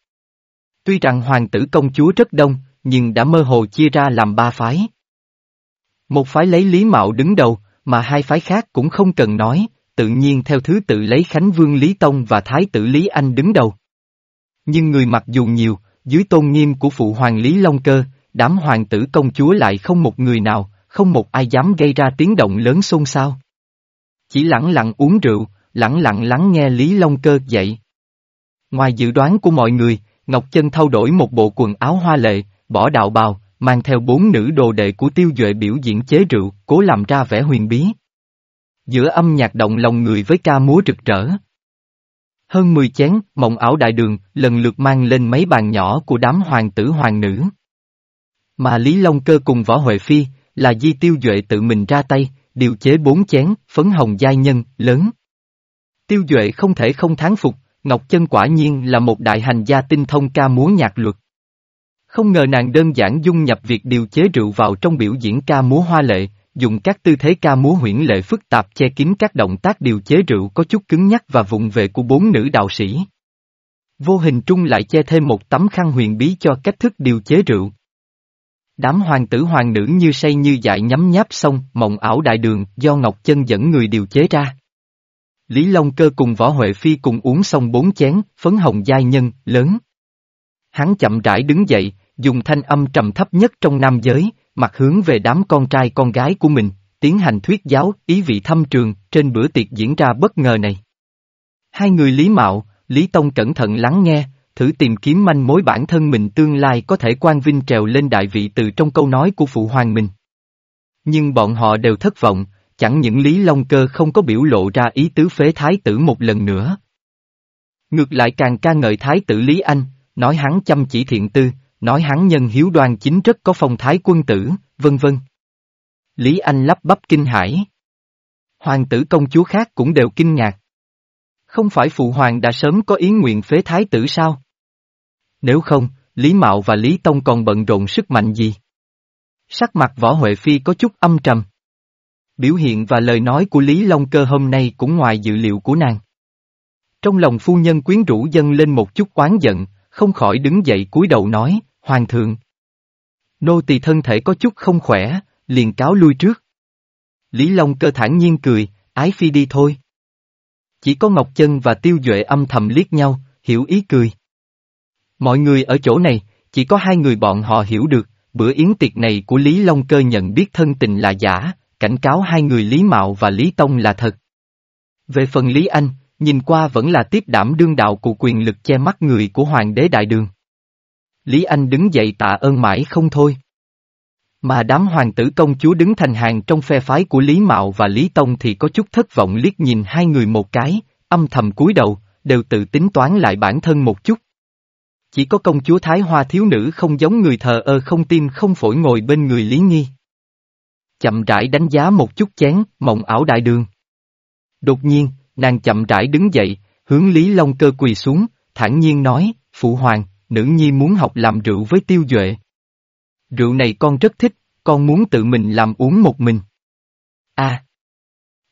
Tuy rằng hoàng tử công chúa rất đông, nhưng đã mơ hồ chia ra làm ba phái. Một phái lấy Lý Mạo đứng đầu, mà hai phái khác cũng không cần nói, tự nhiên theo thứ tự lấy Khánh Vương Lý Tông và Thái tử Lý Anh đứng đầu. Nhưng người mặc dù nhiều, dưới tôn nghiêm của phụ hoàng Lý Long Cơ, đám hoàng tử công chúa lại không một người nào, không một ai dám gây ra tiếng động lớn xôn xao. Chỉ lặng lặng uống rượu, lặng lặng lắng nghe Lý Long Cơ dậy. Ngoài dự đoán của mọi người, Ngọc Chân thâu đổi một bộ quần áo hoa lệ, bỏ đạo bào, mang theo bốn nữ đồ đệ của tiêu duệ biểu diễn chế rượu, cố làm ra vẻ huyền bí. Giữa âm nhạc động lòng người với ca múa rực rỡ. Hơn 10 chén, mộng ảo đại đường, lần lượt mang lên mấy bàn nhỏ của đám hoàng tử hoàng nữ. Mà Lý Long Cơ cùng Võ Huệ Phi, là di tiêu duệ tự mình ra tay, điều chế bốn chén, phấn hồng giai nhân, lớn. Tiêu duệ không thể không thán phục, Ngọc Chân quả nhiên là một đại hành gia tinh thông ca múa nhạc luật. Không ngờ nàng đơn giản dung nhập việc điều chế rượu vào trong biểu diễn ca múa hoa lệ, dùng các tư thế ca múa huyễn lệ phức tạp che kín các động tác điều chế rượu có chút cứng nhắc và vụng về của bốn nữ đạo sĩ. Vô hình trung lại che thêm một tấm khăn huyền bí cho cách thức điều chế rượu. Đám hoàng tử hoàng nữ như say như dại nhắm nháp xong mộng ảo đại đường do Ngọc Chân dẫn người điều chế ra. Lý Long Cơ cùng Võ Huệ Phi cùng uống xong bốn chén, phấn hồng giai nhân, lớn. Hắn chậm rãi đứng dậy, dùng thanh âm trầm thấp nhất trong nam giới, mặt hướng về đám con trai con gái của mình, tiến hành thuyết giáo, ý vị thâm trường, trên bữa tiệc diễn ra bất ngờ này. Hai người Lý Mạo, Lý Tông cẩn thận lắng nghe, thử tìm kiếm manh mối bản thân mình tương lai có thể quan vinh trèo lên đại vị từ trong câu nói của phụ hoàng mình. Nhưng bọn họ đều thất vọng, chẳng những Lý Long Cơ không có biểu lộ ra ý tứ phế thái tử một lần nữa. Ngược lại càng ca ngợi thái tử Lý Anh, nói hắn chăm chỉ thiện tư, nói hắn nhân hiếu đoan chính rất có phong thái quân tử, vân vân. Lý Anh lắp bắp kinh hãi. Hoàng tử công chúa khác cũng đều kinh ngạc. Không phải phụ hoàng đã sớm có ý nguyện phế thái tử sao? Nếu không, Lý Mạo và Lý Tông còn bận rộn sức mạnh gì? Sắc mặt võ Huệ Phi có chút âm trầm. Biểu hiện và lời nói của Lý Long Cơ hôm nay cũng ngoài dự liệu của nàng. Trong lòng phu nhân quyến rũ dâng lên một chút oán giận, không khỏi đứng dậy cúi đầu nói, Hoàng thượng. Nô tỳ thân thể có chút không khỏe, liền cáo lui trước. Lý Long cơ thản nhiên cười, ái phi đi thôi. Chỉ có Ngọc Chân và Tiêu Duệ âm thầm liếc nhau, hiểu ý cười. Mọi người ở chỗ này, chỉ có hai người bọn họ hiểu được, bữa yến tiệc này của Lý Long cơ nhận biết thân tình là giả, cảnh cáo hai người Lý Mạo và Lý Tông là thật. Về phần Lý Anh, nhìn qua vẫn là tiếp đảm đương đạo của quyền lực che mắt người của Hoàng đế Đại Đường. Lý Anh đứng dậy tạ ơn mãi không thôi. Mà đám hoàng tử công chúa đứng thành hàng trong phe phái của Lý Mạo và Lý Tông thì có chút thất vọng liếc nhìn hai người một cái, âm thầm cúi đầu, đều tự tính toán lại bản thân một chút. Chỉ có công chúa Thái Hoa thiếu nữ không giống người thờ ơ không tim không phổi ngồi bên người Lý Nghi. Chậm rãi đánh giá một chút chén, mộng ảo đại đường. Đột nhiên, nàng chậm rãi đứng dậy, hướng Lý Long Cơ quỳ xuống, thản nhiên nói, Phụ Hoàng, nữ nhi muốn học làm rượu với tiêu duệ. Rượu này con rất thích, con muốn tự mình làm uống một mình. a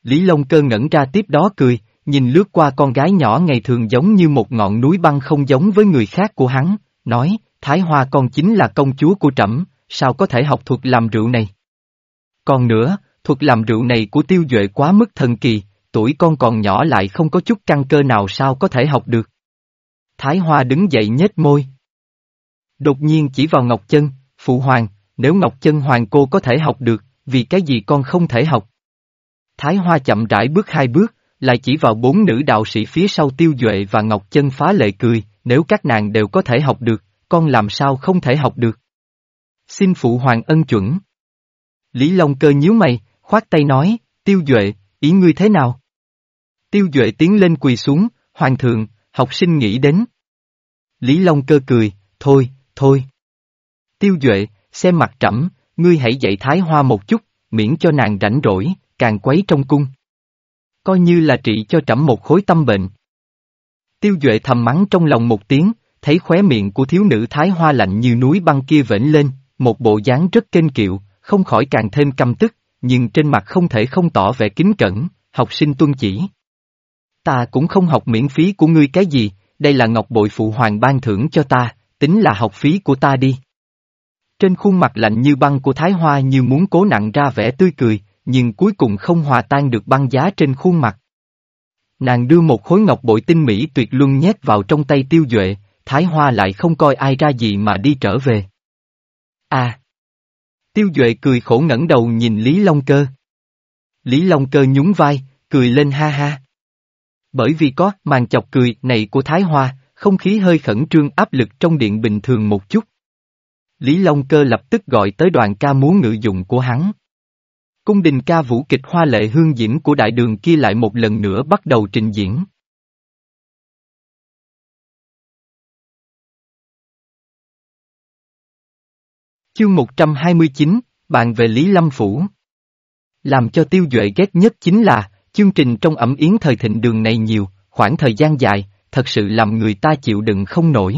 Lý Long Cơ ngẩn ra tiếp đó cười, nhìn lướt qua con gái nhỏ ngày thường giống như một ngọn núi băng không giống với người khác của hắn, nói, Thái Hoa con chính là công chúa của trẫm, sao có thể học thuật làm rượu này? Còn nữa, thuật làm rượu này của tiêu duệ quá mức thần kỳ, tuổi con còn nhỏ lại không có chút căn cơ nào sao có thể học được. Thái Hoa đứng dậy nhếch môi. Đột nhiên chỉ vào Ngọc Chân, Phụ Hoàng, nếu Ngọc Chân Hoàng cô có thể học được, vì cái gì con không thể học? Thái Hoa chậm rãi bước hai bước, lại chỉ vào bốn nữ đạo sĩ phía sau Tiêu Duệ và Ngọc Chân phá lệ cười, nếu các nàng đều có thể học được, con làm sao không thể học được? Xin Phụ Hoàng ân chuẩn. Lý Long Cơ nhíu mày, khoát tay nói, Tiêu Duệ, ý ngươi thế nào? Tiêu Duệ tiến lên quỳ xuống, Hoàng thượng, học sinh nghĩ đến. Lý Long Cơ cười, thôi, thôi. Tiêu Duệ, xem mặt trẫm, ngươi hãy dạy Thái Hoa một chút, miễn cho nàng rảnh rỗi, càng quấy trong cung. Coi như là trị cho trẫm một khối tâm bệnh. Tiêu Duệ thầm mắng trong lòng một tiếng, thấy khóe miệng của thiếu nữ Thái Hoa lạnh như núi băng kia vểnh lên, một bộ dáng rất kênh kiệu, không khỏi càng thêm căm tức, nhưng trên mặt không thể không tỏ vẻ kính cẩn, học sinh tuân chỉ. Ta cũng không học miễn phí của ngươi cái gì, đây là ngọc bội phụ hoàng ban thưởng cho ta, tính là học phí của ta đi. Trên khuôn mặt lạnh như băng của Thái Hoa như muốn cố nặng ra vẻ tươi cười, nhưng cuối cùng không hòa tan được băng giá trên khuôn mặt. Nàng đưa một khối ngọc bội tinh mỹ tuyệt luân nhét vào trong tay tiêu duệ, Thái Hoa lại không coi ai ra gì mà đi trở về. À! Tiêu duệ cười khổ ngẩng đầu nhìn Lý Long Cơ. Lý Long Cơ nhún vai, cười lên ha ha. Bởi vì có màn chọc cười này của Thái Hoa, không khí hơi khẩn trương áp lực trong điện bình thường một chút. Lý Long Cơ lập tức gọi tới đoàn ca múa ngự dụng của hắn. Cung đình ca vũ kịch hoa lệ hương diễm của đại đường kia lại một lần nữa bắt đầu trình diễn. Chương 129, bàn về Lý Lâm Phủ. Làm cho tiêu duệ ghét nhất chính là, chương trình trong ẩm yến thời thịnh đường này nhiều, khoảng thời gian dài, thật sự làm người ta chịu đựng không nổi.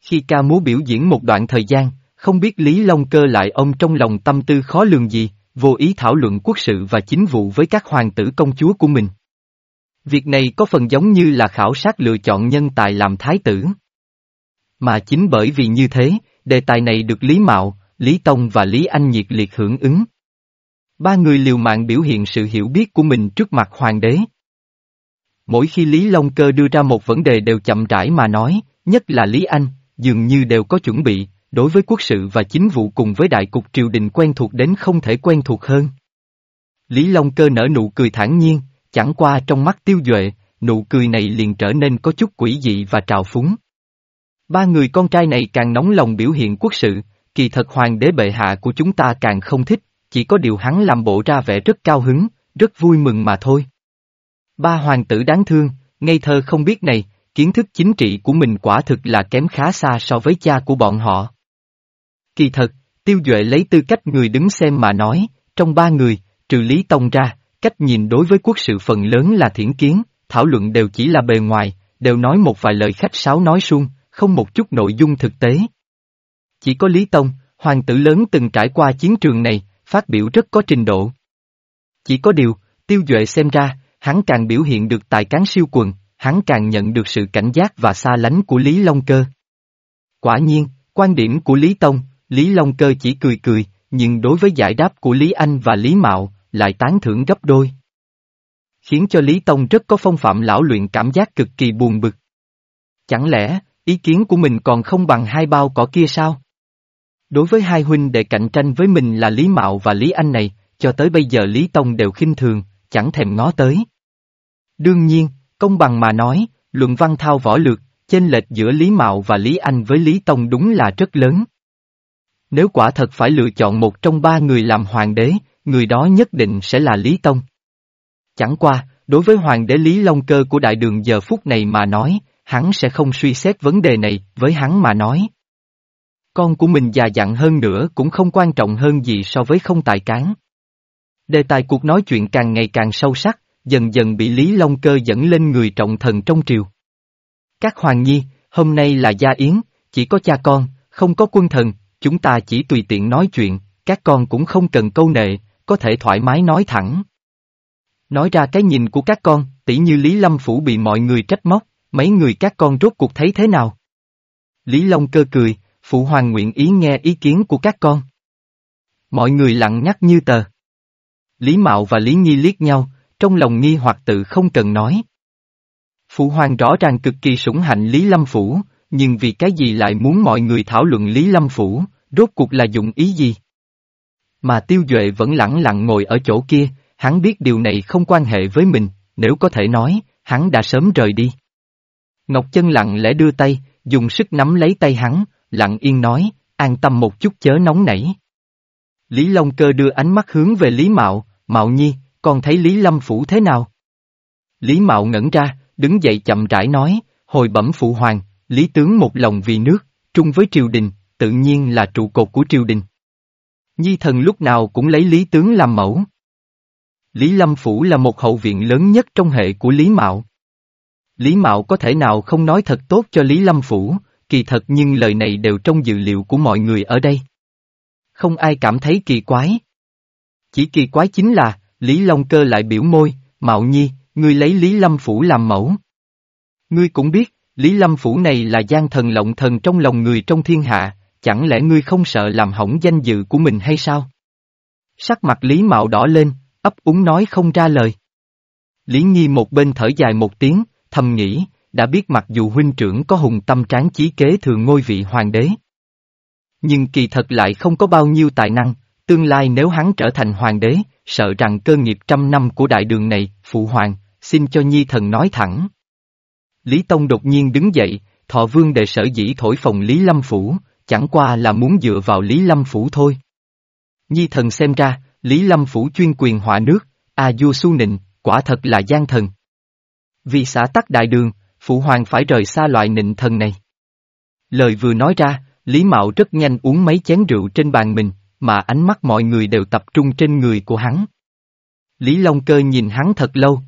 Khi ca múa biểu diễn một đoạn thời gian, không biết Lý Long Cơ lại ông trong lòng tâm tư khó lường gì, vô ý thảo luận quốc sự và chính vụ với các hoàng tử công chúa của mình. Việc này có phần giống như là khảo sát lựa chọn nhân tài làm thái tử. Mà chính bởi vì như thế, đề tài này được Lý Mạo, Lý Tông và Lý Anh nhiệt liệt hưởng ứng. Ba người liều mạng biểu hiện sự hiểu biết của mình trước mặt hoàng đế. Mỗi khi Lý Long Cơ đưa ra một vấn đề đều chậm rãi mà nói, nhất là Lý Anh, dường như đều có chuẩn bị, đối với quốc sự và chính vụ cùng với đại cục triều đình quen thuộc đến không thể quen thuộc hơn. Lý Long Cơ nở nụ cười thản nhiên, chẳng qua trong mắt tiêu duệ, nụ cười này liền trở nên có chút quỷ dị và trào phúng. Ba người con trai này càng nóng lòng biểu hiện quốc sự, kỳ thật hoàng đế bệ hạ của chúng ta càng không thích, chỉ có điều hắn làm bộ ra vẻ rất cao hứng, rất vui mừng mà thôi. Ba hoàng tử đáng thương, ngây thơ không biết này, kiến thức chính trị của mình quả thực là kém khá xa so với cha của bọn họ. Kỳ thật, tiêu duệ lấy tư cách người đứng xem mà nói, trong ba người, trừ Lý Tông ra, cách nhìn đối với quốc sự phần lớn là thiển kiến, thảo luận đều chỉ là bề ngoài, đều nói một vài lời khách sáo nói suông, không một chút nội dung thực tế. Chỉ có Lý Tông, hoàng tử lớn từng trải qua chiến trường này, phát biểu rất có trình độ. Chỉ có điều, tiêu duệ xem ra, hắn càng biểu hiện được tài cán siêu quần, hắn càng nhận được sự cảnh giác và xa lánh của Lý Long Cơ. Quả nhiên, quan điểm của Lý Tông, Lý Long Cơ chỉ cười cười, nhưng đối với giải đáp của Lý Anh và Lý Mạo, lại tán thưởng gấp đôi. Khiến cho Lý Tông rất có phong phạm lão luyện cảm giác cực kỳ buồn bực. Chẳng lẽ, ý kiến của mình còn không bằng hai bao cỏ kia sao? Đối với hai huynh đệ cạnh tranh với mình là Lý Mạo và Lý Anh này, cho tới bây giờ Lý Tông đều khinh thường, chẳng thèm ngó tới. Đương nhiên, công bằng mà nói, luận văn thao võ lược, chênh lệch giữa Lý Mạo và Lý Anh với Lý Tông đúng là rất lớn. Nếu quả thật phải lựa chọn một trong ba người làm hoàng đế, người đó nhất định sẽ là Lý Tông. Chẳng qua, đối với hoàng đế Lý Long Cơ của đại đường giờ phút này mà nói, hắn sẽ không suy xét vấn đề này, với hắn mà nói. Con của mình già dặn hơn nữa cũng không quan trọng hơn gì so với không tài cán. Đề tài cuộc nói chuyện càng ngày càng sâu sắc, dần dần bị Lý Long Cơ dẫn lên người trọng thần trong triều. Các hoàng nhi, hôm nay là gia yến, chỉ có cha con, không có quân thần, chúng ta chỉ tùy tiện nói chuyện, các con cũng không cần câu nệ, có thể thoải mái nói thẳng. Nói ra cái nhìn của các con, tỉ như Lý Lâm Phủ bị mọi người trách móc, mấy người các con rốt cuộc thấy thế nào? Lý Long cơ cười, Phụ Hoàng nguyện ý nghe ý kiến của các con. Mọi người lặng nhắc như tờ. Lý Mạo và Lý Nhi liếc nhau, trong lòng nghi hoặc tự không cần nói. Phụ Hoàng rõ ràng cực kỳ sủng hạnh Lý Lâm Phủ, nhưng vì cái gì lại muốn mọi người thảo luận Lý Lâm Phủ, rốt cuộc là dụng ý gì? Mà Tiêu Duệ vẫn lặng lặng ngồi ở chỗ kia, hắn biết điều này không quan hệ với mình, nếu có thể nói, hắn đã sớm rời đi. Ngọc Chân lặng lẽ đưa tay, dùng sức nắm lấy tay hắn, lặng yên nói, an tâm một chút chớ nóng nảy. Lý Long Cơ đưa ánh mắt hướng về Lý Mạo, Mạo Nhi, con thấy Lý Lâm Phủ thế nào? Lý Mạo ngẩn ra, đứng dậy chậm rãi nói, hồi bẩm phụ hoàng, Lý tướng một lòng vì nước, trung với triều đình, tự nhiên là trụ cột của triều đình. Nhi thần lúc nào cũng lấy Lý tướng làm mẫu. Lý Lâm Phủ là một hậu viện lớn nhất trong hệ của Lý Mạo. Lý Mạo có thể nào không nói thật tốt cho Lý Lâm Phủ, kỳ thật nhưng lời này đều trong dự liệu của mọi người ở đây. Không ai cảm thấy kỳ quái. Chỉ kỳ quái chính là, Lý Long Cơ lại biểu môi, Mạo Nhi, ngươi lấy Lý Lâm Phủ làm mẫu. Ngươi cũng biết, Lý Lâm Phủ này là gian thần lộng thần trong lòng người trong thiên hạ, chẳng lẽ ngươi không sợ làm hỏng danh dự của mình hay sao? Sắc mặt Lý Mạo đỏ lên, ấp úng nói không ra lời. Lý Nhi một bên thở dài một tiếng, thầm nghĩ, đã biết mặc dù huynh trưởng có hùng tâm tráng chí kế thừa ngôi vị hoàng đế. Nhưng kỳ thật lại không có bao nhiêu tài năng, tương lai nếu hắn trở thành hoàng đế, sợ rằng cơ nghiệp trăm năm của đại đường này, phụ hoàng, xin cho nhi thần nói thẳng. Lý Tông đột nhiên đứng dậy, thọ vương đệ sở dĩ thổi phòng Lý Lâm Phủ, chẳng qua là muốn dựa vào Lý Lâm Phủ thôi. Nhi thần xem ra, Lý Lâm Phủ chuyên quyền họa nước, a du su nịnh, quả thật là gian thần. Vì xã tắc đại đường, phụ hoàng phải rời xa loại nịnh thần này. Lời vừa nói ra, Lý Mạo rất nhanh uống mấy chén rượu trên bàn mình, mà ánh mắt mọi người đều tập trung trên người của hắn. Lý Long Cơ nhìn hắn thật lâu.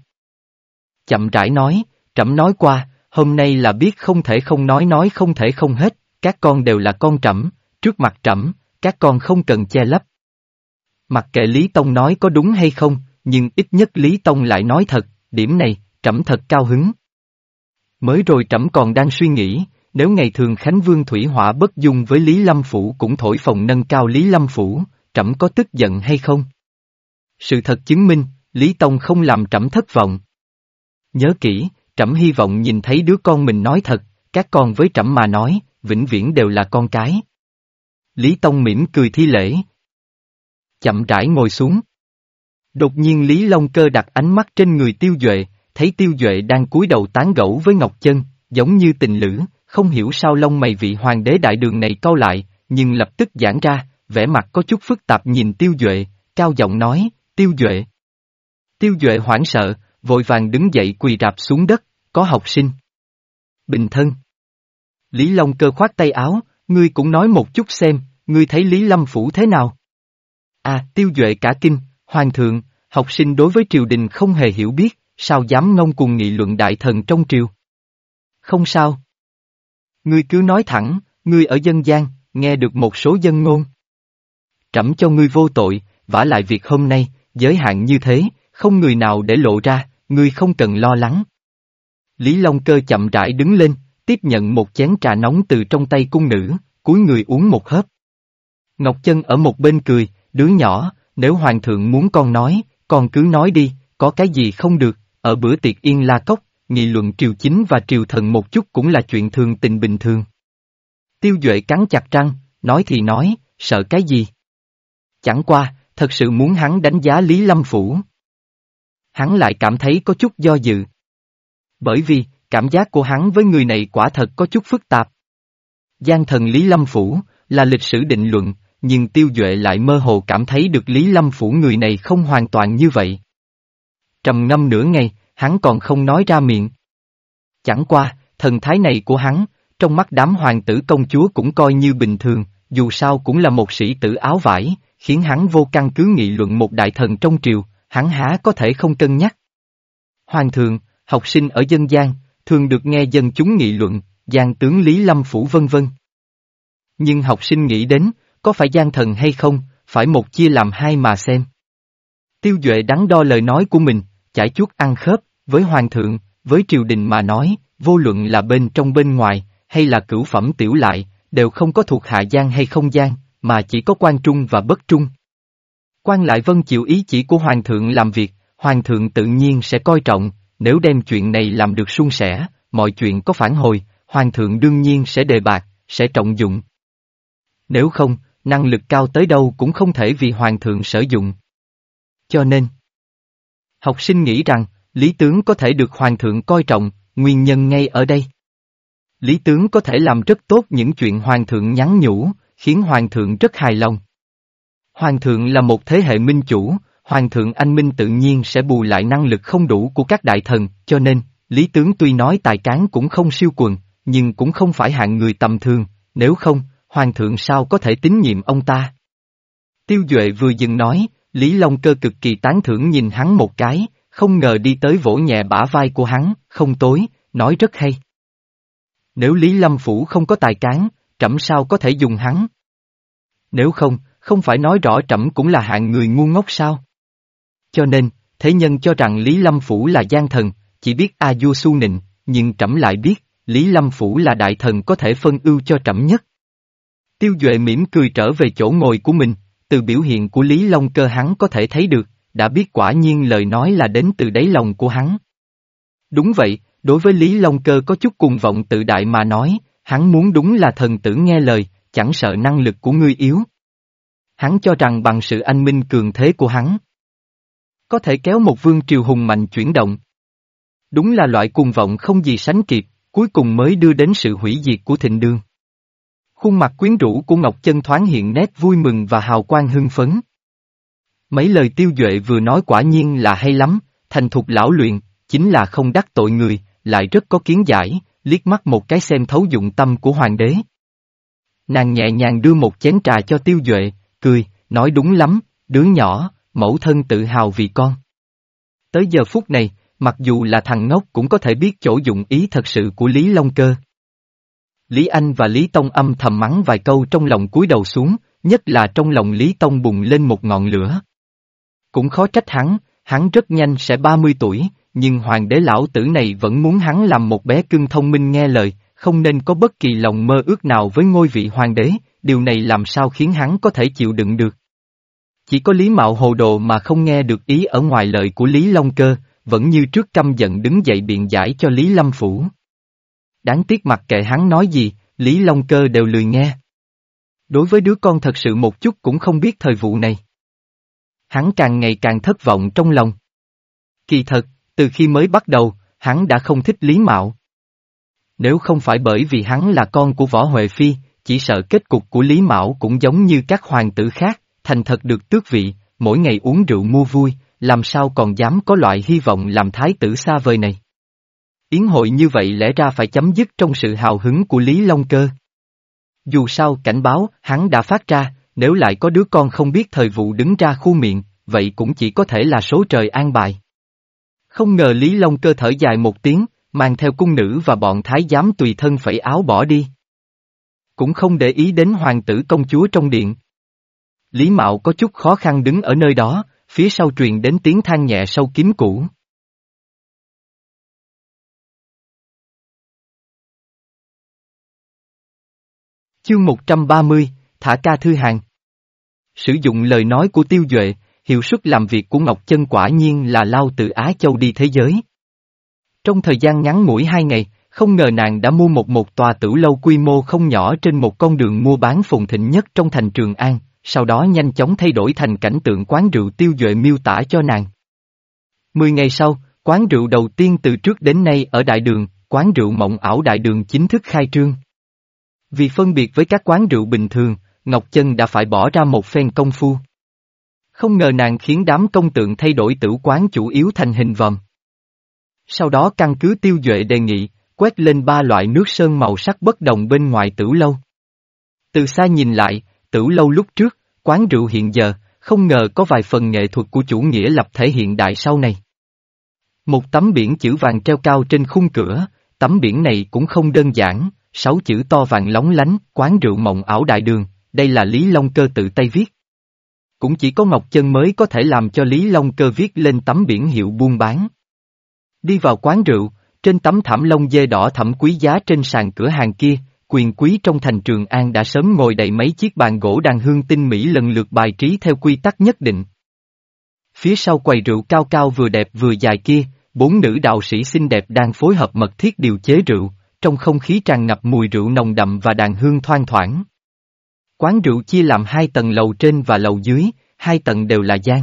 Chậm rãi nói, trẫm nói qua, hôm nay là biết không thể không nói nói không thể không hết, các con đều là con trẫm, trước mặt trẫm, các con không cần che lấp. Mặc kệ Lý Tông nói có đúng hay không, nhưng ít nhất Lý Tông lại nói thật, điểm này, trẫm thật cao hứng. Mới rồi trẫm còn đang suy nghĩ, nếu ngày thường Khánh Vương Thủy Hỏa bất dung với Lý Lâm Phủ cũng thổi phòng nâng cao Lý Lâm Phủ, trẫm có tức giận hay không? Sự thật chứng minh, Lý Tông không làm trẫm thất vọng. Nhớ kỹ, trẫm hy vọng nhìn thấy đứa con mình nói thật, các con với trẫm mà nói, vĩnh viễn đều là con cái. Lý Tông mỉm cười thi lễ. Chậm rãi ngồi xuống. Đột nhiên Lý Long Cơ đặt ánh mắt trên người Tiêu Duệ, thấy Tiêu Duệ đang cúi đầu tán gẫu với Ngọc Chân, giống như tình lữ, không hiểu sao lông mày vị hoàng đế đại đường này cau lại, nhưng lập tức giãn ra, vẻ mặt có chút phức tạp nhìn Tiêu Duệ, cao giọng nói, Tiêu Duệ. Tiêu Duệ hoảng sợ, vội vàng đứng dậy quỳ rạp xuống đất, có học sinh. Bình thân. Lý Long cơ khoát tay áo, ngươi cũng nói một chút xem, ngươi thấy Lý Lâm Phủ thế nào? À, tiêu duệ cả kinh, hoàng thượng, học sinh đối với triều đình không hề hiểu biết, sao dám ngông cùng nghị luận đại thần trong triều? Không sao. Ngươi cứ nói thẳng, ngươi ở dân gian, nghe được một số dân ngôn. Trẫm cho ngươi vô tội, vả lại việc hôm nay, giới hạn như thế, không người nào để lộ ra, ngươi không cần lo lắng. Lý Long Cơ chậm rãi đứng lên, tiếp nhận một chén trà nóng từ trong tay cung nữ, cúi người uống một hớp. Ngọc Chân ở một bên cười, đứa nhỏ, nếu hoàng thượng muốn con nói, con cứ nói đi, có cái gì không được, ở bữa tiệc yên la cốc, nghị luận triều chính và triều thần một chút cũng là chuyện thường tình bình thường. Tiêu Duệ cắn chặt răng, nói thì nói, sợ cái gì? Chẳng qua, thật sự muốn hắn đánh giá Lý Lâm Phủ. Hắn lại cảm thấy có chút do dự. Bởi vì, cảm giác của hắn với người này quả thật có chút phức tạp. Giang thần Lý Lâm Phủ, là lịch sử định luận, nhưng Tiêu Duệ lại mơ hồ cảm thấy được Lý Lâm Phủ người này không hoàn toàn như vậy. Trầm ngâm nửa ngày, hắn còn không nói ra miệng. Chẳng qua, thần thái này của hắn, trong mắt đám hoàng tử công chúa cũng coi như bình thường, dù sao cũng là một sĩ tử áo vải, khiến hắn vô căn cứ nghị luận một đại thần trong triều, hắn há có thể không cân nhắc. Hoàng thượng, học sinh ở dân gian, thường được nghe dân chúng nghị luận, gian tướng Lý Lâm Phủ vân vân. Nhưng học sinh nghĩ đến, có phải gian thần hay không, phải một chia làm hai mà xem. Tiêu Duệ đắn đo lời nói của mình, chải chuốt ăn khớp, với hoàng thượng, với triều đình mà nói, vô luận là bên trong bên ngoài, hay là cửu phẩm tiểu lại, đều không có thuộc hạ gian hay không gian, mà chỉ có quan trung và bất trung. Quan lại vân chịu ý chỉ của hoàng thượng làm việc, hoàng thượng tự nhiên sẽ coi trọng, nếu đem chuyện này làm được suôn sẻ, mọi chuyện có phản hồi, hoàng thượng đương nhiên sẽ đề bạc, sẽ trọng dụng. Nếu không, năng lực cao tới đâu cũng không thể vì hoàng thượng sử dụng. Cho nên, học sinh nghĩ rằng, lý tướng có thể được hoàng thượng coi trọng, nguyên nhân ngay ở đây. Lý tướng có thể làm rất tốt những chuyện hoàng thượng nhắn nhủ, khiến hoàng thượng rất hài lòng. Hoàng thượng là một thế hệ minh chủ, hoàng thượng anh minh tự nhiên sẽ bù lại năng lực không đủ của các đại thần, cho nên, lý tướng tuy nói tài cán cũng không siêu quần, nhưng cũng không phải hạng người tầm thường, nếu không, hoàng thượng sao có thể tín nhiệm ông ta. Tiêu Duệ vừa dừng nói, Lý Long Cơ cực kỳ tán thưởng nhìn hắn một cái, không ngờ đi tới vỗ nhẹ bả vai của hắn, không tối, nói rất hay. Nếu Lý Lâm Phủ không có tài cán, trẫm sao có thể dùng hắn? Nếu không, không phải nói rõ trẫm cũng là hạng người ngu ngốc sao? Cho nên, thế nhân cho rằng Lý Lâm Phủ là gian thần, chỉ biết A Du Su Nịnh, nhưng trẫm lại biết, Lý Lâm Phủ là đại thần có thể phân ưu cho trẫm nhất. Tiêu Duệ mỉm cười trở về chỗ ngồi của mình, từ biểu hiện của Lý Long cơ hắn có thể thấy được, đã biết quả nhiên lời nói là đến từ đáy lòng của hắn. Đúng vậy, đối với Lý Long cơ có chút cùng vọng tự đại mà nói, hắn muốn đúng là thần tử nghe lời, chẳng sợ năng lực của ngươi yếu. Hắn cho rằng bằng sự anh minh cường thế của hắn, có thể kéo một vương triều hùng mạnh chuyển động. Đúng là loại cuồng vọng không gì sánh kịp, cuối cùng mới đưa đến sự hủy diệt của thịnh đương. Khuôn mặt quyến rũ của Ngọc Chân thoáng hiện nét vui mừng và hào quang hưng phấn. Mấy lời tiêu duệ vừa nói quả nhiên là hay lắm, thành thục lão luyện, chính là không đắc tội người, lại rất có kiến giải, liếc mắt một cái xem thấu dụng tâm của hoàng đế. Nàng nhẹ nhàng đưa một chén trà cho tiêu duệ, cười, nói đúng lắm, đứa nhỏ, mẫu thân tự hào vì con. Tới giờ phút này, mặc dù là thằng ngốc cũng có thể biết chỗ dụng ý thật sự của Lý Long Cơ. Lý Anh và Lý Tông âm thầm mắng vài câu trong lòng cúi đầu xuống, nhất là trong lòng Lý Tông bùng lên một ngọn lửa. Cũng khó trách hắn, hắn rất nhanh sẽ 30 tuổi, nhưng hoàng đế lão tử này vẫn muốn hắn làm một bé cưng thông minh nghe lời, không nên có bất kỳ lòng mơ ước nào với ngôi vị hoàng đế, điều này làm sao khiến hắn có thể chịu đựng được. Chỉ có Lý Mạo hồ đồ mà không nghe được ý ở ngoài lời của Lý Long Cơ, vẫn như trước căm giận đứng dậy biện giải cho Lý Lâm Phủ. Đáng tiếc mặc kệ hắn nói gì, Lý Long Cơ đều lười nghe. Đối với đứa con thật sự một chút cũng không biết thời vụ này. Hắn càng ngày càng thất vọng trong lòng. Kỳ thật, từ khi mới bắt đầu, hắn đã không thích Lý Mạo. Nếu không phải bởi vì hắn là con của Võ Huệ Phi, chỉ sợ kết cục của Lý Mạo cũng giống như các hoàng tử khác, thành thật được tước vị, mỗi ngày uống rượu mua vui, làm sao còn dám có loại hy vọng làm thái tử xa vời này. Yến hội như vậy lẽ ra phải chấm dứt trong sự hào hứng của Lý Long Cơ. Dù sao cảnh báo hắn đã phát ra, nếu lại có đứa con không biết thời vụ đứng ra khu miệng, vậy cũng chỉ có thể là số trời an bài. Không ngờ Lý Long Cơ thở dài một tiếng, mang theo cung nữ và bọn thái giám tùy thân phẩy áo bỏ đi. Cũng không để ý đến hoàng tử công chúa trong điện. Lý Mạo có chút khó khăn đứng ở nơi đó, phía sau truyền đến tiếng than nhẹ sâu kín cũ. Chương 130, Thả ca thư hàng. Sử dụng lời nói của Tiêu Duệ, hiệu suất làm việc của Ngọc Chân quả nhiên là lao từ Á Châu đi thế giới. Trong thời gian ngắn ngủi hai ngày, không ngờ nàng đã mua một một tòa tử lâu quy mô không nhỏ trên một con đường mua bán phồn thịnh nhất trong thành Trường An, sau đó nhanh chóng thay đổi thành cảnh tượng quán rượu tiêu duệ miêu tả cho nàng. Mười ngày sau, quán rượu đầu tiên từ trước đến nay ở đại đường, quán rượu mộng ảo đại đường chính thức khai trương. Vì phân biệt với các quán rượu bình thường, Ngọc Chân đã phải bỏ ra một phen công phu. Không ngờ nàng khiến đám công tượng thay đổi tử quán chủ yếu thành hình vòm. Sau đó căn cứ tiêu duệ đề nghị, quét lên ba loại nước sơn màu sắc bất đồng bên ngoài tử lâu. Từ xa nhìn lại, tử lâu lúc trước, quán rượu hiện giờ, không ngờ có vài phần nghệ thuật của chủ nghĩa lập thể hiện đại sau này. Một tấm biển chữ vàng treo cao trên khung cửa, tấm biển này cũng không đơn giản, sáu chữ to vàng lóng lánh, quán rượu mộng ảo đại đường, đây là Lý Long Cơ tự tay viết. Cũng chỉ có Ngọc Chân mới có thể làm cho Lý Long Cơ viết lên tấm biển hiệu buôn bán. Đi vào quán rượu, trên tấm thảm lông dê đỏ thẩm quý giá trên sàn cửa hàng kia, quyền quý trong thành Trường An đã sớm ngồi đầy mấy chiếc bàn gỗ đàn hương tinh mỹ lần lượt bài trí theo quy tắc nhất định. Phía sau quầy rượu cao cao vừa đẹp vừa dài kia, bốn nữ đạo sĩ xinh đẹp đang phối hợp mật thiết điều chế rượu, trong không khí tràn ngập mùi rượu nồng đậm và đàn hương thoang thoảng. Quán rượu chia làm hai tầng lầu trên và lầu dưới, hai tầng đều là gian.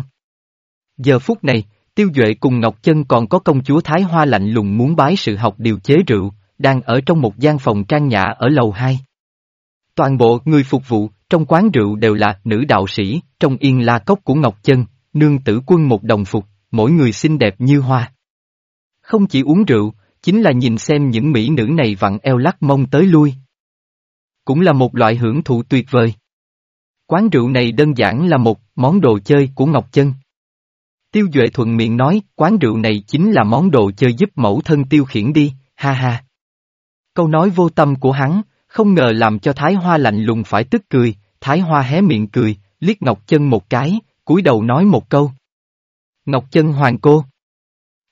Giờ phút này, Tiêu Duệ cùng Ngọc Chân còn có công chúa Thái Hoa lạnh lùng muốn bái sự học điều chế rượu, đang ở trong một gian phòng trang nhã ở lầu 2. Toàn bộ người phục vụ trong quán rượu đều là nữ đạo sĩ, trong yên la cốc của Ngọc Chân, nương tử quân một đồng phục, mỗi người xinh đẹp như hoa. Không chỉ uống rượu, chính là nhìn xem những mỹ nữ này vặn eo lắc mông tới lui. Cũng là một loại hưởng thụ tuyệt vời. Quán rượu này đơn giản là một món đồ chơi của Ngọc Chân. Tiêu Duệ thuận miệng nói, quán rượu này chính là món đồ chơi giúp mẫu thân tiêu khiển đi, ha ha. Câu nói vô tâm của hắn, không ngờ làm cho Thái Hoa lạnh lùng phải tức cười, Thái Hoa hé miệng cười, liếc Ngọc Chân một cái, cúi đầu nói một câu. Ngọc Chân hoàng cô.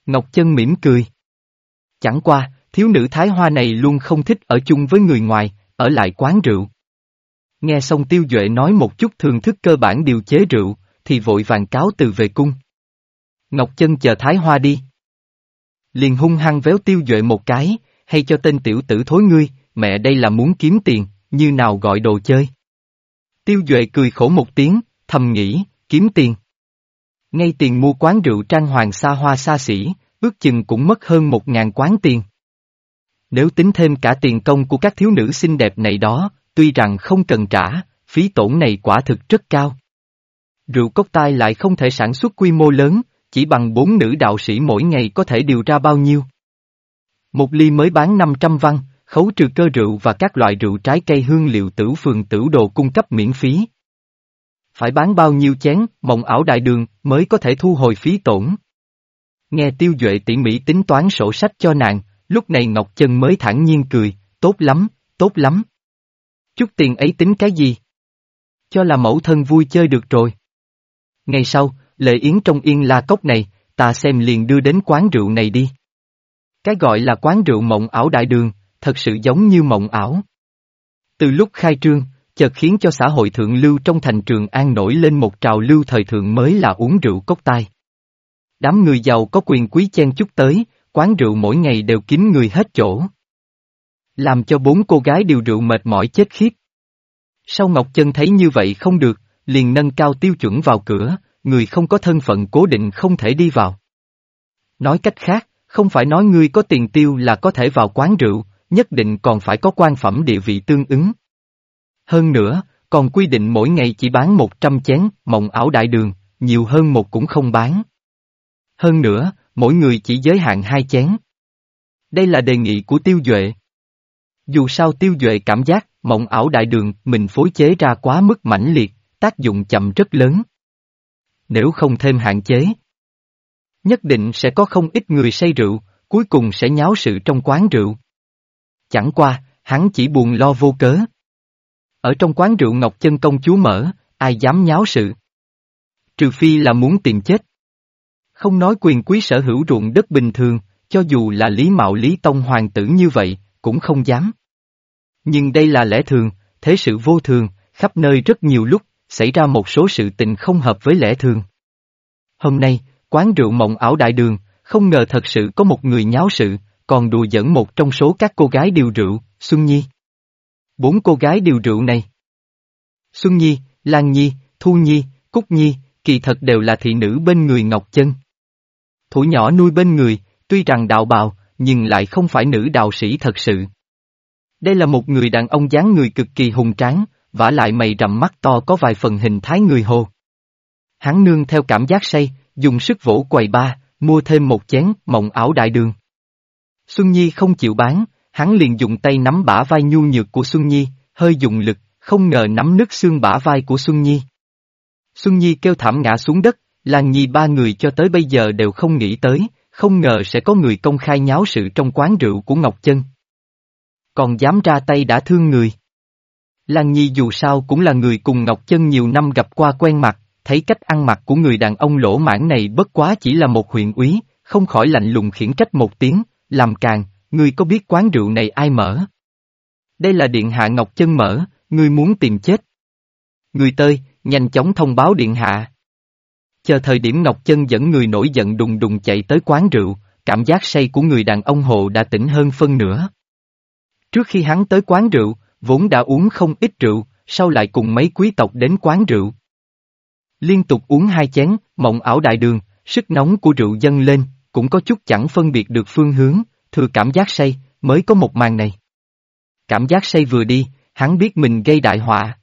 Ngọc Chân mỉm cười. Chẳng qua, thiếu nữ Thái Hoa này luôn không thích ở chung với người ngoài, ở lại quán rượu. Nghe xong Tiêu Duệ nói một chút thường thức cơ bản điều chế rượu, thì vội vàng cáo từ về cung. Ngọc Chân chờ Thái Hoa đi. Liền hung hăng véo Tiêu Duệ một cái, hay cho tên tiểu tử thối ngươi, mẹ đây là muốn kiếm tiền, như nào gọi đồ chơi. Tiêu Duệ cười khổ một tiếng, thầm nghĩ, kiếm tiền. Ngay tiền mua quán rượu trang hoàng xa hoa xa xỉ, ước chừng cũng mất hơn một ngàn quán tiền. Nếu tính thêm cả tiền công của các thiếu nữ xinh đẹp này đó, tuy rằng không cần trả, phí tổn này quả thực rất cao. Rượu cốc tai lại không thể sản xuất quy mô lớn, chỉ bằng bốn nữ đạo sĩ mỗi ngày có thể điều ra bao nhiêu. Một ly mới bán 500 văn, khấu trừ cơ rượu và các loại rượu trái cây hương liệu tử phường tử đồ cung cấp miễn phí. Phải bán bao nhiêu chén, mộng ảo đại đường, mới có thể thu hồi phí tổn. Nghe tiêu duệ tỉ mỉ tính toán sổ sách cho nàng, lúc này Ngọc Chân mới thản nhiên cười, tốt lắm, tốt lắm. Chút tiền ấy tính cái gì? Cho là mẫu thân vui chơi được rồi. Ngày sau, lệ yến trong yên la cốc này, ta xem liền đưa đến quán rượu này đi. Cái gọi là quán rượu mộng ảo đại đường, thật sự giống như mộng ảo. Từ lúc khai trương, chợt khiến cho xã hội thượng lưu trong thành trường An nổi lên một trào lưu thời thượng mới là uống rượu cốc tai. Đám người giàu có quyền quý chen chút tới, quán rượu mỗi ngày đều kín người hết chỗ. Làm cho bốn cô gái điều rượu mệt mỏi chết khiếp. Sau Ngọc Chân thấy như vậy không được, liền nâng cao tiêu chuẩn vào cửa, người không có thân phận cố định không thể đi vào. Nói cách khác, không phải nói ngươi có tiền tiêu là có thể vào quán rượu, nhất định còn phải có quan phẩm địa vị tương ứng. Hơn nữa, còn quy định mỗi ngày chỉ bán 100 chén, mộng ảo đại đường, nhiều hơn một cũng không bán. Hơn nữa, mỗi người chỉ giới hạn hai chén. Đây là đề nghị của Tiêu Duệ. Dù sao Tiêu Duệ cảm giác, mộng ảo đại đường mình phối chế ra quá mức mãnh liệt, tác dụng chậm rất lớn. Nếu không thêm hạn chế, nhất định sẽ có không ít người say rượu, cuối cùng sẽ nháo sự trong quán rượu. Chẳng qua, hắn chỉ buồn lo vô cớ. Ở trong quán rượu Ngọc Chân công chúa mở, ai dám nháo sự. Trừ phi là muốn tìm chết. Không nói quyền quý sở hữu ruộng đất bình thường, cho dù là Lý Mạo Lý Tông hoàng tử như vậy, cũng không dám. Nhưng đây là lẽ thường, thế sự vô thường, khắp nơi rất nhiều lúc, xảy ra một số sự tình không hợp với lẽ thường. Hôm nay, quán rượu mộng ảo đại đường, không ngờ thật sự có một người nháo sự, còn đùa dẫn một trong số các cô gái điều rượu, Xuân Nhi. Bốn cô gái điều rượu này. Xuân Nhi, Lan Nhi, Thu Nhi, Cúc Nhi, kỳ thật đều là thị nữ bên người Ngọc Chân. Thủ nhỏ nuôi bên người, tuy rằng đạo bào, nhưng lại không phải nữ đạo sĩ thật sự. Đây là một người đàn ông dáng người cực kỳ hùng tráng, vả lại mày rậm mắt to có vài phần hình thái người hồ. Hắn nương theo cảm giác say, dùng sức vỗ quầy ba, mua thêm một chén mộng ảo đại đường. Xuân Nhi không chịu bán, hắn liền dùng tay nắm bả vai nhu nhược của Xuân Nhi, hơi dùng lực, không ngờ nắm nứt xương bả vai của Xuân Nhi. Xuân Nhi kêu thảm ngã xuống đất, Lan Nhi ba người cho tới bây giờ đều không nghĩ tới, không ngờ sẽ có người công khai nháo sự trong quán rượu của Ngọc Chân. Còn dám ra tay đã thương người. Lan Nhi dù sao cũng là người cùng Ngọc Chân nhiều năm gặp qua quen mặt, thấy cách ăn mặc của người đàn ông lỗ mãn này bất quá chỉ là một huyện úy, không khỏi lạnh lùng khiển trách một tiếng, làm càng, ngươi có biết quán rượu này ai mở? Đây là điện hạ Ngọc Chân mở, ngươi muốn tìm chết. Người tơi, nhanh chóng thông báo điện hạ. Chờ thời điểm Ngọc Chân dẫn người nổi giận đùng đùng chạy tới quán rượu, cảm giác say của người đàn ông hồ đã tỉnh hơn phân nửa. Trước khi hắn tới quán rượu, vốn đã uống không ít rượu, sau lại cùng mấy quý tộc đến quán rượu. Liên tục uống hai chén, mộng ảo đại đường, sức nóng của rượu dâng lên, cũng có chút chẳng phân biệt được phương hướng, thừa cảm giác say, mới có một màn này. Cảm giác say vừa đi, hắn biết mình gây đại họa.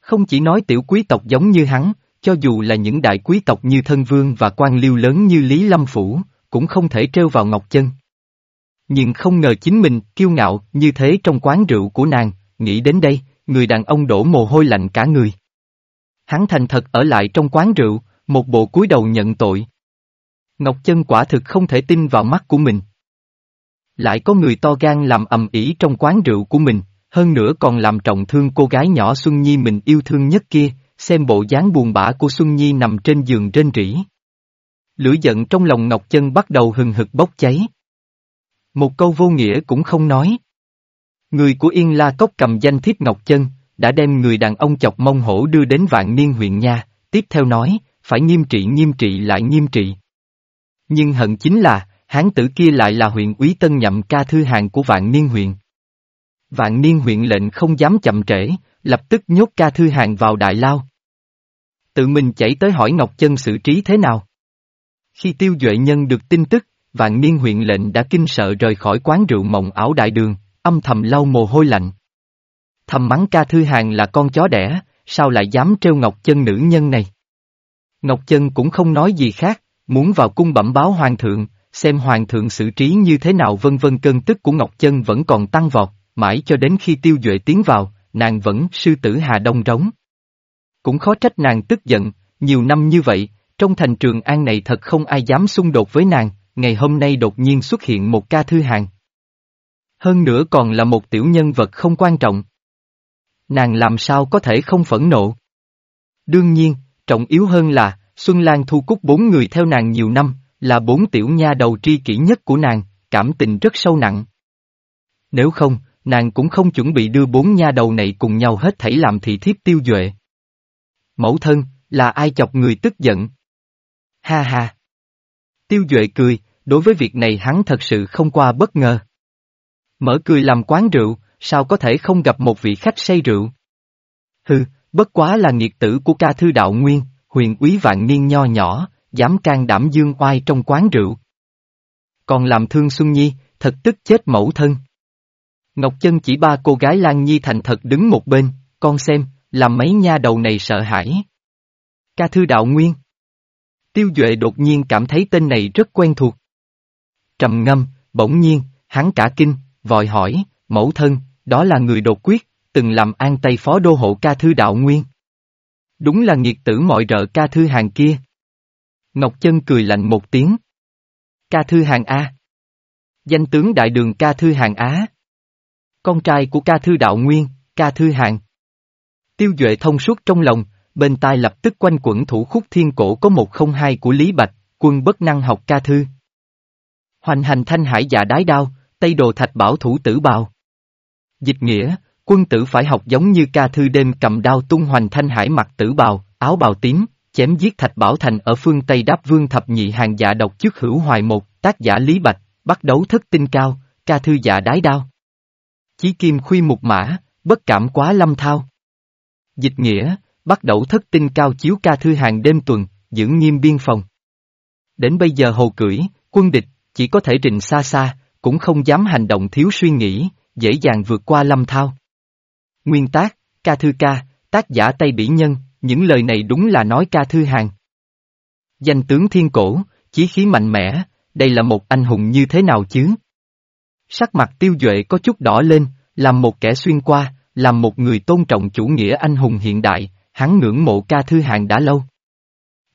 Không chỉ nói tiểu quý tộc giống như hắn, cho dù là những đại quý tộc như thân vương và quan liêu lớn như Lý Lâm Phủ, cũng không thể treo vào ngọc chân. Nhưng không ngờ chính mình kiêu ngạo như thế trong quán rượu của nàng, nghĩ đến đây, người đàn ông đổ mồ hôi lạnh cả người. Hắn thành thật ở lại trong quán rượu, một bộ cúi đầu nhận tội. Ngọc Chân quả thực không thể tin vào mắt của mình. Lại có người to gan làm ầm ĩ trong quán rượu của mình, hơn nữa còn làm trọng thương cô gái nhỏ Xuân Nhi mình yêu thương nhất kia, xem bộ dáng buồn bã của Xuân Nhi nằm trên giường rên rỉ. Lửa giận trong lòng Ngọc Chân bắt đầu hừng hực bốc cháy. Một câu vô nghĩa cũng không nói. Người của Yên La Cốc cầm danh thiếp Ngọc Chân, đã đem người đàn ông chọc mông hổ đưa đến vạn niên huyện nha, tiếp theo nói, phải nghiêm trị nghiêm trị lại nghiêm trị. Nhưng hận chính là, hán tử kia lại là huyện úy tân nhậm ca thư hàng của vạn niên huyện. Vạn niên huyện lệnh không dám chậm trễ, lập tức nhốt ca thư hàng vào đại lao. Tự mình chạy tới hỏi Ngọc Chân xử trí thế nào. Khi tiêu duệ nhân được tin tức, vạn niên huyện lệnh đã kinh sợ rời khỏi quán rượu mộng ảo đại đường, âm thầm lau mồ hôi lạnh. Thầm mắng ca thư hàng là con chó đẻ, sao lại dám treo Ngọc Chân nữ nhân này. Ngọc Chân cũng không nói gì khác, muốn vào cung bẩm báo hoàng thượng, xem hoàng thượng xử trí như thế nào vân vân cơn tức của Ngọc Chân vẫn còn tăng vọt, mãi cho đến khi tiêu duệ tiến vào, nàng vẫn sư tử hà đông rống. Cũng khó trách nàng tức giận, nhiều năm như vậy, trong thành trường an này thật không ai dám xung đột với nàng, ngày hôm nay đột nhiên xuất hiện một ca thư hàng. Hơn nữa còn là một tiểu nhân vật không quan trọng. Nàng làm sao có thể không phẫn nộ? Đương nhiên, trọng yếu hơn là, Xuân Lan thu cúc bốn người theo nàng nhiều năm, là bốn tiểu nha đầu tri kỷ nhất của nàng, cảm tình rất sâu nặng. Nếu không, nàng cũng không chuẩn bị đưa bốn nha đầu này cùng nhau hết thảy làm thị thiếp tiêu duệ. Mẫu thân, là ai chọc người tức giận? Ha ha! Tiêu duệ cười, đối với việc này hắn thật sự không qua bất ngờ. Mở cười làm quán rượu, sao có thể không gặp một vị khách say rượu? Hừ, bất quá là nghiệt tử của ca thư đạo nguyên, huyền úy vạn niên nho nhỏ, dám can đảm dương oai trong quán rượu. Còn làm thương Xuân Nhi, thật tức chết mẫu thân. Ngọc Chân chỉ ba cô gái Lan Nhi thành thật đứng một bên, con xem, làm mấy nha đầu này sợ hãi. Ca thư đạo nguyên. Tiêu Duệ đột nhiên cảm thấy tên này rất quen thuộc. Trầm ngâm, bỗng nhiên, hắn cả kinh, vội hỏi, mẫu thân, đó là người đột quyết, từng làm an tây phó đô hộ ca thư đạo nguyên. Đúng là nghiệt tử mọi rợ ca thư hàng kia. Ngọc Chân cười lạnh một tiếng. Ca thư hàng A. Danh tướng đại đường ca thư hàng Á. Con trai của ca thư đạo nguyên, ca thư hàng. Tiêu Duệ thông suốt trong lòng, bên tai lập tức quanh quẩn thủ khúc thiên cổ có một không hai của Lý Bạch, quân bất năng học ca thư. Hoành hành thanh hải dạ đái đao, tây đồ thạch bảo thủ tử bào. Dịch nghĩa, quân tử phải học giống như ca thư đêm cầm đao tung hoành thanh hải mặc tử bào, áo bào tím, chém giết thạch bảo thành ở phương Tây đáp vương thập nhị hàng dạ độc trước hữu hoài một, tác giả Lý Bạch, bắt đấu thất tinh cao, ca thư dạ đái đao. Chí kim khuy mục mã, bất cảm quá lâm thao. Dịch nghĩa, bắt đầu thất tinh cao chiếu ca thư hàng đêm tuần, giữ nghiêm biên phòng. Đến bây giờ hồ cưỡi, quân địch, chỉ có thể trình xa xa, cũng không dám hành động thiếu suy nghĩ, dễ dàng vượt qua lâm thao. Nguyên tác, ca thư ca, tác giả Tây Bỉ Nhân, những lời này đúng là nói ca thư hàng. Danh tướng thiên cổ, chí khí mạnh mẽ, đây là một anh hùng như thế nào chứ? Sắc mặt tiêu duệ có chút đỏ lên, làm một kẻ xuyên qua, làm một người tôn trọng chủ nghĩa anh hùng hiện đại, hắn ngưỡng mộ ca thư hàng đã lâu.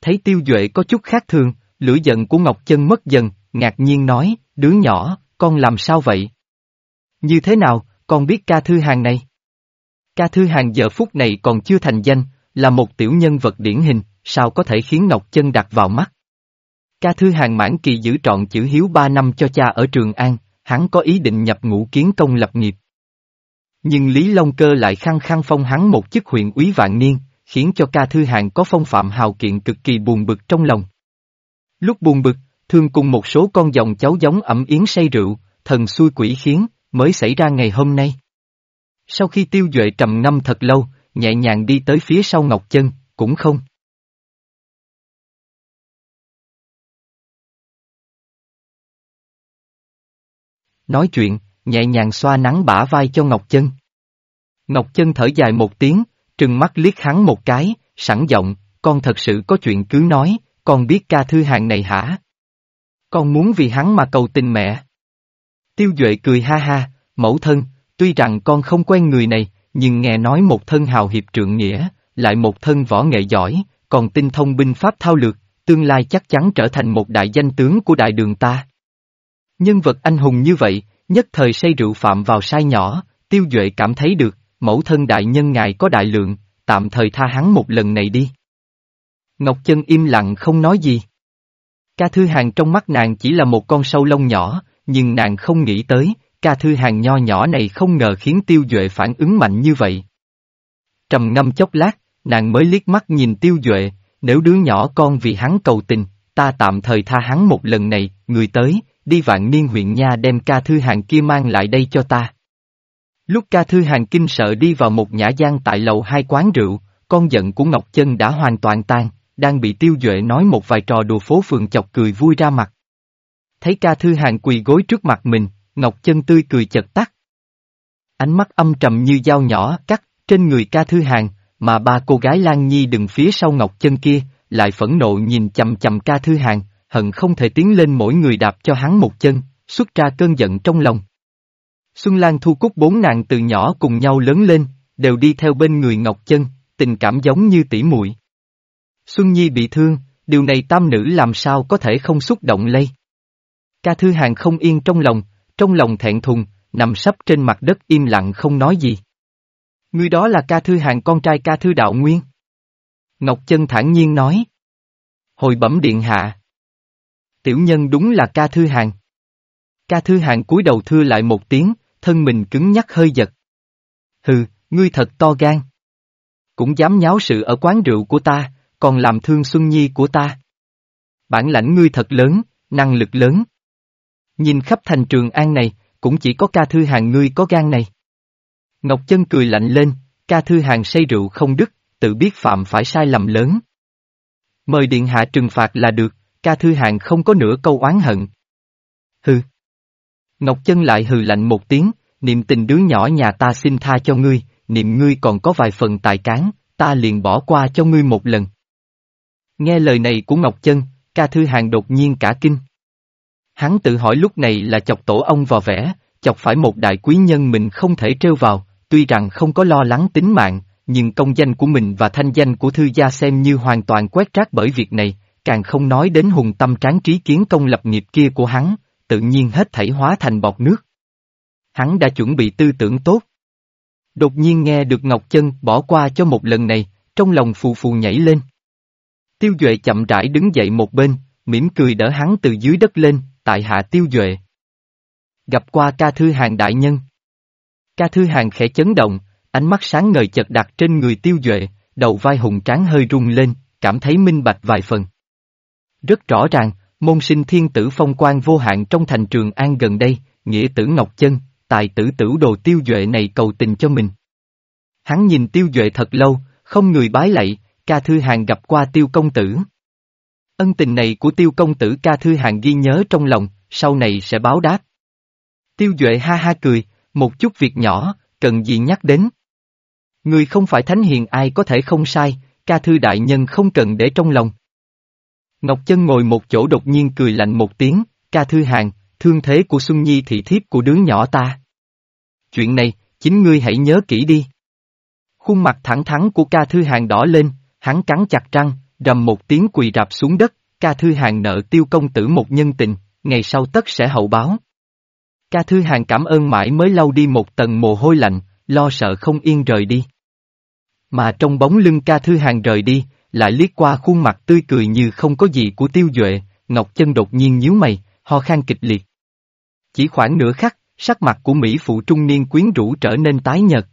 Thấy tiêu duệ có chút khác thường, lửa giận của Ngọc Chân mất dần, ngạc nhiên nói, đứa nhỏ, con làm sao vậy? Như thế nào, con biết ca thư hàng này? Ca thư hàng giờ phút này còn chưa thành danh, là một tiểu nhân vật điển hình, sao có thể khiến Ngọc Chân đặt vào mắt? Ca thư hàng mãn kỳ giữ trọn chữ hiếu ba năm cho cha ở Trường An, hắn có ý định nhập ngũ kiến công lập nghiệp. Nhưng Lý Long Cơ lại khăng khăng phong hắn một chức huyện úy vạn niên, khiến cho ca thư hàng có phong phạm hào kiện cực kỳ buồn bực trong lòng. Lúc buồn bực, thường cùng một số con dòng cháu giống ẩm yến say rượu, thần xui quỷ khiến, mới xảy ra ngày hôm nay. Sau khi tiêu duệ trầm ngâm thật lâu, nhẹ nhàng đi tới phía sau Ngọc Chân, cũng không. Nói chuyện, nhẹ nhàng xoa nắng bả vai cho Ngọc Chân. Ngọc Chân thở dài một tiếng, trừng mắt liếc hắn một cái, sẵn giọng, con thật sự có chuyện cứ nói, con biết ca thư hạng này hả? Con muốn vì hắn mà cầu tình mẹ. Tiêu Duệ cười ha ha, mẫu thân, tuy rằng con không quen người này, nhưng nghe nói một thân hào hiệp trượng nghĩa, lại một thân võ nghệ giỏi, còn tinh thông binh pháp thao lược, tương lai chắc chắn trở thành một đại danh tướng của đại đường ta. Nhân vật anh hùng như vậy, nhất thời say rượu phạm vào sai nhỏ, tiêu duệ cảm thấy được, mẫu thân đại nhân ngài có đại lượng, tạm thời tha hắn một lần này đi. Ngọc Chân im lặng không nói gì. Ca Thư Hàng trong mắt nàng chỉ là một con sâu lông nhỏ, nhưng nàng không nghĩ tới, ca Thư Hàng nho nhỏ này không ngờ khiến Tiêu Duệ phản ứng mạnh như vậy. Trầm ngâm chốc lát, nàng mới liếc mắt nhìn Tiêu Duệ, nếu đứa nhỏ con vì hắn cầu tình, ta tạm thời tha hắn một lần này, người tới, đi vạn niên huyện nha đem ca Thư Hàng kia mang lại đây cho ta. Lúc ca Thư Hàng kinh sợ đi vào một nhã gian tại lầu hai quán rượu, con giận của Ngọc Chân đã hoàn toàn tan đang bị tiêu duệ nói một vài trò đùa phố phường chọc cười vui ra mặt. Thấy ca thư hàng quỳ gối trước mặt mình, Ngọc chân tươi cười chật tắt. Ánh mắt âm trầm như dao nhỏ cắt trên người ca thư hàng, mà ba cô gái Lan Nhi đứng phía sau Ngọc chân kia, lại phẫn nộ nhìn chầm chầm ca thư hàng, hận không thể tiến lên mỗi người đạp cho hắn một chân, xuất ra cơn giận trong lòng. Xuân Lan thu cúc bốn nàng từ nhỏ cùng nhau lớn lên, đều đi theo bên người Ngọc Chân, tình cảm giống như tỷ muội. Xuân Nhi bị thương, điều này tam nữ làm sao có thể không xúc động lây. Ca Thư Hàng không yên trong lòng, trong lòng thẹn thùng, nằm sấp trên mặt đất im lặng không nói gì. Người đó là Ca Thư Hàng con trai Ca Thư Đạo Nguyên. Ngọc Chân thản nhiên nói. Hồi bẩm điện hạ. Tiểu nhân đúng là Ca Thư Hàng. Ca Thư Hàng cúi đầu thưa lại một tiếng, thân mình cứng nhắc hơi giật. Hừ, ngươi thật to gan. Cũng dám nháo sự ở quán rượu của ta, còn làm thương Xuân Nhi của ta. Bản lãnh ngươi thật lớn, năng lực lớn. Nhìn khắp thành trường an này, cũng chỉ có ca thư hàng ngươi có gan này. Ngọc Chân cười lạnh lên, ca thư hàng say rượu không đứt, tự biết phạm phải sai lầm lớn. Mời điện hạ trừng phạt là được, ca thư hàng không có nửa câu oán hận. Hừ. Ngọc Chân lại hừ lạnh một tiếng, niệm tình đứa nhỏ nhà ta xin tha cho ngươi, niệm ngươi còn có vài phần tài cán, ta liền bỏ qua cho ngươi một lần. Nghe lời này của Ngọc Chân, ca thư hàng đột nhiên cả kinh. Hắn tự hỏi lúc này là chọc tổ ông vào vẽ, chọc phải một đại quý nhân mình không thể trêu vào, tuy rằng không có lo lắng tính mạng, nhưng công danh của mình và thanh danh của thư gia xem như hoàn toàn quét rác bởi việc này, càng không nói đến hùng tâm tráng trí kiến công lập nghiệp kia của hắn, tự nhiên hết thảy hóa thành bọt nước. Hắn đã chuẩn bị tư tưởng tốt. Đột nhiên nghe được Ngọc Chân bỏ qua cho một lần này, trong lòng phù phù nhảy lên. Tiêu Duệ chậm rãi đứng dậy một bên, mỉm cười đỡ hắn từ dưới đất lên, tại hạ Tiêu Duệ. Gặp qua ca thư hàng đại nhân. Ca thư hàng khẽ chấn động, ánh mắt sáng ngời chật đặt trên người Tiêu Duệ, đầu vai hùng tráng hơi rung lên, cảm thấy minh bạch vài phần. Rất rõ ràng, môn sinh thiên tử phong quan vô hạn trong thành trường an gần đây, nghĩa tử Ngọc Chân, tài tử tử đồ Tiêu Duệ này cầu tình cho mình. Hắn nhìn Tiêu Duệ thật lâu, không người bái lạy, ca thư hàng gặp qua tiêu công tử. Ân tình này của tiêu công tử ca thư hàng ghi nhớ trong lòng, sau này sẽ báo đáp. Tiêu Duệ ha ha cười, một chút việc nhỏ, cần gì nhắc đến. Người không phải thánh hiền ai có thể không sai, ca thư đại nhân không cần để trong lòng. Ngọc Chân ngồi một chỗ đột nhiên cười lạnh một tiếng, ca thư hàng, thương thế của Xuân Nhi thị thiếp của đứa nhỏ ta. Chuyện này, chính ngươi hãy nhớ kỹ đi. Khuôn mặt thẳng thắn của ca thư hàng đỏ lên, hắn cắn chặt răng, rầm một tiếng quỳ rạp xuống đất, ca thư hàng nợ tiêu công tử một nhân tình, ngày sau tất sẽ hậu báo. Ca Thư Hàng cảm ơn mãi mới lau đi một tầng mồ hôi lạnh, lo sợ không yên rời đi. Mà trong bóng lưng ca Thư Hàng rời đi, lại liếc qua khuôn mặt tươi cười như không có gì của tiêu duệ, Ngọc Chân đột nhiên nhíu mày, ho khan kịch liệt. Chỉ khoảng nửa khắc, sắc mặt của Mỹ phụ trung niên quyến rũ trở nên tái nhợt.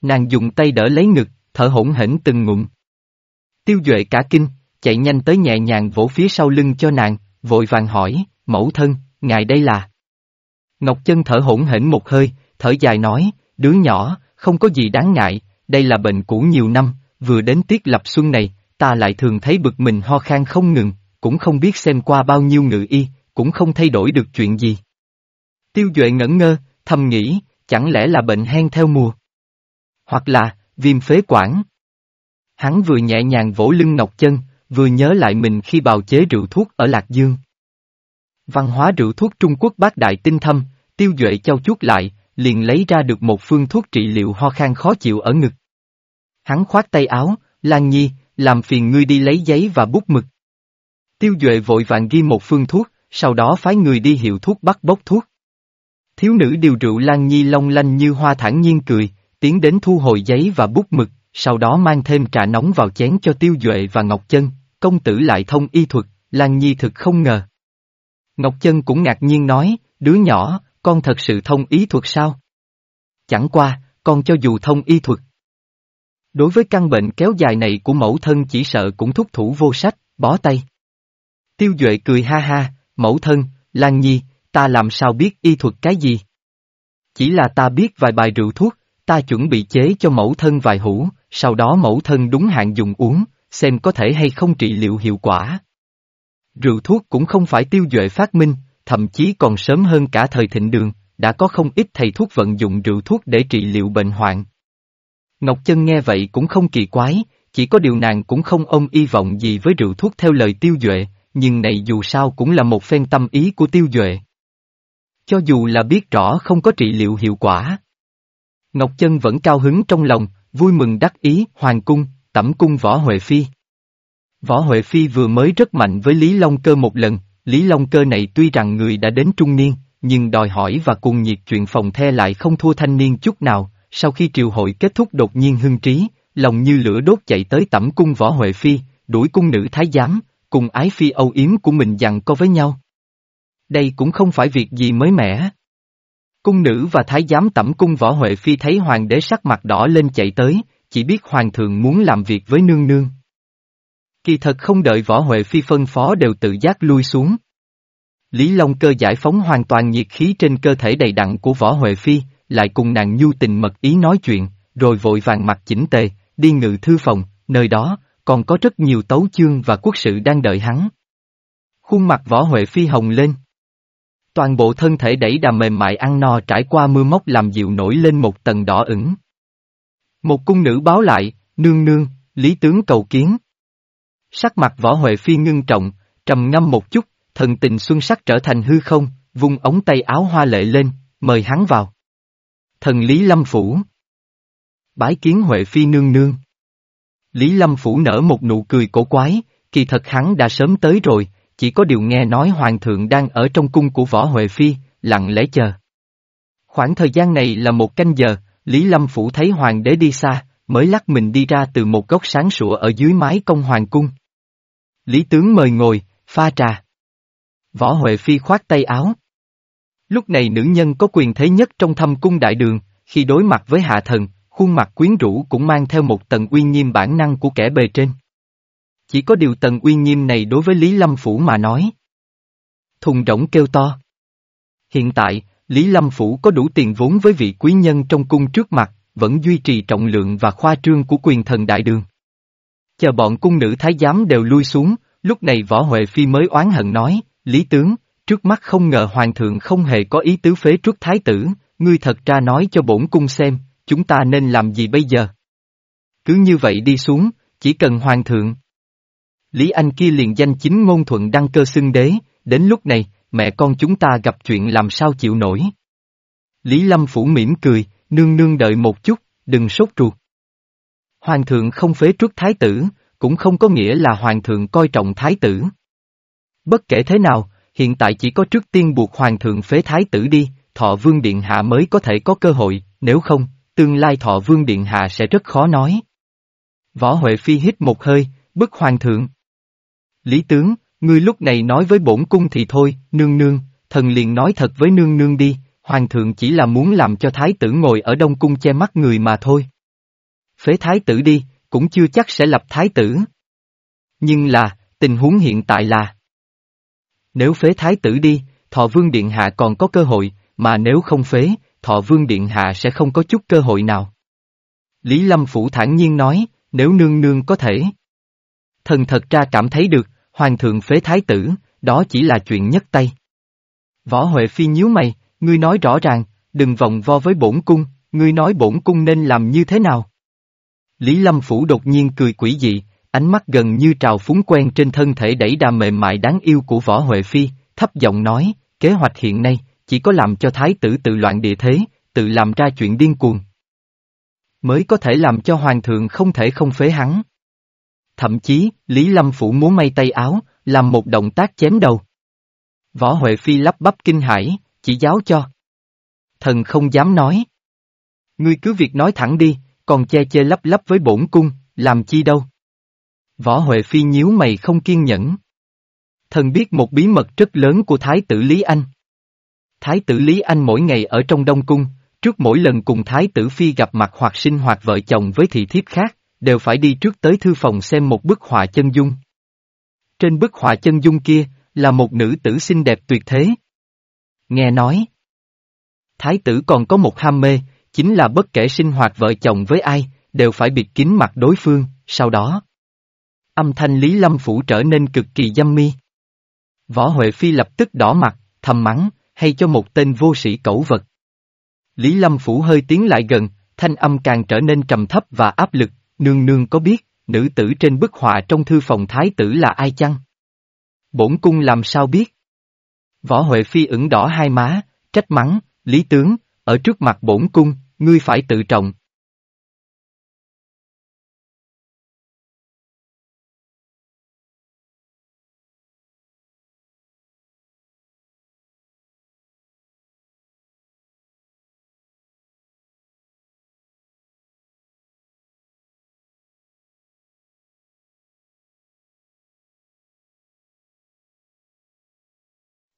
Nàng dùng tay đỡ lấy ngực, thở hổn hển từng ngụm. Tiêu Duệ cả kinh, chạy nhanh tới nhẹ nhàng vỗ phía sau lưng cho nàng, vội vàng hỏi, mẫu thân, ngài đây là... Ngọc Chân thở hổn hển một hơi, thở dài nói, đứa nhỏ, không có gì đáng ngại, đây là bệnh cũ nhiều năm, vừa đến tiết lập xuân này, ta lại thường thấy bực mình ho khan không ngừng, cũng không biết xem qua bao nhiêu ngự y, cũng không thay đổi được chuyện gì. Tiêu Duệ ngẩn ngơ, thầm nghĩ, chẳng lẽ là bệnh hen theo mùa? Hoặc là, viêm phế quản? Hắn vừa nhẹ nhàng vỗ lưng Ngọc Chân, vừa nhớ lại mình khi bào chế rượu thuốc ở Lạc Dương. Văn hóa rượu thuốc Trung Quốc bác đại tinh thâm, tiêu duệ châu chuốt lại, liền lấy ra được một phương thuốc trị liệu ho khan khó chịu ở ngực. Hắn khoát tay áo, Lan Nhi, làm phiền ngươi đi lấy giấy và bút mực. Tiêu Duệ vội vàng ghi một phương thuốc, sau đó phái người đi hiệu thuốc bắt bốc thuốc. Thiếu nữ điều rượu Lan Nhi long lanh như hoa thản nhiên cười, tiến đến thu hồi giấy và bút mực, sau đó mang thêm trà nóng vào chén cho Tiêu Duệ và Ngọc Chân, công tử lại thông y thuật, Lan Nhi thực không ngờ. Ngọc Chân cũng ngạc nhiên nói, đứa nhỏ, con thật sự thông y thuật sao? Chẳng qua, con cho dù thông y thuật. Đối với căn bệnh kéo dài này của mẫu thân chỉ sợ cũng thúc thủ vô sách, bó tay. Tiêu Duệ cười ha ha, mẫu thân, Lan Nhi, ta làm sao biết y thuật cái gì? Chỉ là ta biết vài bài rượu thuốc, ta chuẩn bị chế cho mẫu thân vài hũ, sau đó mẫu thân đúng hạn dùng uống, xem có thể hay không trị liệu hiệu quả. Rượu thuốc cũng không phải tiêu duệ phát minh, thậm chí còn sớm hơn cả thời thịnh đường, đã có không ít thầy thuốc vận dụng rượu thuốc để trị liệu bệnh hoạn. Ngọc Chân nghe vậy cũng không kỳ quái, chỉ có điều nàng cũng không ôm y vọng gì với rượu thuốc theo lời tiêu duệ, nhưng này dù sao cũng là một phen tâm ý của tiêu duệ. Cho dù là biết rõ không có trị liệu hiệu quả. Ngọc Chân vẫn cao hứng trong lòng, vui mừng đắc ý, hoàng cung, tẩm cung võ Huệ Phi. Võ Huệ Phi vừa mới rất mạnh với Lý Long Cơ một lần, Lý Long Cơ này tuy rằng người đã đến trung niên, nhưng đòi hỏi và cuồng nhiệt chuyện phòng the lại không thua thanh niên chút nào, sau khi triều hội kết thúc đột nhiên hưng trí, lòng như lửa đốt chạy tới tẩm cung võ Huệ Phi, đuổi cung nữ thái giám, cùng ái phi âu yếm của mình dặn co với nhau. Đây cũng không phải việc gì mới mẻ. Cung nữ và thái giám tẩm cung võ Huệ Phi thấy hoàng đế sắc mặt đỏ lên chạy tới, chỉ biết hoàng thượng muốn làm việc với nương nương. Kỳ thật không đợi võ Huệ Phi phân phó đều tự giác lui xuống. Lý Long cơ giải phóng hoàn toàn nhiệt khí trên cơ thể đầy đặn của võ Huệ Phi, lại cùng nàng nhu tình mật ý nói chuyện, rồi vội vàng mặt chỉnh tề, đi ngự thư phòng, nơi đó, còn có rất nhiều tấu chương và quốc sự đang đợi hắn. Khuôn mặt võ Huệ Phi hồng lên. Toàn bộ thân thể đẩy đà mềm mại ăn no trải qua mưa móc làm dịu nổi lên một tầng đỏ ửng. Một cung nữ báo lại, nương nương, lý tướng cầu kiến. Sắc mặt võ Huệ Phi ngưng trọng, trầm ngâm một chút, thần tình xuân sắc trở thành hư không, vung ống tay áo hoa lệ lên, mời hắn vào. Thần Lý Lâm Phủ Bái kiến Huệ Phi nương nương. Lý Lâm Phủ nở một nụ cười cổ quái, kỳ thật hắn đã sớm tới rồi, chỉ có điều nghe nói Hoàng thượng đang ở trong cung của Võ Huệ Phi, lặng lẽ chờ. Khoảng thời gian này là một canh giờ, Lý Lâm Phủ thấy Hoàng đế đi xa, mới lắc mình đi ra từ một góc sáng sủa ở dưới mái công Hoàng cung. Lý tướng mời ngồi, pha trà. Võ Huệ Phi khoát tay áo. Lúc này nữ nhân có quyền thế nhất trong thâm cung đại đường, khi đối mặt với hạ thần, khuôn mặt quyến rũ cũng mang theo một tầng uy nghiêm bản năng của kẻ bề trên. Chỉ có điều tầng uy nghiêm này đối với Lý Lâm Phủ mà nói. Thùng rỗng kêu to. Hiện tại, Lý Lâm Phủ có đủ tiền vốn với vị quý nhân trong cung trước mặt, vẫn duy trì trọng lượng và khoa trương của quyền thần đại đường. Chờ bọn cung nữ thái giám đều lui xuống, lúc này Võ Huệ Phi mới oán hận nói, Lý Tướng, trước mắt không ngờ Hoàng thượng không hề có ý tứ phế truất thái tử, ngươi thật ra nói cho bổn cung xem, chúng ta nên làm gì bây giờ? Cứ như vậy đi xuống, chỉ cần Hoàng thượng. Lý Anh kia liền danh chính ngôn thuận đăng cơ xưng đế, đến lúc này, mẹ con chúng ta gặp chuyện làm sao chịu nổi. Lý Lâm Phủ mỉm cười, nương nương đợi một chút, đừng sốt ruột. Hoàng thượng không phế truất thái tử, cũng không có nghĩa là hoàng thượng coi trọng thái tử. Bất kể thế nào, hiện tại chỉ có trước tiên buộc hoàng thượng phế thái tử đi, thọ vương điện hạ mới có thể có cơ hội, nếu không, tương lai thọ vương điện hạ sẽ rất khó nói. Võ Huệ Phi hít một hơi, bức hoàng thượng. Lý tướng, ngươi lúc này nói với bổn cung thì thôi, nương nương, thần liền nói thật với nương nương đi, hoàng thượng chỉ là muốn làm cho thái tử ngồi ở đông cung che mắt người mà thôi. Phế thái tử đi, cũng chưa chắc sẽ lập thái tử. Nhưng là, tình huống hiện tại là nếu phế thái tử đi, thọ vương điện hạ còn có cơ hội, mà nếu không phế, thọ vương điện hạ sẽ không có chút cơ hội nào. Lý Lâm Phủ thản nhiên nói, nếu nương nương có thể. Thần thật ra cảm thấy được, hoàng thượng phế thái tử, đó chỉ là chuyện nhất tay. Võ Huệ Phi nhíu mày, ngươi nói rõ ràng, đừng vòng vo với bổn cung, ngươi nói bổn cung nên làm như thế nào. Lý Lâm Phủ đột nhiên cười quỷ dị, ánh mắt gần như trào phúng quen trên thân thể đẩy đà mềm mại đáng yêu của Võ Huệ Phi, thấp giọng nói, kế hoạch hiện nay, chỉ có làm cho thái tử tự loạn địa thế, tự làm ra chuyện điên cuồng. Mới có thể làm cho hoàng thượng không thể không phế hắn. Thậm chí, Lý Lâm Phủ muốn may tay áo, làm một động tác chém đầu. Võ Huệ Phi lắp bắp kinh hãi, chỉ giáo cho. Thần không dám nói. Ngươi cứ việc nói thẳng đi, còn che che lấp lấp với bổn cung, làm chi đâu. Võ Huệ Phi nhíu mày không kiên nhẫn. Thần biết một bí mật rất lớn của Thái tử Lý Anh. Thái tử Lý Anh mỗi ngày ở trong Đông Cung, trước mỗi lần cùng Thái tử Phi gặp mặt hoặc sinh hoạt vợ chồng với thị thiếp khác, đều phải đi trước tới thư phòng xem một bức họa chân dung. Trên bức họa chân dung kia, là một nữ tử xinh đẹp tuyệt thế. Nghe nói, Thái tử còn có một ham mê, chính là bất kể sinh hoạt vợ chồng với ai, đều phải bịt kín mặt đối phương, sau đó. Âm thanh Lý Lâm Phủ trở nên cực kỳ dâm mi. Võ Huệ Phi lập tức đỏ mặt, thầm mắng, hay cho một tên vô sĩ cẩu vật. Lý Lâm Phủ hơi tiến lại gần, thanh âm càng trở nên trầm thấp và áp lực, nương nương có biết, nữ tử trên bức họa trong thư phòng thái tử là ai chăng? Bổn cung làm sao biết? Võ Huệ Phi ửng đỏ hai má, trách mắng, Lý tướng, ở trước mặt bổn cung, ngươi phải tự trọng.